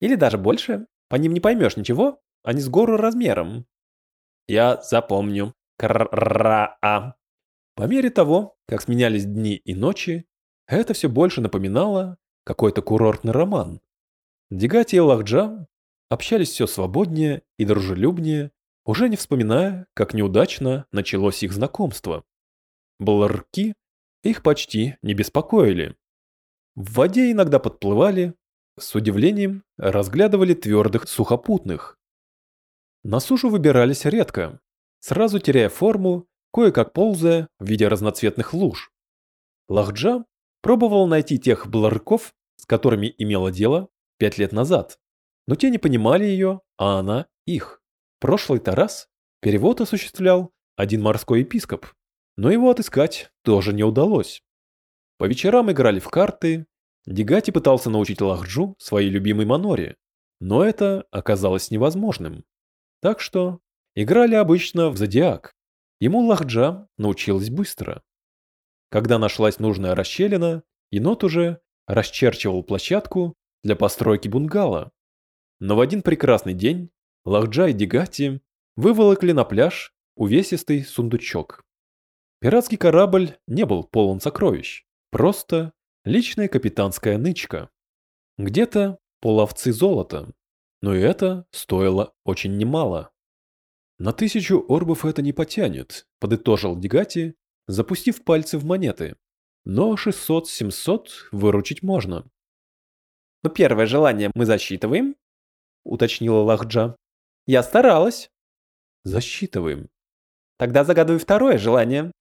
S3: Или даже больше. По ним не поймешь ничего, они с гору размером.
S2: Я запомню. Кра-а.
S4: По мере того, как сменялись дни и ночи, это все больше напоминало какой-то курортный роман. Дегати и Лахджа общались все свободнее и дружелюбнее, уже не вспоминая, как неудачно началось их знакомство. Бларки их почти не беспокоили. В воде иногда подплывали, с удивлением разглядывали твердых сухопутных. На сушу выбирались редко, сразу теряя форму, кое-как ползая в виде разноцветных луж. Лахджа пробовал найти тех бларков, с которыми имела дело пять лет назад но те не понимали ее, а она их. Прошлый Тарас перевод осуществлял один морской епископ, но его отыскать тоже не удалось. По вечерам играли в карты, Дегати пытался научить Лахджу своей любимой Маноре, но это оказалось невозможным. Так что играли обычно в зодиак. Ему Лахджа научилась быстро. Когда нашлась нужная расщелина, енот уже расчерчивал площадку для постройки бунгало. Но в один прекрасный день Лахджа и Дигати выволокли на пляж увесистый сундучок. Пиратский корабль не был полон сокровищ, просто личная капитанская нычка. Где-то половцы золота, но и это стоило очень немало. На тысячу орбов это не потянет, подытожил Дигати, запустив пальцы в монеты. Но 600-700 выручить можно.
S3: Но первое желание мы засчитываем, уточнила Лахджа. Я старалась.
S4: Засчитываем.
S3: Тогда загадывай второе желание.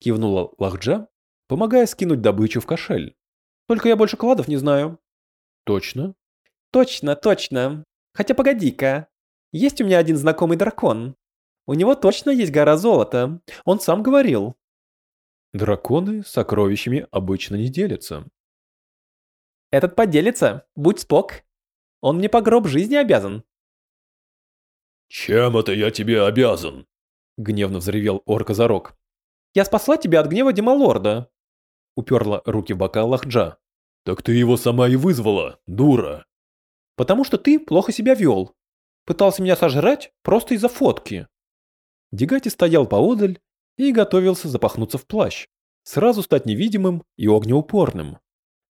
S4: Кивнула Лахджа, помогая скинуть добычу в кошель.
S3: Только я больше кладов не знаю.
S4: Точно?
S3: Точно, точно. Хотя погоди-ка. Есть у меня один знакомый дракон. У него точно есть гора золота. Он сам говорил.
S4: Драконы сокровищами обычно не делятся,
S3: Этот поделится, будь спок. Он мне по гроб жизни обязан.
S1: «Чем это я тебе обязан?»
S4: — гневно взревел орк-озорок.
S3: «Я спасла тебя от гнева Демалорда», —
S4: уперла руки в бока Лахджа.
S1: «Так ты его сама и вызвала, дура!»
S3: «Потому что ты плохо себя вел. Пытался меня сожрать просто из-за фотки».
S4: Дегати стоял поодаль и готовился запахнуться в плащ, сразу стать невидимым и огнеупорным.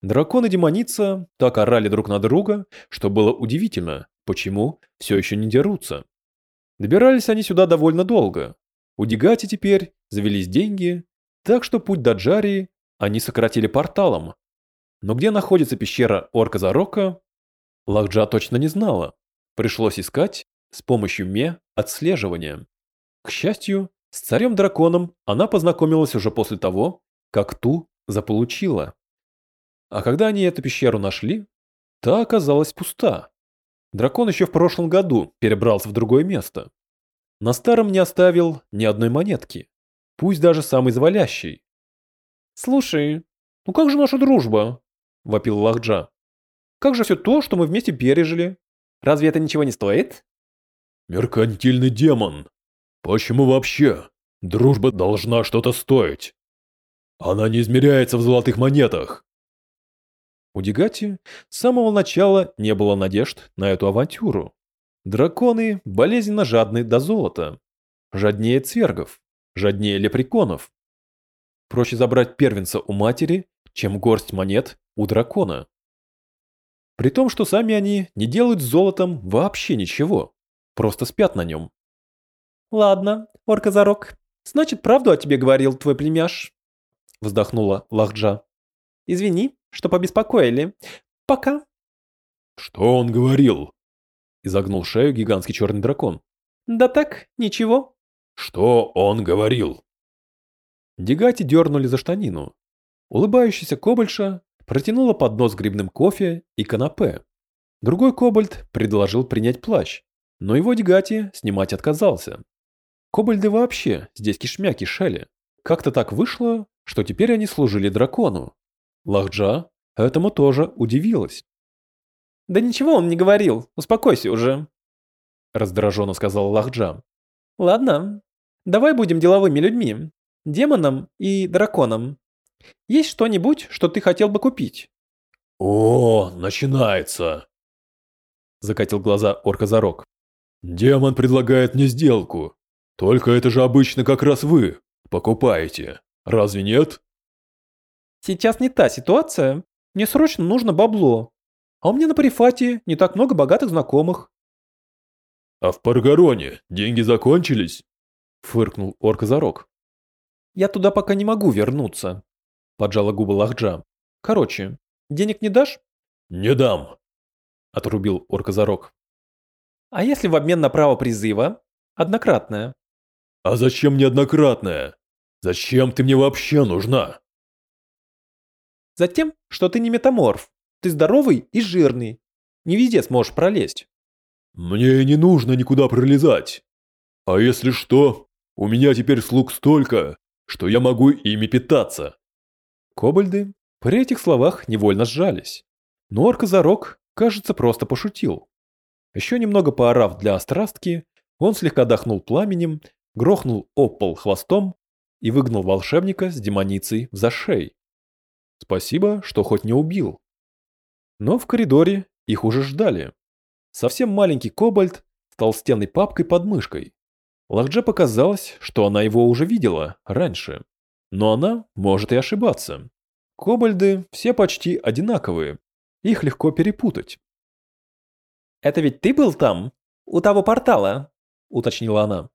S4: Дракон и демоница так орали друг на друга, что было удивительно, почему все еще не дерутся. Добирались они сюда довольно долго. У Дигати теперь завелись деньги, так что путь до Джарии они сократили порталом. Но где находится пещера Орка Зарока, Лахджа точно не знала. Пришлось искать с помощью ме отслеживания. К счастью, с царем-драконом она познакомилась уже после того, как ту заполучила. А когда они эту пещеру нашли, та оказалась пуста. Дракон еще в прошлом году перебрался в другое место. На старом не оставил ни одной монетки, пусть даже самой завалящей.
S3: «Слушай, ну как же наша дружба?» – вопил Лахджа. «Как же все то, что мы вместе пережили? Разве это ничего не стоит?»
S1: «Меркантильный демон! Почему вообще? Дружба должна что-то стоить. Она не измеряется в золотых монетах.
S4: У Дигати с самого начала не было надежд на эту авантюру. Драконы болезненно жадны до золота. Жаднее цвергов, жаднее лепреконов. Проще забрать первенца у матери, чем горсть монет у дракона. При том, что сами они не делают с золотом вообще ничего, просто спят на нем.
S3: «Ладно, оркозорок, значит, правду о тебе говорил твой племяш», вздохнула Лахджа. «Извини, что побеспокоили. Пока.
S1: Что он говорил?
S4: Изогнул шею гигантский черный дракон.
S3: Да так, ничего.
S1: Что он говорил?
S4: Дегати дернули за штанину. Улыбающаяся кобальша протянула поднос с грибным кофе и канапе. Другой кобальт предложил принять плащ, но его Дегати снимать отказался. Кобальды вообще здесь кишмя кишели. Как-то так вышло, что теперь они служили дракону. Лахджа этому тоже удивилась.
S3: «Да ничего он не говорил, успокойся уже», –
S4: раздраженно сказала Лахджа.
S3: «Ладно, давай будем деловыми людьми, демоном и драконом. Есть что-нибудь, что ты хотел бы купить?»
S1: «О, начинается!» – закатил глаза оркозорок. «Демон предлагает мне сделку. Только это же обычно как раз вы покупаете. Разве нет?»
S3: Сейчас не та ситуация. Мне срочно нужно бабло. А у меня на Парифате не так много богатых знакомых.
S1: А в Паргароне деньги закончились?
S4: Фыркнул орк-зарок.
S3: Я туда пока не могу вернуться. Поджала губы Лахджа. Короче, денег не дашь?
S1: Не дам.
S4: Отрубил орк-зарок.
S3: А если в обмен на право призыва? Однократное.
S1: А зачем мне однократное? Зачем ты мне вообще нужна?
S3: Затем, что ты не метаморф. Ты здоровый и жирный. Не везде сможешь пролезть.
S1: Мне не нужно никуда пролезать. А если что, у меня теперь слуг столько, что я могу ими питаться.
S4: Кобальды при этих словах невольно сжались. Но орк-зарок, кажется, просто пошутил. Еще немного поорав для острастки, он слегка дохнул пламенем, грохнул об пол хвостом и выгнал волшебника с демоницей в зашей. Спасибо, что хоть не убил. Но в коридоре их уже ждали. Совсем маленький кобальт с толстенной папкой под мышкой. Лахдже показалось, что она его уже видела раньше. Но она может и ошибаться. Кобальды все почти одинаковые. Их легко перепутать.
S3: «Это ведь ты был там? У того портала?» – уточнила она.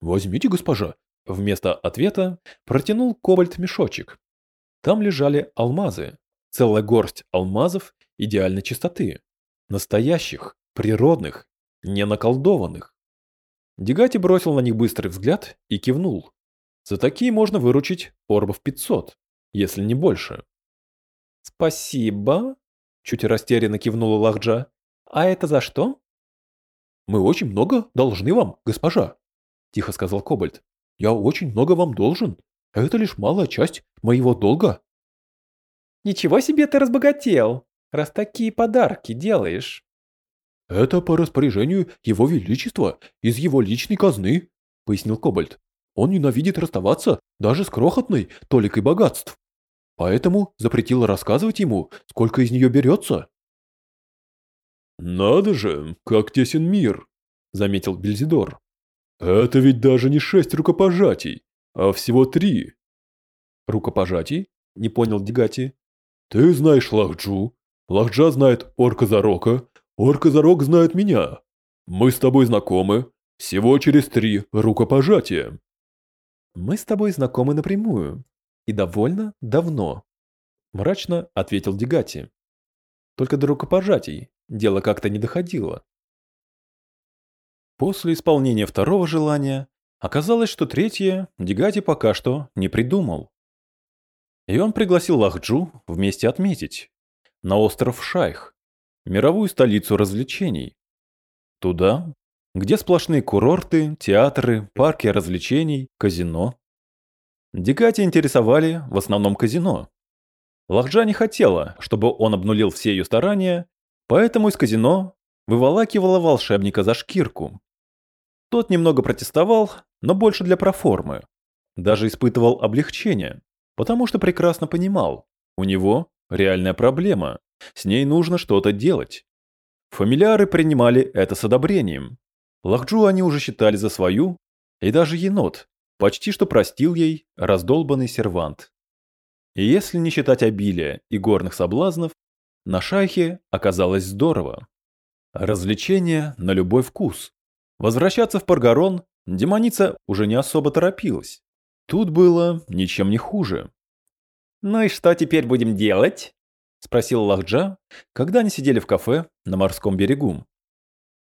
S4: «Возьмите, госпожа». Вместо ответа протянул кобальт мешочек. Там лежали алмазы, целая горсть алмазов идеальной чистоты. Настоящих, природных, не наколдованных. Дегати бросил на них быстрый взгляд и кивнул. За такие можно выручить орбов 500, если не больше.
S3: «Спасибо», – чуть растерянно кивнула Лахджа. «А это за что?»
S4: «Мы очень много должны вам, госпожа», – тихо сказал Кобальт. «Я очень много вам должен. Это лишь малая часть моего долга.
S3: Ничего себе ты разбогател. раз такие подарки делаешь?»
S1: «Это по распоряжению Его Величества, из его личной казны», — пояснил Кобальт. «Он ненавидит расставаться даже с крохотной толикой богатств. Поэтому запретил рассказывать ему, сколько из нее берется». «Надо же, как тесен мир», — заметил Бельзидор. «Это ведь даже не шесть рукопожатий, а всего три». «Рукопожатий?» — не понял Дигати. «Ты знаешь Лахджу, Лахджа знает Орка Зарока, Орка Зарок знает меня. Мы с тобой знакомы, всего через три рукопожатия».
S4: «Мы с тобой знакомы напрямую. И довольно давно», — мрачно ответил Дигати. «Только до рукопожатий дело как-то не доходило». После исполнения второго желания оказалось, что третье Дигати пока что не придумал. И он пригласил Лахджу вместе отметить. На остров Шайх, мировую столицу развлечений. Туда, где сплошные курорты, театры, парки развлечений, казино. Дигати интересовали в основном казино. Лахджа не хотела, чтобы он обнулил все ее старания, поэтому из казино выволакивала волшебника за шкирку. Тот немного протестовал, но больше для проформы. Даже испытывал облегчение, потому что прекрасно понимал, у него реальная проблема, с ней нужно что-то делать. Фамильяры принимали это с одобрением. Лахджу они уже считали за свою, и даже енот почти что простил ей раздолбанный сервант. И если не считать обилия и горных соблазнов, на шайхе оказалось здорово. Развлечения на любой вкус. Возвращаться в Паргарон демоница уже не особо торопилась. Тут было ничем не хуже.
S3: «Ну и что теперь будем делать?» – спросил Лахджа, когда они сидели в кафе на морском берегу.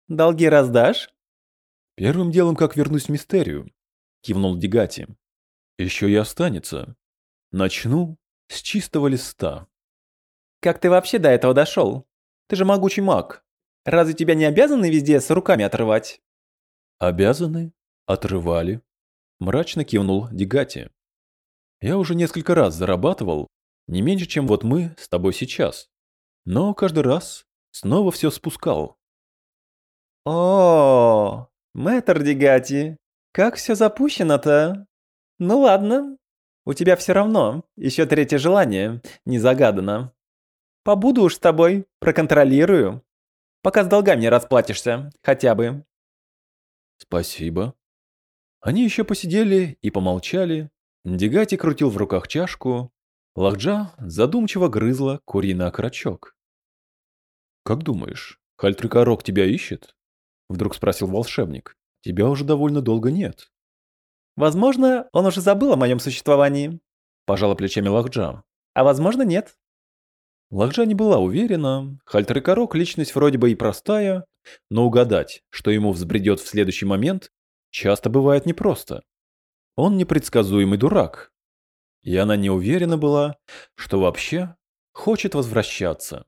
S3: «Долги раздашь?»
S1: «Первым делом, как вернусь в Мистерию», – кивнул Дигати. «Еще и останется. Начну с чистого листа».
S3: «Как ты вообще до этого дошел? Ты же могучий маг. Разве тебя не обязаны везде с руками отрывать?»
S1: «Обязаны? Отрывали?» – мрачно кивнул Дигати. «Я уже несколько раз зарабатывал, не меньше, чем вот мы с тобой сейчас. Но каждый раз снова все спускал».
S3: «О, мэтр Дигати, как все запущено-то? Ну ладно, у тебя все равно еще третье желание не загадано. Побуду уж с тобой, проконтролирую. Пока с долгами не расплатишься, хотя бы.
S1: «Спасибо». Они еще посидели и помолчали. Дигати крутил в руках чашку. Лахджа задумчиво грызла куриный окорочок. «Как думаешь, Хальтрикорок тебя ищет?» Вдруг спросил волшебник. «Тебя уже довольно долго нет».
S3: «Возможно, он уже забыл о моем существовании», – пожала плечами Лахджа. «А возможно, нет».
S4: Лахджа не была уверена. Хальтрикорок – личность вроде бы и простая, но угадать, что ему взбредет в следующий момент, часто бывает непросто. Он непредсказуемый дурак. И она не уверена была, что вообще хочет возвращаться.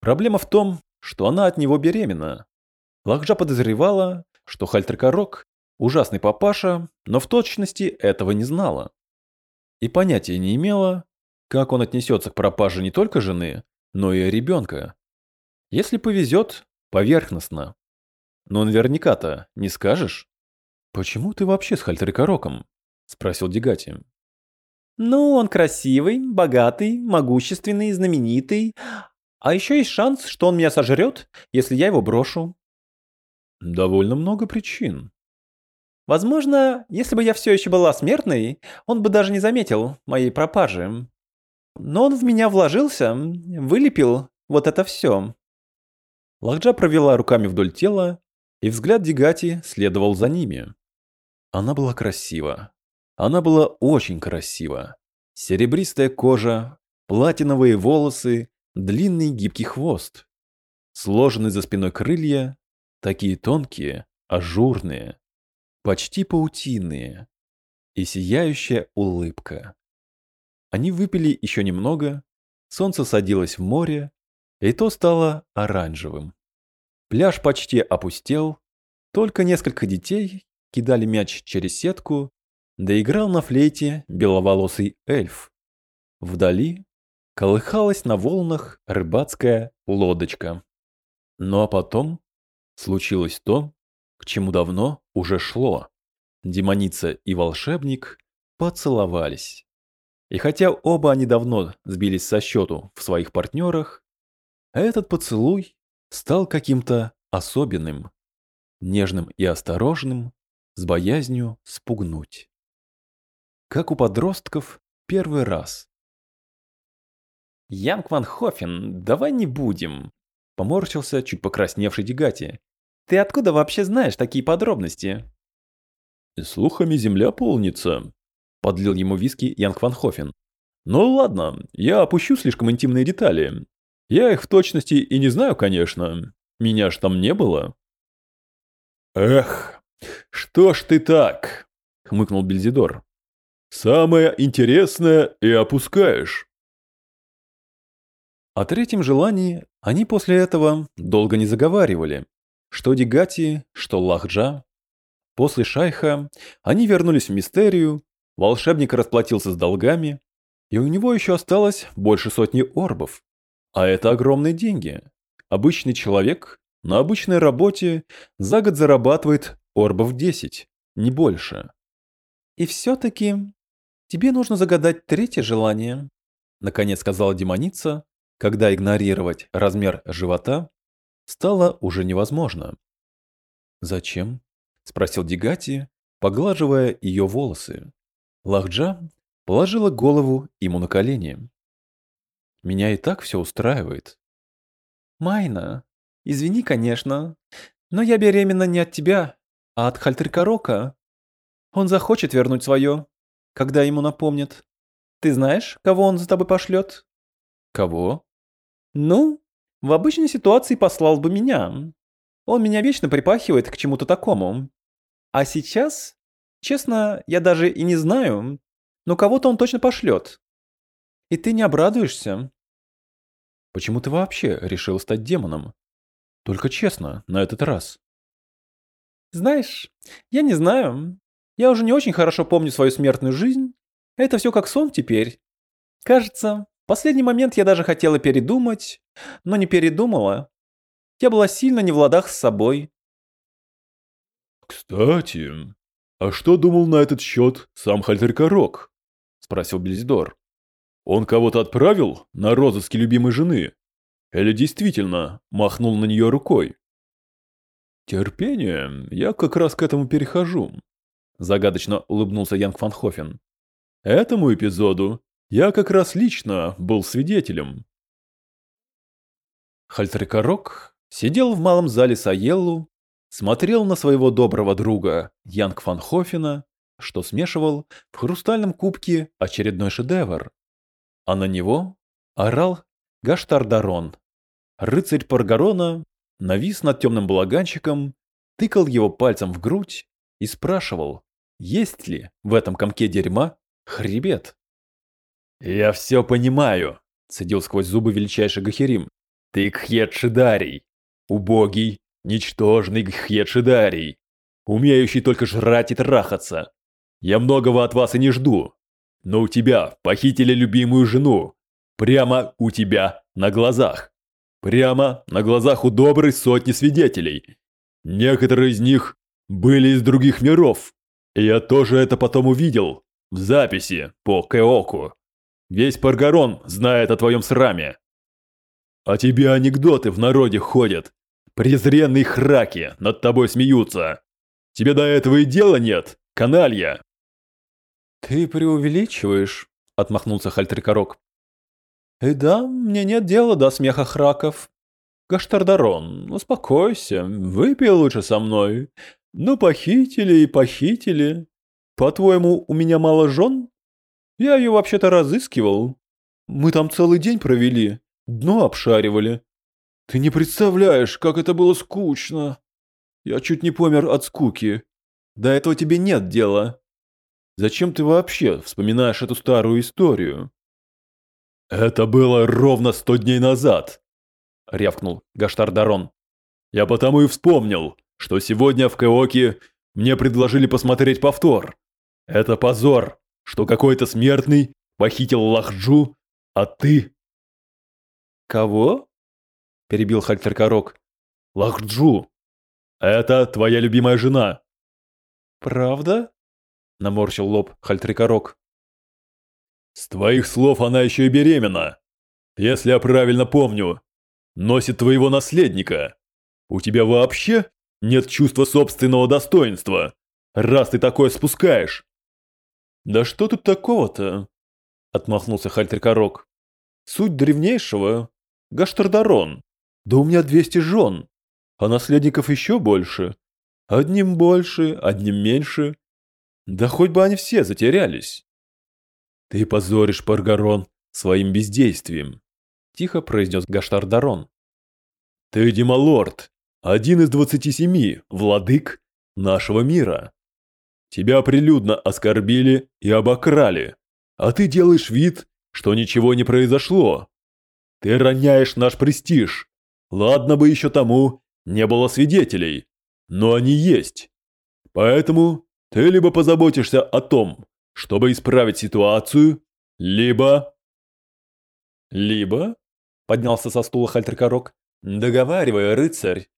S4: Проблема в том, что она от него беременна. Лахджа подозревала, что Хальтрикорок – ужасный папаша, но в точности этого не знала. И понятия не имела, как он отнесется к пропаже не только жены, но и ребенка. Если повезет, Поверхностно. Но наверняка-то не скажешь. Почему ты вообще с Хальтерикороком? Спросил Дигати.
S3: Ну, он красивый, богатый, могущественный, знаменитый. А еще есть шанс, что он меня сожрет, если я его брошу.
S1: Довольно много причин.
S3: Возможно, если бы я все еще была смертной, он бы даже не заметил моей пропажи. Но он в меня вложился, вылепил вот это все.
S4: Лахджа провела руками вдоль тела, и взгляд Дигати следовал за ними. Она была красива. Она была очень красива. Серебристая кожа, платиновые волосы, длинный гибкий хвост. Сложенные за спиной крылья, такие тонкие, ажурные, почти паутинные. И сияющая улыбка. Они выпили еще немного, солнце садилось в море, и то стало оранжевым. Пляж почти опустел, только несколько детей кидали мяч через сетку, да играл на флейте беловолосый эльф. Вдали колыхалась на волнах рыбацкая лодочка. Ну а потом случилось то, к чему давно уже шло. Демоница и волшебник поцеловались. И хотя оба они давно сбились со счету в своих партнерах, этот поцелуй стал каким-то особенным, нежным и осторожным, с боязнью спугнуть. Как у подростков первый раз.
S2: «Янг Хофен, давай не будем», — поморщился чуть покрасневший Дегати. «Ты откуда вообще знаешь такие подробности?»
S1: «Слухами земля полнится», — подлил ему виски Янг Ван Хофен. «Ну ладно, я опущу слишком интимные детали. Я их в точности и не знаю, конечно. Меня ж там не было». «Эх, что ж ты так?» — хмыкнул Бельзидор. «Самое интересное и опускаешь».
S4: О третьем желании они после этого долго не заговаривали. Что Дигати, что Лахджа. После шайха они вернулись в мистерию, волшебник расплатился с долгами, и у него еще осталось больше сотни орбов. А это огромные деньги. Обычный человек на обычной работе за год зарабатывает орбов 10, не больше.
S3: И все-таки тебе нужно загадать третье желание,
S4: наконец сказала демоница, когда игнорировать размер живота стало уже невозможно. «Зачем?» – спросил Дигати, поглаживая ее волосы. Лахджа положила голову ему на колени. «Меня и так все устраивает».
S3: «Майна, извини, конечно, но я беременна не от тебя, а от Хальтрикорока. Он захочет вернуть свое, когда ему напомнят. Ты знаешь, кого он за тобой пошлет?»
S4: «Кого?»
S3: Ну, в обычной ситуации послал бы меня. Он меня вечно припахивает к чему-то такому. А сейчас, честно, я даже и не знаю, но кого-то он точно пошлет. И ты не обрадуешься.
S4: Почему ты вообще решил стать демоном? Только честно, на этот раз.
S3: Знаешь, я не знаю. Я уже не очень хорошо помню свою смертную жизнь. Это все как сон теперь. Кажется, последний момент я даже хотела передумать, но не передумала. Я была сильно не в ладах с собой.
S1: «Кстати, а что думал на этот счет сам Хальтеркорок?» – спросил Бельзидор. «Он кого-то отправил на розыски любимой жены? Или действительно махнул на нее рукой?» «Терпение, я как раз к этому перехожу», – загадочно улыбнулся Янг Фанхофен. «Этому эпизоду я как раз лично был свидетелем.
S4: Хальтрикорок сидел в малом зале Саеллу, смотрел на своего доброго друга Янг Фанхофена, что смешивал в хрустальном кубке очередной шедевр. А на него орал Гаштардарон. Рыцарь Паргарона навис над темным балаганчиком, тыкал его пальцем в грудь и спрашивал, есть ли в этом комке дерьма хребет.
S1: «Я все понимаю», — цедил сквозь зубы величайший Гахерим. «Ты Кхьедшидарий, убогий, ничтожный Гхьедшидарий, умеющий только жрать и трахаться. Я многого от вас и не жду, но у тебя похитили любимую жену, прямо у тебя на глазах, прямо на глазах у доброй сотни свидетелей. Некоторые из них были из других миров, я тоже это потом увидел в записи по Кеоку. Весь Паргарон знает о твоем сраме. А тебе анекдоты в народе ходят. Презренные храки над тобой смеются. Тебе до этого и дела нет, каналья.
S3: Ты преувеличиваешь, отмахнулся Хальтрикорок. И да, мне нет дела до смеха храков. Гаштардарон, успокойся, выпей лучше со мной. Ну, похитили и похитили. По-твоему, у меня мало жен? Я ее вообще-то разыскивал. Мы там целый день провели, дно обшаривали. Ты не представляешь, как это было скучно. Я чуть не помер от скуки. До этого тебе нет дела. Зачем ты вообще вспоминаешь эту старую историю?
S1: Это было ровно сто дней назад, рявкнул Гаштардарон. Я потому и вспомнил, что сегодня в Кеоке мне предложили посмотреть повтор. Это позор что какой-то смертный похитил Лахджу, а ты
S2: Кого? Перебил Хальтеркорок.
S4: Лахджу. Это твоя любимая жена.
S2: Правда? Наморщил лоб Хальтрикорок.
S4: С твоих слов она еще и беременна. Если я правильно помню. Носит твоего наследника. У тебя вообще нет чувства собственного достоинства, раз ты такое спускаешь.
S2: Да что тут такого-то? Отмахнулся Хальтрикорок. Суть древнейшего – Гаштардарон. Да у меня 200 жен, а наследников еще больше. Одним больше, одним меньше. Да хоть бы они все затерялись.
S4: Ты позоришь Паргарон своим бездействием,
S2: тихо произнес Гаштардарон.
S4: Ты демалорд, один из двадцати семи владык нашего мира. Тебя прилюдно оскорбили и обокрали, а ты делаешь вид, что ничего не произошло. Ты роняешь наш престиж. Ладно бы еще тому не было свидетелей, но они есть. Поэтому ты либо позаботишься о том, чтобы исправить ситуацию, либо...
S2: Либо, поднялся со стула Хальтеркорок, договаривай, рыцарь.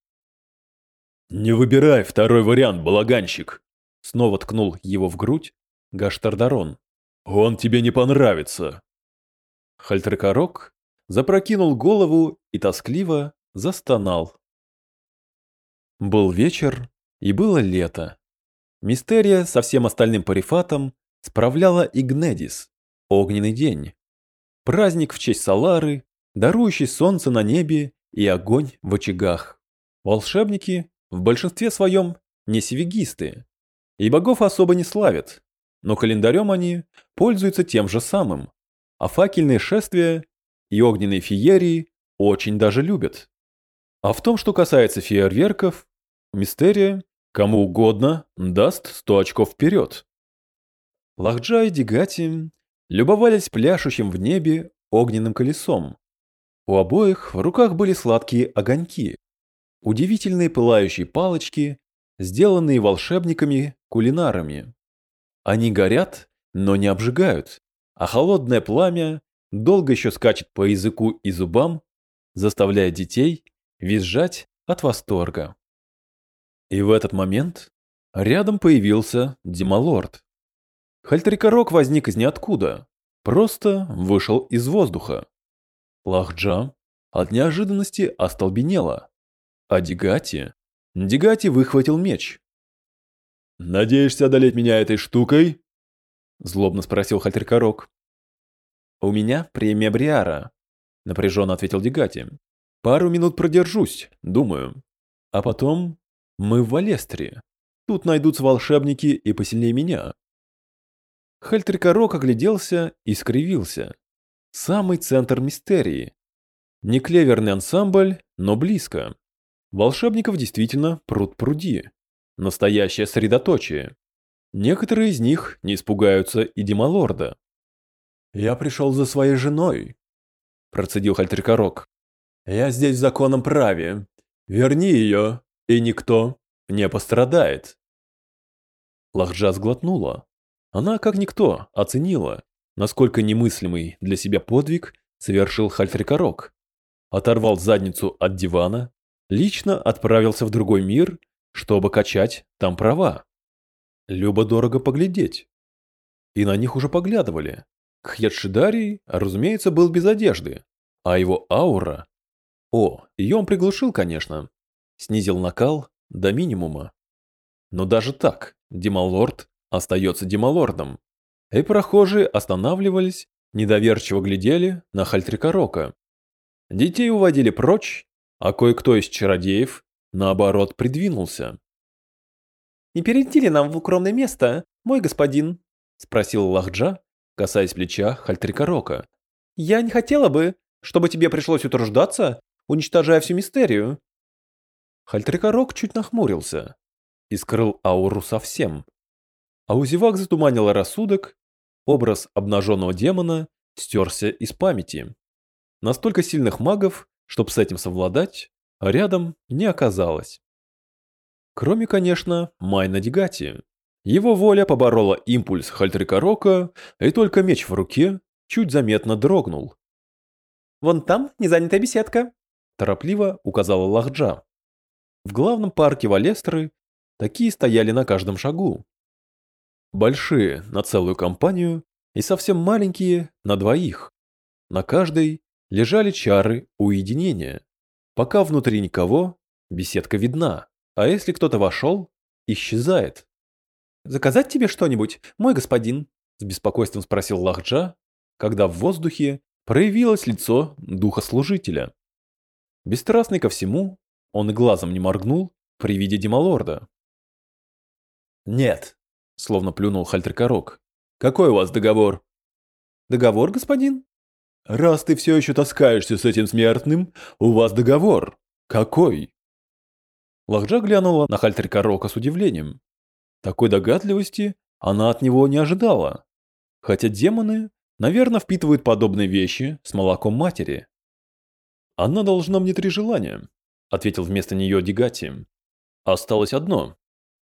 S4: Не выбирай второй вариант, балаганщик.
S2: Снова ткнул его в грудь Гаштардарон.
S4: Он тебе не понравится.
S2: Хальтеркорок запрокинул голову и тоскливо застонал. Был вечер, и было лето. Мистерия со всем остальным парифатом справляла Игнедис, огненный день. Праздник в честь Салары, дарующий солнце на небе и огонь в очагах. Волшебники в большинстве своем не севигисты, и богов особо не славят, но календарем они пользуются тем же самым, а факельные шествия и огненные феерии очень даже любят. А в том, что касается фейерверков, Мистерия кому угодно даст 100 очков вперед. Лахджа и Дигати любовались пляшущим в небе огненным колесом. У обоих в руках были сладкие огоньки, удивительные пылающие палочки, сделанные волшебниками-кулинарами. Они горят, но не обжигают, а холодное пламя долго еще скачет по языку и зубам, заставляя детей визжать от восторга. И в этот момент рядом появился Дималорд. Хальтрикорок возник из ниоткуда, просто вышел из воздуха. Лахджа от неожиданности остолбенела, а Дигати... Дигати выхватил меч.
S4: «Надеешься одолеть меня этой штукой?»
S2: Злобно спросил Хальтрикорок. «У меня премия Бриара», — напряженно ответил Дигати. «Пару минут продержусь, думаю. А потом мы в Валестрии. Тут найдутся волшебники и посильнее меня. Хальтрикорок огляделся и скривился. Самый центр мистерии. Не клеверный ансамбль, но близко. Волшебников действительно пруд-пруди. Настоящее средоточие. Некоторые из них не испугаются и Демалорда. «Я пришел за своей женой», – процедил Хальтрикорок. «Я здесь в законном праве. Верни ее, и никто не пострадает». Лахджа сглотнула. Она, как никто, оценила, насколько немыслимый для себя подвиг совершил Хальфрикорок. Оторвал задницу от дивана, лично отправился в другой мир, чтобы качать там права. Любо-дорого поглядеть. И на них уже поглядывали. Кхьядшидарий, разумеется, был без одежды, а его аура... О, ее он приглушил, конечно. Снизил накал до минимума. Но даже так, Дималорд остается Дималордом. И прохожие останавливались, недоверчиво глядели на Хальтрикорока. Детей уводили прочь, а кое-кто из чародеев, наоборот, придвинулся. «Не перейти ли нам в укромное место, мой господин?» – спросил Лахджа, касаясь плеча Хальтрикорока. «Я не хотела бы, чтобы тебе пришлось утруждаться, уничтожая всю мистерию». Хальтрикорок чуть нахмурился и скрыл ауру совсем. А у зевак рассудок, образ обнаженного демона стерся из памяти. Настолько сильных магов, чтобы с этим совладать, рядом не оказалось. Кроме, конечно, Майна Дигати. Его воля поборола импульс Хальтрикорока, и только меч в руке чуть заметно дрогнул.
S3: Вон там незанятая беседка.
S4: Торопливо указала Лахджа. В главном парке Валестры такие стояли на каждом шагу. Большие на целую компанию и совсем маленькие на двоих. На каждой лежали чары уединения. Пока внутри никого, беседка видна, а если кто-то вошел, исчезает.
S3: «Заказать тебе что-нибудь, мой господин?»
S4: с беспокойством спросил Лахджа, когда в воздухе проявилось лицо духослужителя. Бесстрастный ко всему, он и глазом не моргнул при виде Дималорда.
S1: «Нет», — словно плюнул Хальтеркорок. «Какой у вас договор?»
S3: «Договор, господин?»
S1: «Раз ты все еще таскаешься с этим смертным, у вас договор. Какой?»
S4: Лахджа глянула на Хальтеркорока с удивлением. Такой догадливости она от него не ожидала. Хотя демоны, наверное, впитывают подобные вещи с молоком матери. «Она должна мне три желания», — ответил вместо нее Дигати. «Осталось одно».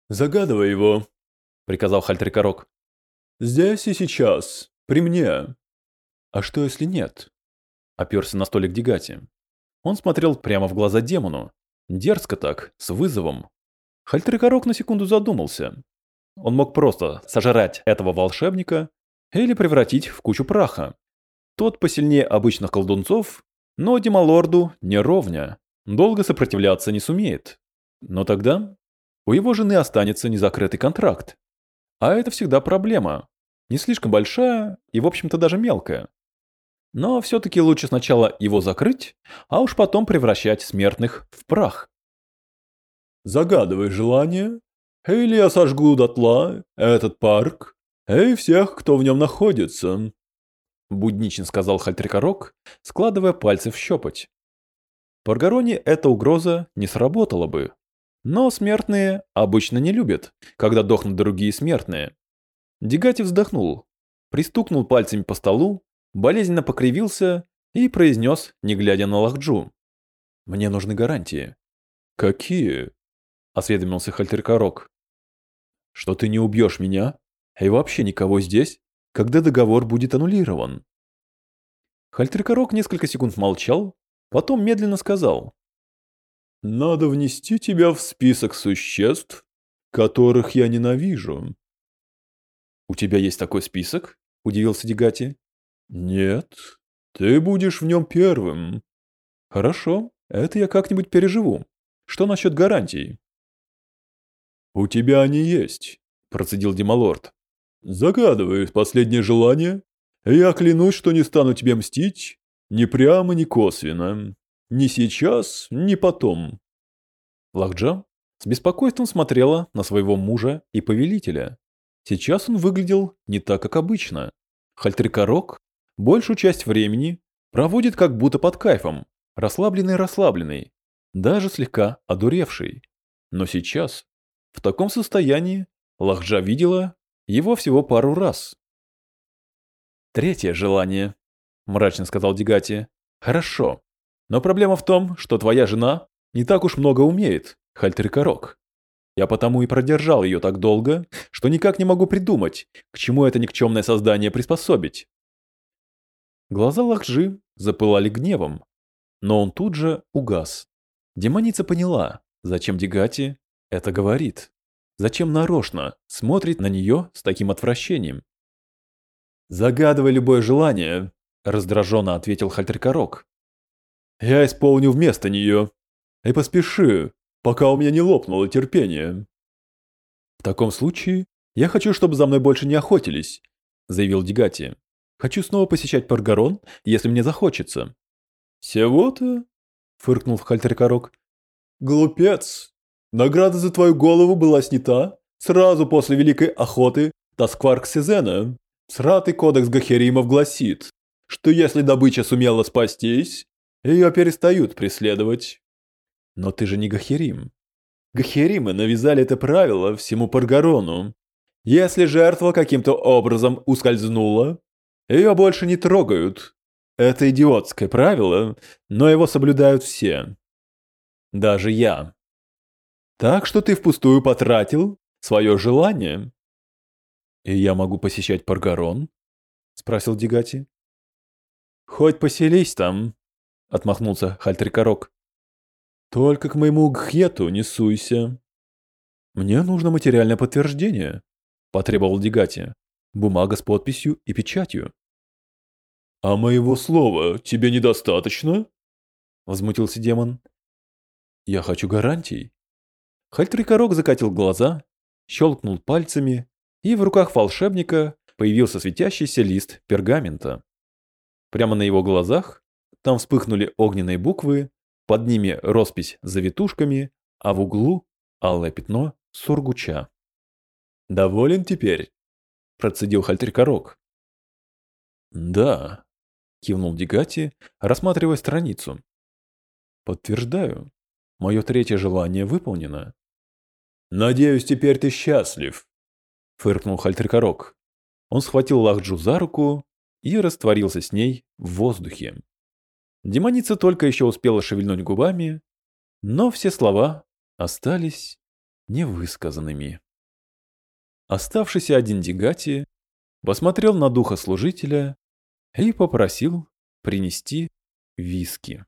S1: «Загадывай его», — приказал Хальтрикорок. «Здесь и сейчас, при мне».
S4: «А что, если нет?» — оперся на столик Дигати. Он смотрел прямо в глаза демону. Дерзко так, с вызовом. Хальтрикорок на секунду задумался. Он мог просто сожрать этого волшебника или превратить в кучу праха. Тот посильнее обычных колдунцов, но Дималорду не ровня, долго сопротивляться не сумеет. Но тогда у его жены останется незакрытый контракт. А это всегда проблема. Не слишком большая и, в общем-то, даже мелкая. Но все-таки лучше сначала его закрыть, а уж потом превращать смертных в прах.
S1: «Загадывай желание, или я сожгу дотла этот парк, «Эй, всех, кто в нем находится!»
S4: Будничен сказал Хальтрикорок, складывая пальцы в щепоть. Паргароне эта угроза не сработала бы. Но смертные обычно не любят, когда дохнут другие смертные. Дегати вздохнул, пристукнул пальцами по столу, болезненно покривился и произнес, не глядя на Лахджу. «Мне нужны гарантии».
S1: «Какие?»
S4: – осведомился Хальтеркорок. «Что ты не убьешь меня, и вообще никого здесь, когда договор будет аннулирован. Хальтеркорок несколько секунд молчал, потом медленно сказал.
S1: «Надо внести тебя в список существ, которых я ненавижу».
S4: «У тебя есть такой список?» – удивился Дегати.
S1: «Нет, ты будешь в нем первым».
S4: «Хорошо, это я как-нибудь переживу. Что насчет гарантий?»
S1: «У тебя они есть», – процедил Демалорд. Загадывай последнее желание, я клянусь, что не стану тебе мстить ни прямо, ни косвенно. Ни сейчас, ни потом.
S4: Лахджа с беспокойством смотрела на своего мужа и повелителя. Сейчас он выглядел не так, как обычно. Хальтрикорок большую часть времени проводит как будто под кайфом, расслабленный-расслабленный, даже слегка одуревший. Но сейчас, в таком состоянии, Лахджа видела, его всего пару раз. Третье желание, мрачно сказал Дигати. Хорошо. Но проблема в том, что твоя жена не так уж много умеет, Хальтерикорок. Я потому и продержал ее так долго, что никак не могу придумать, к чему это никчемное создание приспособить. Глаза Лахжи запылали гневом, но он тут же угас. Демоница поняла, зачем Дигати это говорит. Зачем нарочно смотрит на нее с таким отвращением?
S1: «Загадывай любое желание», – раздраженно ответил Хальтеркорок. «Я исполню вместо нее. И поспеши, пока у меня не лопнуло терпение».
S4: «В таком случае я хочу, чтобы за мной больше не охотились», – заявил Дигати. «Хочу снова посещать Паргарон, если мне захочется».
S1: «Всего-то?» – фыркнул Хальтеркорок. «Глупец, Награда за твою голову была снята сразу после Великой Охоты Таскварк Сезена. Сратый кодекс Гахеримов гласит, что если добыча сумела спастись, ее перестают преследовать.
S4: Но ты же не Гахерим.
S1: Гахеримы навязали это правило всему Паргарону. Если жертва каким-то образом ускользнула, ее больше не трогают. Это идиотское правило, но его соблюдают все. Даже я. Так что ты впустую потратил свое желание.
S4: И я могу посещать Паргарон? Спросил Дигати.
S1: Хоть поселись там, —
S4: отмахнулся Хальтрикорок. «Только к моему гхету не суйся». «Мне нужно материальное подтверждение», — потребовал Дигати. «Бумага с подписью и печатью».
S1: «А моего слова тебе недостаточно?»
S4: — возмутился демон. «Я хочу гарантий». Хальтрикорок закатил глаза, щелкнул пальцами, и в руках волшебника появился светящийся лист пергамента. Прямо на его глазах там вспыхнули огненные буквы, под ними роспись с завитушками, а в углу алое пятно сургуча. «Доволен теперь?» – процедил Хальтрикорок.
S1: «Да», – кивнул Дигати, рассматривая страницу.
S4: «Подтверждаю. Мое третье желание выполнено».
S1: «Надеюсь, теперь ты счастлив», –
S4: фыркнул Хальтрикорок. Он схватил Лахджу за руку и растворился с ней в воздухе. Демоница только еще успела шевельнуть губами, но все слова остались невысказанными. Оставшийся один Дигати посмотрел на духа служителя и попросил принести виски.